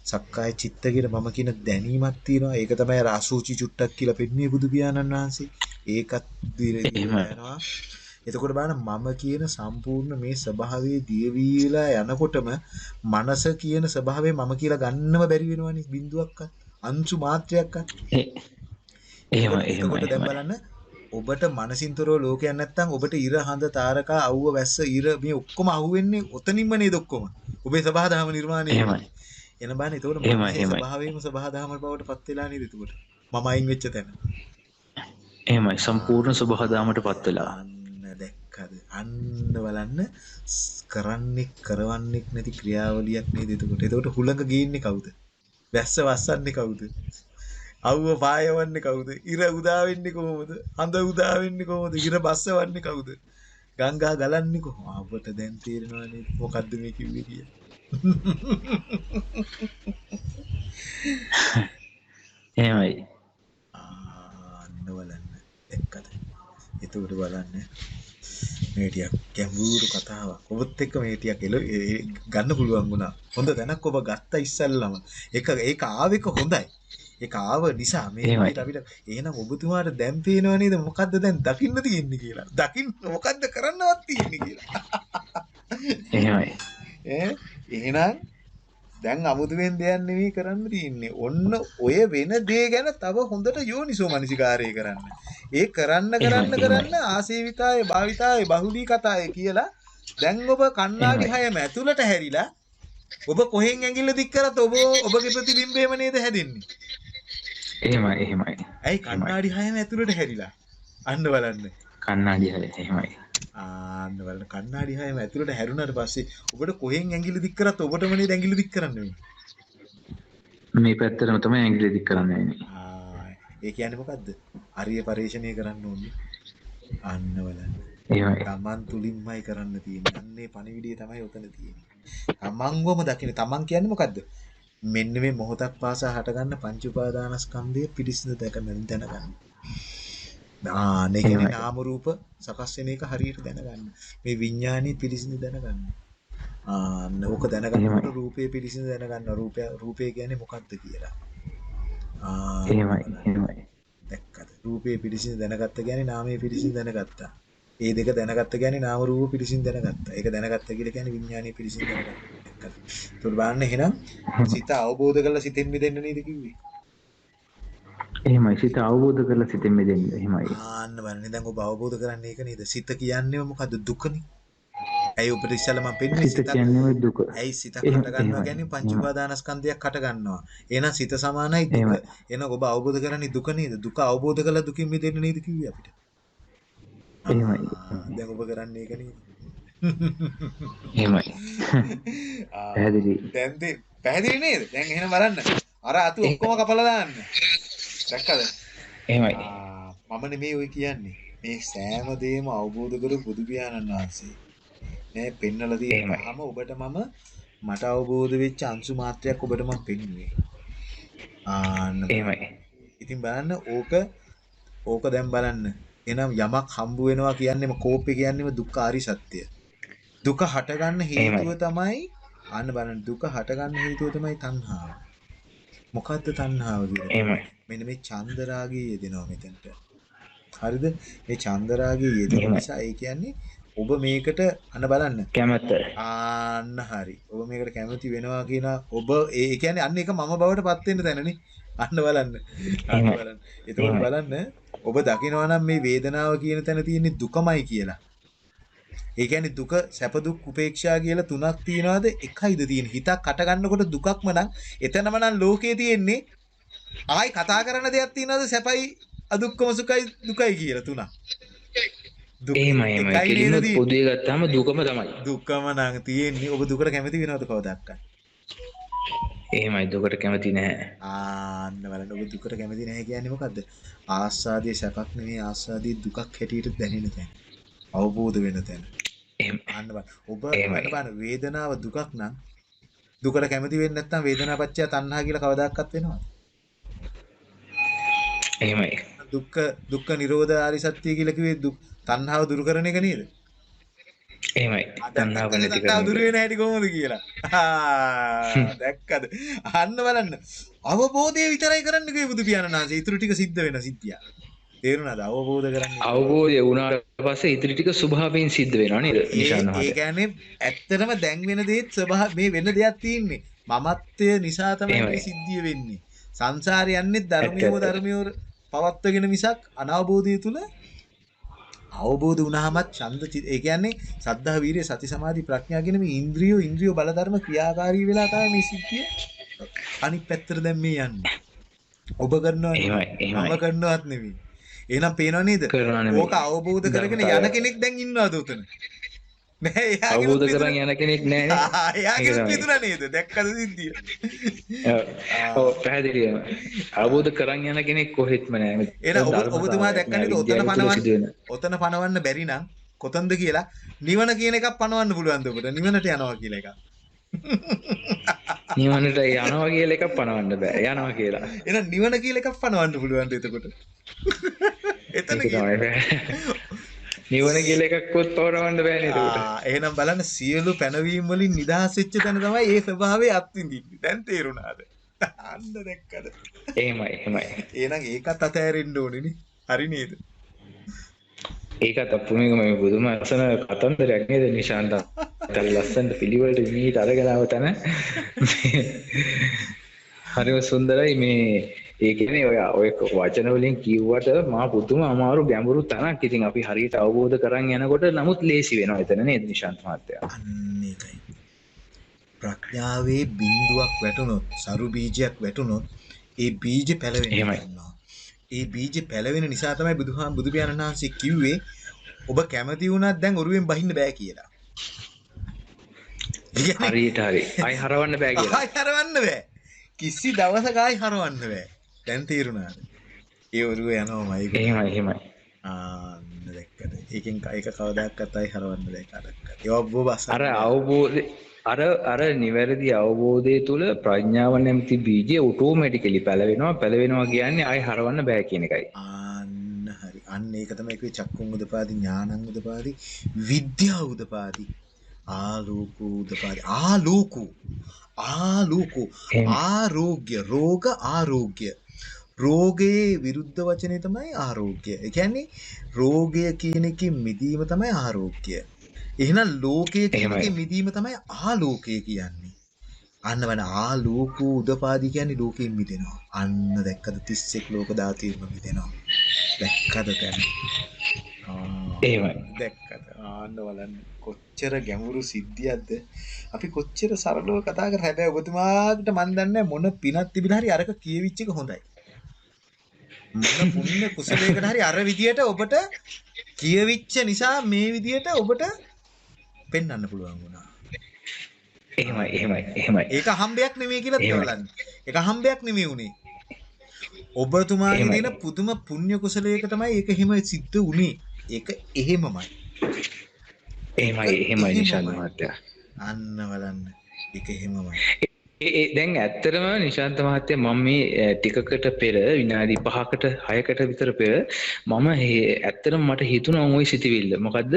සක්කාය චිත්ත කියන මම කියන දැනීමක් තියෙනවා. ඒක තමයි අර අසුචි චුට්ටක් කියලා පෙන්නේ බුදු පියාණන් වහන්සේ. ඒකත් දී යනවා. එතකොට බලන්න මම කියන සම්පූර්ණ මේ ස්වභාවයේ දියවිලා යනකොටම මනස කියන ස්වභාවය මම කියලා ගන්නම බැරි වෙනවනේ බිඳුවක්වත් අංශු මාත්‍රයක්වත්. එ- එහෙමයි එහෙමයි එතකොට දැන් බලන්න ඔබට මනසින්තරෝ ලෝකයක් නැත්තම් ඔබට ඉර හඳ තාරකා අවුව වැස්ස ඉර මේ ඔක්කොම අහුවෙන්නේ ඔතනින්ම නේද ඔක්කොම? ඔබේ සබහාදහම නිර්මාණය එහෙමයි. එන බලන්න එතකොට මනසේ එහෙමයි. ස්වභාවයම සබහාදහම බවට පත් වෙලා නේද එතකොට? මම අයින් වෙච්ච තැන. එහෙමයි. සම්පූර්ණ සුභහදාමට පත් වෙලා. දැක්කද? අන්න බලන්න. කරන්නෙක් කරවන්නෙක් නැති ක්‍රියාවලියක් නේද එතකොට? එතකොට හුළඟ ගේන්නේ කවුද? වැස්ස වස්සන්නේ කවුද අවුව පායවන්නේ කවුද? ඉර උදා වෙන්නේ කොහොමද? හඳ උදා වෙන්නේ කොහොමද? ඉර බස්සවන්නේ කවුද? ගංගා ගලන්නේ කොහොම අපට දැන් තේරෙනවා නේද? මොකද්ද මේ කිව්වේ කියලා. එහෙමයි. ආන්න බලන්න දැක්කද එතකොට බලන්න. මේ ටිකක් ගැඹුරු කතාවක්. ඔබත් එක්ක මේ ඒ ගන්න පුළුවන් වුණා. හොඳ දැනක් ඔබ ගත්ත ඉස්සල්ලාම. ඒක ඒක ආවෙක හොඳයි. ඒක ආව නිසා මේ අපිට එහෙනම් ඔබතුමාට දැන් පේනව නේද මොකද්ද දැන් දකින්න තියෙන්නේ කියලා. දකින්න මොකද්ද කරන්නවත් තියෙන්නේ කියලා. එහෙමයි ඈ එහෙනම් දැන් අමුතුවෙන් දෙයක් නෙවෙයි කරන්න තියෙන්නේ. ඔන්න ඔය වෙන දේ ගැන තව හොඳට යෝනිසෝ මනසිකාරය කරන්න. ඒ කරන්න කරන්න කරන්න ආසේවිතාය භාවිතාය බහුලී කතාය කියලා දැන් ඔබ කණ්ණාඩි. හයම ඇතුළට හැරිලා ඔබ කොහෙන් ඇඟිල්ල දික් කරත් ඔබ ඔබගේ ප්‍රතිබිම්බයම නේද හැදෙන්නේ. එහෙමයි එහෙමයි ඇයි කණ්ණාඩි හයම ඇතුළට හැරිලා? අන්න බලන්න. කන්නාඩි හය එහෙමයි ආන්න බලන්න කණ්ණාඩි හයම ඇතුළට හැරුණාට පස්සේ ඔබට කොහෙන් ඇඟිල්ල දික් කරත් ඔබටම නේද ඇඟිල්ල දික් කරන්න. මේ පැත්තරම තමයි ඇගිලි දික් කරන්න වෙන්නේ ආ, ඒ කියන්නේ මොකද්ද? අරිය පරිශ්‍රණය කරන්න ඕනේ. අන්න බලන්න. එහෙමයි තමන් තුලින්මයි කරන්න තියෙන්නේ. අන්නේ පණිවිඩය තමයි උතන තියෙන්නේ. තමන්වම දකින්න. තමන් කියන්නේ මොකද්ද? මෙන්න මේ මොහොතක් පාසා හටගන්න පංච උපාදානස්කන්ධය පිරිසිදු දැක දැනගන්න. ආ, නේ කියන්නේ. නාම රූප සකස් වෙන එක හරියට දැනගන්න. මේ විඥානීය පිරිසිදු දැනගන්න. ආන්න ඕක දැනගන්නකොට. රූපේ පිරිසිදු දැනගන්න. රූපය රූපය කියන්නේ මොකක්ද කියලා. ආ එහෙමයි එහෙමයි දැක්කද රූපේ පිරිසිදු දැනගත්ත කියන්නේ නාමයේ පිරිසිදු දැනගත්තා ඒ දෙක දැනගත්ත කියන්නේ නාම රූප පිරිසිදු දැනගත්තා ඒක දැනගත්ත කියලා කියන්නේ විඥානීය පිරිසිදු දැනගත්තා දැක්කද ඒකට බලන්න එහෙනම් සිත අවබෝධ කරලා සිතෙන් මිදෙන්න නේද කිව්වේ එහෙමයි සිත අවබෝධ කරලා සිතෙන් මෙදෙන්න එහෙමයි ආන්න බලන්න දැන් ඔබ අවබෝධ කරන්නේ ඒක නේද සිත කියන්නේ මොකද්ද දුකනේ ඇයි ඔබට ඉස්සෙල්ලා මම පෙන්වන්නේ සිත කියන්නේ දුක ඇයි එහෙම- හට ගන්නවා. කියන්නේ පංච උපාදානස්කන්ධයක් හට ගන්නවා. එහෙනම් සිත සමානයි දුක. එහෙනම් ඔබ අවබෝධ කරන්නේ දුක නේද? දුක අවබෝධ කළා දුකින් මිදෙන්න නේද කිව්වේ අපිට? එහෙමයි. දැන් ඔබ කරන්නේ ඒක නේද? එහෙමයි ආ, පැහැදිලි නේද? දැන් එහෙනම් බලන්න. අර අතු ඔක්කොම කපලා දාන්න. දැක්කද? එහෙමයි මම නෙමෙයි ඔය කියන්නේ. මේ සෑම දෙයක්ම අවබෝධ කරු බුදු පියාණන් වහන්සේ. පෙන්නලා එහෙමයි. තියෙනවාම ඔබට මම මට අවබෝධ වෙච්ච අංශු මාත්‍රයක් ඔබට මම පෙන්නුවේ. ආන්න එහෙමයි ඉතින් බලන්න ඕක ඕක දැන් බලන්න. එහෙනම් යමක් හම්බ වෙනවා කියන්නේම කෝපේ කියන්නේම දුක්ඛ ආරි සත්‍ය. දුක හටගන්න හේතුව තමයි අන්න බලන්න දුක හටගන්න හේතුව තමයි තණ්හාව. මොකද්ද තණ්හාව කියන්නේ? මෙන්න මේ චන්දරාගය යෙදෙනවා මෙතනට. හරිද? මේ චන්දරාගය යෙදෙන. නිසා ඒ කියන්නේ ඔබ මේකට අන්න බලන්න. කැමැත්ත ආන්න හරි. ඔබ මේකට කැමති වෙනවා කියන ඔබ ඒ කියන්නේ අන්න ඒක මම බවට පත් වෙන්න තැනනේ. අන්න බලන්න. අන්න. බලන්න. එතකොට. බලන්න ඔබ දකිනවා නම් මේ වේදනාව කියන තැන තියෙන්නේ දුකමයි කියලා. ඒ කියන්නේ දුක සැප දුක් උපේක්ෂා කියලා තුනක් තියනවාද? එකයිද තියෙන්නේ. හිතක් අට ගන්නකොට දුකක්ම නම් එතනම නම් ලෝකේ තියෙන්නේ ආයි කතා කරන දෙයක් තියනවාද? සැපයි අදුක්කම සුඛයි දුකයි කියලා තුනක්. එකයි නේද කෙලින්ම? පොදුවේ ගත්තාම දුකම තමයි. දුක්කම නම් තියෙන්නේ. ඔබ දුකට කැමති වෙනවද කවදාවත් එහෙමයි දුකට කැමති නැහැ. ආන්න බලන්න. ඔබ දුකට කැමති නැහැ කියන්නේ මොකද්ද? ආස්වාදයේ සැපක් නෙමෙයි ආස්වාදයේ දුකක් හැටියට දැනෙන තැන අවබෝධ වෙන තැන. එහෙම ආන්න බලන්න ඔබ. බලන්න වේදනාව දුකක් නම් දුකට කැමති වෙන්නේ නැත්නම් වේදනාපච්චය තණ්හා කියලා කවදාකවත් වෙනවද? එහෙමයි. දුක්ඛ දුක්ඛ නිරෝධ ආරි සත්‍ය කියලා කිව්වේ දුක් තණ්හාව දුරු කරන එක නේද? එහෙමයි. තණ්හාව නැති තණ්හාව දුරු කරන වෙන හැටි කොහොමද කියලා? දැක්කද? අන්න බලන්න. අවබෝධය විතරයි කරන්න කිව්වේ බුදු පියාණන් වහන්සේ. ඊටු ටික සිද්ධ වෙන සිද්ධිය තේරුණාද? අවබෝධ කරන්නේ අවබෝධය වුණාට පස්සේ ඉතිරි ටික ස්වභාවයෙන් සිද්ධ වෙනවා නේද? නිශාන් ඇත්තටම දැන් වෙන දේත් ස්වභාව මේ වෙන දෙයක් තියෙන්නේ. මමත්වය නිසා තමයි. සිද්ධිය වෙන්නේ. සංසාරේ යන්නේ ධර්මියව ඇත්ත, ඇත්ත. ධර්මියව පවත්වගෙන මිසක් අනවබෝධය තුල අවබෝධ වුණාමත් ඡන්ද චිත- ඒ කියන්නේ සද්ධා වීරිය සති සමාධි ප්‍රඥා කියන මේ ඉන්ද්‍රියෝ ඉන්ද්‍රියෝ බලධර්ම ක්‍රියාකාරී වෙලා තමයි මේ සිද්ධිය අනිත් පැත්තට දැන් මේ යන්නේ. ඔබ කරනවා. මම කරනවත් නෙවෙයි එහෙනම් පේනව නේද. ඕක අවබෝධ කරගෙන. යන කෙනෙක් දැන් ඉන්නවද උතන? නෑ එයාගෙනුත් අවබෝධ. කරන් යන කෙනෙක්. මිදුණා නේද? දැක්කද සිද්ධිය? ඔව්. පැහැදිලිවම. අවබෝධ කරන් යන කෙනෙක් කොහෙත්ම එහෙනම් ඔබ ඔබතුමා දැක්ක නේද ඔතන පනවන්න ඔතන පනවන්න බැරි නම් කොතනද කියලා නිවන කියන එකක් පනවන්න පුළුවන්ද ඔබට? නිවනට යනවා කියලා එකක් නිවනට යනවා කියලා එකක් පනවන්න බෑ යනවා කියලා එහෙනම් නිවන කියලා එකක් පනවන්න පුළුවන්ද එතකොට එතන නිවන කියල එකක්කොත් තෝරවන්න බෑන ට ආ, එහෙනම් බලන්න සියලු පැනවීම් වලින් නිදහස් වෙච්ච තැන තමයි ඒ ස්වභාවය අත්විඳින්නේ. දැන් තේරුණාද? අන්න දැක්කද? ඒමයි එහෙමයි එහෙනම් ඒකත් අතෑරෙන්න ඕනේ නේ. හරි නේද? ඒකත් අපපුමක මේ බුදුම අසන කතන්දරයක් නේද නිශාන්ත? තල් ලස්සන්ට පිළිවලට මීට අරගෙනාව තැන. හරිම සුන්දරයි මේ. ඒකන ඔය ඔය වචනවලින් කිව්වට මා පුතුම අමාරු ගැඹුරු තනක්. ඉතින් අපි හරියට අවබෝධ කරන්න යනකොට නමුත් ලේසි වෙනවා එතන නේද නිශාන්ත මහත්තයා. ප්‍රඥාවේ බිඳුවක් වැටුනොත් සරු බීජයක් වැටුනොත් ඒ බීජ පැලවෙන්න එහෙමයි. ඒ බීජ පැලවෙන නිසා තමයි බුදුහාම බුදු පියාණන් වහන්සේ කිව්වේ ඔබ කැමති වුණත් දැන් ඔරුවෙන් බහින්න බෑ කියලා. හරියට හරි අයි හරවන්න බෑ කියලා ආයි හරවන්න බෑ. කිසි දවසක ආයි හරවන්න බෑ. දැන් තේරුණාද? ඒ ඔරුව යනවාමයි. එහෙමයි එහෙමයි ආන්න දැක්කද? ඒකෙන් ඒක කවදාකවත් ආයි හරවන්න බෑ කාටවත්. ඒ බස. අර අවබෝධ අර අර නිවැරදි අවබෝධය තුළ ප්‍රඥාව නැමති බීජය ඔටෝමැටිකලි පැලවෙනවා. පැලවෙනවා කියන්නේ අය හරවන්න බෑ කියන එකයි. අන්න හරි. අන්න ඒක තමයි කිව්වේ චක්කුම් උදපාදි ඥානං උදපාදි විද්‍යාව උදපාදි ආලෝකෝ උදපාදි. ආලෝකෝ. ආලෝකෝ. ආරෝග්‍ය. රෝග ආරෝග්‍ය. රෝගයේ විරුද්ධ වචනේ තමයි ආරෝග්‍ය. ඒ කියන්නේ රෝගය කියන එකෙන් මිදීම තමයි ආරෝග්‍ය. එහෙනම් ලෝකයේ. එකෙන් මිදීම තමයි ආලෝකය කියන්නේ. අන්න වන ආලෝකෝ උදපාදි කියන්නේ ලෝකයෙන් මිදෙනවා. අන්න දැක්කද 31 ලෝක ධාතුවෙම මිදෙනවා. දැක්කද දැන්? එහෙමයි. දැක්කද? ආන්න බලන්න කොච්චර ගැඹුරු සිද්ධියක්ද? අපි කොච්චර සරලව කතා කර හැබැයි ඔබතුමාට මන් දන්නේ මොන පිනක් තිබිලා හරි අරක කියවිච්ච එක හොඳයි. මොන පුණ්‍ය කුසලයකට හරි අර විදියට ඔබට කියවිච්ච නිසා මේ විදියට ඔබට පෙන්වන්න පුළුවන් වුණා. එහෙමයි එහෙමයි එහෙමයි ඒක හම්බයක් නෙමෙයි කියලා එහෙමයි. බලන්න. ඒක හම්බයක් නෙමෙයි උනේ. ඔබතුමාගේ. තියෙන පුදුම පුණ්‍ය කුසලයක තමයි ඒක එහෙම සිද්ධ වුනේ. ඒක එහෙමමයි. එහෙමයි එහෙමයි එහෙමයි. නිශාන්ත මහත්තයා අන්න බලන්න. ඒක එහෙමමයි. ඒ දැන් ඇත්තරම නිශාන්ත මහත්තයා මම මේ ටිකකට පෙර විනාඩි 5කට 6කට විතර පෙර මම ඇත්තරම මට හිතුණා ওই සිතිවිල්ල. මොකද්ද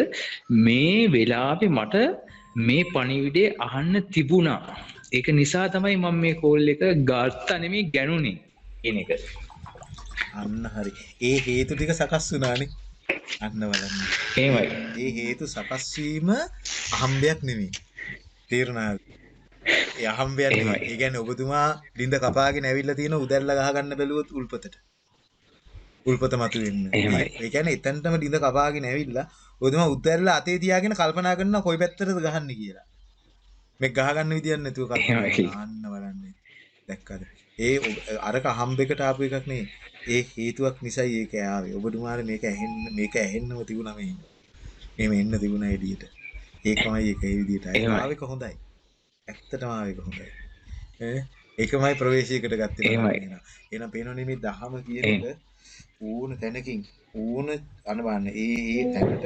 මේ වෙලාවේ මට මේ පණිවිඩය අහන්න තිබුණා. ඒක නිසා තමයි මම මේ කෝල් එක ගත්තා නෙමෙයි ගැනුනේ කියන එක. අන්න හරි. ඒ හේතු ටික සකස් වුණානේ. අන්න බලන්න. එහෙමයි. ඒ හේතු සකස් වීම අහම්බයක් නෙමෙයි. තේරුණාද? ඒ අහම්බයක් නෙමෙයි. එහෙමයි. ඒ කියන්නේ ඔබතුමා ලින්ද කපාගෙන ඇවිල්ලා තියෙන උදැල්ල ගහ ගන්න බැලුවොත් උල්පතට. උල්පත මතුවෙන්න. එහෙමයි. ඒ කියන්නේ එතනටම ලින්ද කපාගෙන ඇවිල්ලා ඔබතුමා උදැල්ල අතේ තියාගෙන කල්පනා කරනවා කොයි පැත්තටද ගහන්නේ කියලා. මේ ගහ ගන්න විදියක් නැතුව. අන්න බලන්න. දැක්කද? ඒ අරක හම්බෙකට ආපු එකක් නෙවෙයි. ඒ හේතුවක් නිසායි ඒක ආවේ. ඔබතුමාට මේක ඇහෙන්න මේක ඇහෙන්නම තිබුණා මේ. එන්න තිබුණා එළියට. ඒකමයි ඒක ඒ විදිහට ආවේ. එහෙමයි. ඇත්තටම ආවෙක හොඳයි. ඈ ඒකමයි ප්‍රවේශයකට ගත්තේ. එහෙමයි. එහෙනම් පේනවනේ මේ දහම කියන ඕන තැනකින් ඕන අනබන්න ඒ ඒ තැනට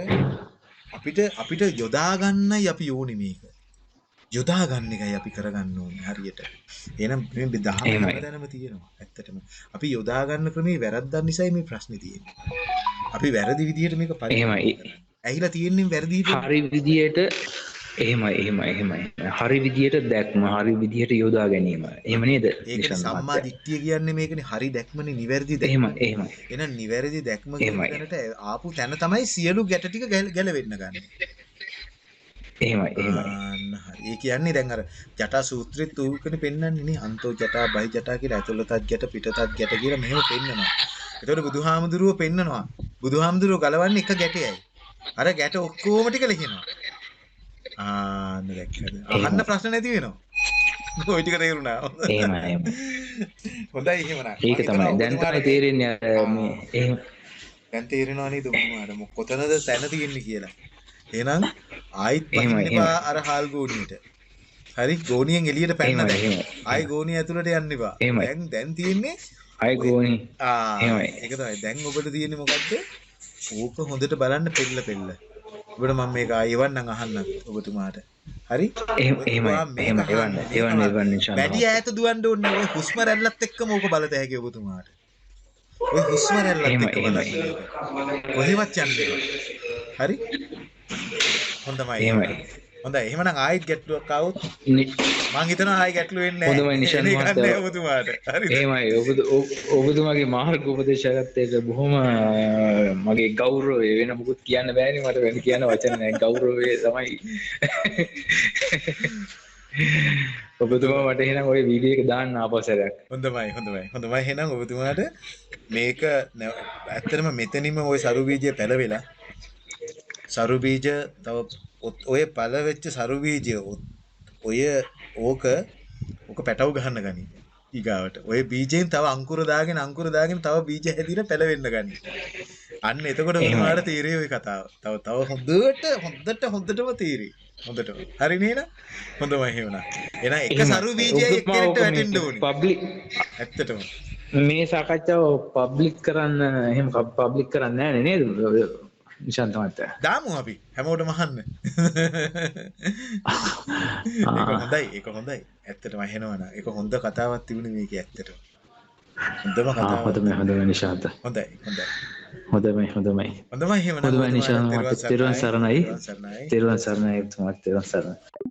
අපිට අපිට යොදා ගන්නයි අපි ඕනේ මේක. යොදා ගන්න එකයි අපි කරගන්න ඕනේ හරියට. එහෙනම් මේ දහම. හැමතැනම තියෙනවා. ඇත්තටම. අපි යොදා ගන්න ක්‍රමේ වැරද්දක් නිසායි මේ ප්‍රශ්නේ තියෙන්නේ. අපි වැරදි විදිහට මේක එහෙමයි. ඇහිලා තියෙන්නේ වැරදි විදිහට. හරි විදියට එහෙමයි එහෙමයි එහෙමයි. හරි විදියට දැක්ම හරි විදියට යොදා ගැනීම. එහෙම නේද? සම්මා? දිට්ඨිය කියන්නේ මේකනේ හරි දැක්මනේ නිවැරදි දැක්ම. එහෙමයි එහෙමයි. එහෙනම් නිවැරදි දැක්ම. තැනට ආපු තැන තමයි සියලු ගැට ටික ගැල- ගැලවෙන්න ගන්න. එහෙමයි. ඒ කියන්නේ දැන් අර ජටා සූත්‍රෙත් උකනේ පෙන්වන්නේ නේ අන්තෝ ජටා බහි ජටා කියලා ඇතුළතත් ගැට පිටතත් ගැට කියලා මෙහෙම පෙන්නනවා. එතකොට බුදුහාමුදුරුවෝ පෙන්නනවා. බුදුහාමුදුරුවෝ ගලවන්නේ එක ගැටයයි. අර ගැට ඔක්කොම ටික ලිහිනවා. ආන්න දැක්කද? අහන්න ප්‍රශ්න නැති වෙනවා. ওই ටික තේරුණා. එහෙමයි. හොඳයි එහෙමනම්. ඒක තමයි දැන් තමයි තේරෙන්නේ මේ එහෙම දැන් තේරෙනවා නේද ඔබතුමාට මො- කොතනද තැන තියෙන්නේ කියලා. එහෙනම් ආයිත් එහෙමයි, පහින්න එපා අර හාල් ගෝණියට. හරි ගෝණියෙන් එළියට පැන්න දැන්. ආයි ගෝණිය ඇතුළට යන්න එපා. දැන් දැන් තියෙන්නේ අය ගෝනි ආ. ඒක තමයි. දැන් ඔබට තියෙන්නේ මොකද්ද? ඕක හොඳට බලන්න පෙරල පෙරල. ඔබට මම මේක ආයෙ එවන්නම් අහන්න ඔබතුමාට. හරි? එහෙම එහෙමයි එහෙම එවන්න එවන්න. එවන්න ඉන්ෂාල්ලාහ්. වැඩි ඈත දුවන්න ඕනේ නැහැ. ඔය හුස්ම රැල්ලත් එක්කම ඕක බලත හැකියි ඔබතුමාට. ඔය හුස්ම රැල්ලත් එහෙමයි, එක්ක බලන්න එහෙමයි. ඕක. කොහෙවත් යන්න එපා. හරි හොඳමයි එහෙමයි. හොඳ එහෙමනම් ආයිත් ගැටලුවක් ආවොත් නි- මං හිතනවා ආයි ගැටලු වෙන්නේ හොඳමයි නිශාන් එන්නේ මහත්තයා. ගන්න ඔබතුමාට. හරිද? එහෙමයි. ඔබ- ඔබ- ඔබතුමාගේ මාර්ග උපදේශකත්තයට බොහොම මගේ ගෞරවය වෙන මුකුත් කියන්න බෑනි. මට වැඩ කියන්න වචන. ගෞරවය තමයි. ඔබතුමා මට එහෙනම් ඔය වීඩියෝ එක දාන්න ආපස්සරයක් හොඳමයි හොඳමයි හොඳමයි. එහෙනම් ඔබතුමාට මේක නැව- ඇත්තටම මෙතනින්ම ওই සරු බීජය පැලවෙලා සරු බීජ තව ඔය පළ වෙච්ච සරු බීජය ඔත්- ඔය ඕක ඕක පැටව ගහන්න ගනි. ඊගාවට. ඔය බීජයෙන් තව අංකුර දාගෙන අංකුර දාගෙන තව බීජ හැදිලා පැලවෙන්න ගනි. අන්න එතකොට. ඔයාලට තීරේ ඔය කතාව? තව තව හොඳට හොඳට හොඳටම තීරේ. හොඳටම. හරි නේද හොඳමයි එහෙමනම්. එහෙනම් එක සරු බීජය එක්කෙනෙක්ට වැටෙන්න ඕනේ. පබ්ලික් ඇත්තටම. මේ සාකච්ඡාව පබ්ලික් කරන්න එහෙම පබ්ලික් කරන්න නෑ නේද නිශාන්ත මහත්තයා දාමු අපි. හැමෝටම අහන්න. ඒක හොඳයි ඒක හොඳයි. ඇත්තටම ඇහෙනවනම් ඒක හොඳ කතාවක් තිබුණේ මේකේ ඇත්තටම. හොඳම හොඳමයි හොඳමයි නිශාන්ත. හොඳයි හොඳයි. හොඳමයි හොඳමයි. හොඳමයි හොඳමයි නිශාන්ත. තෙරුවන් සරණයි. තෙරුවන් සරණයි. තුමාත් තෙරුවන් සරණයි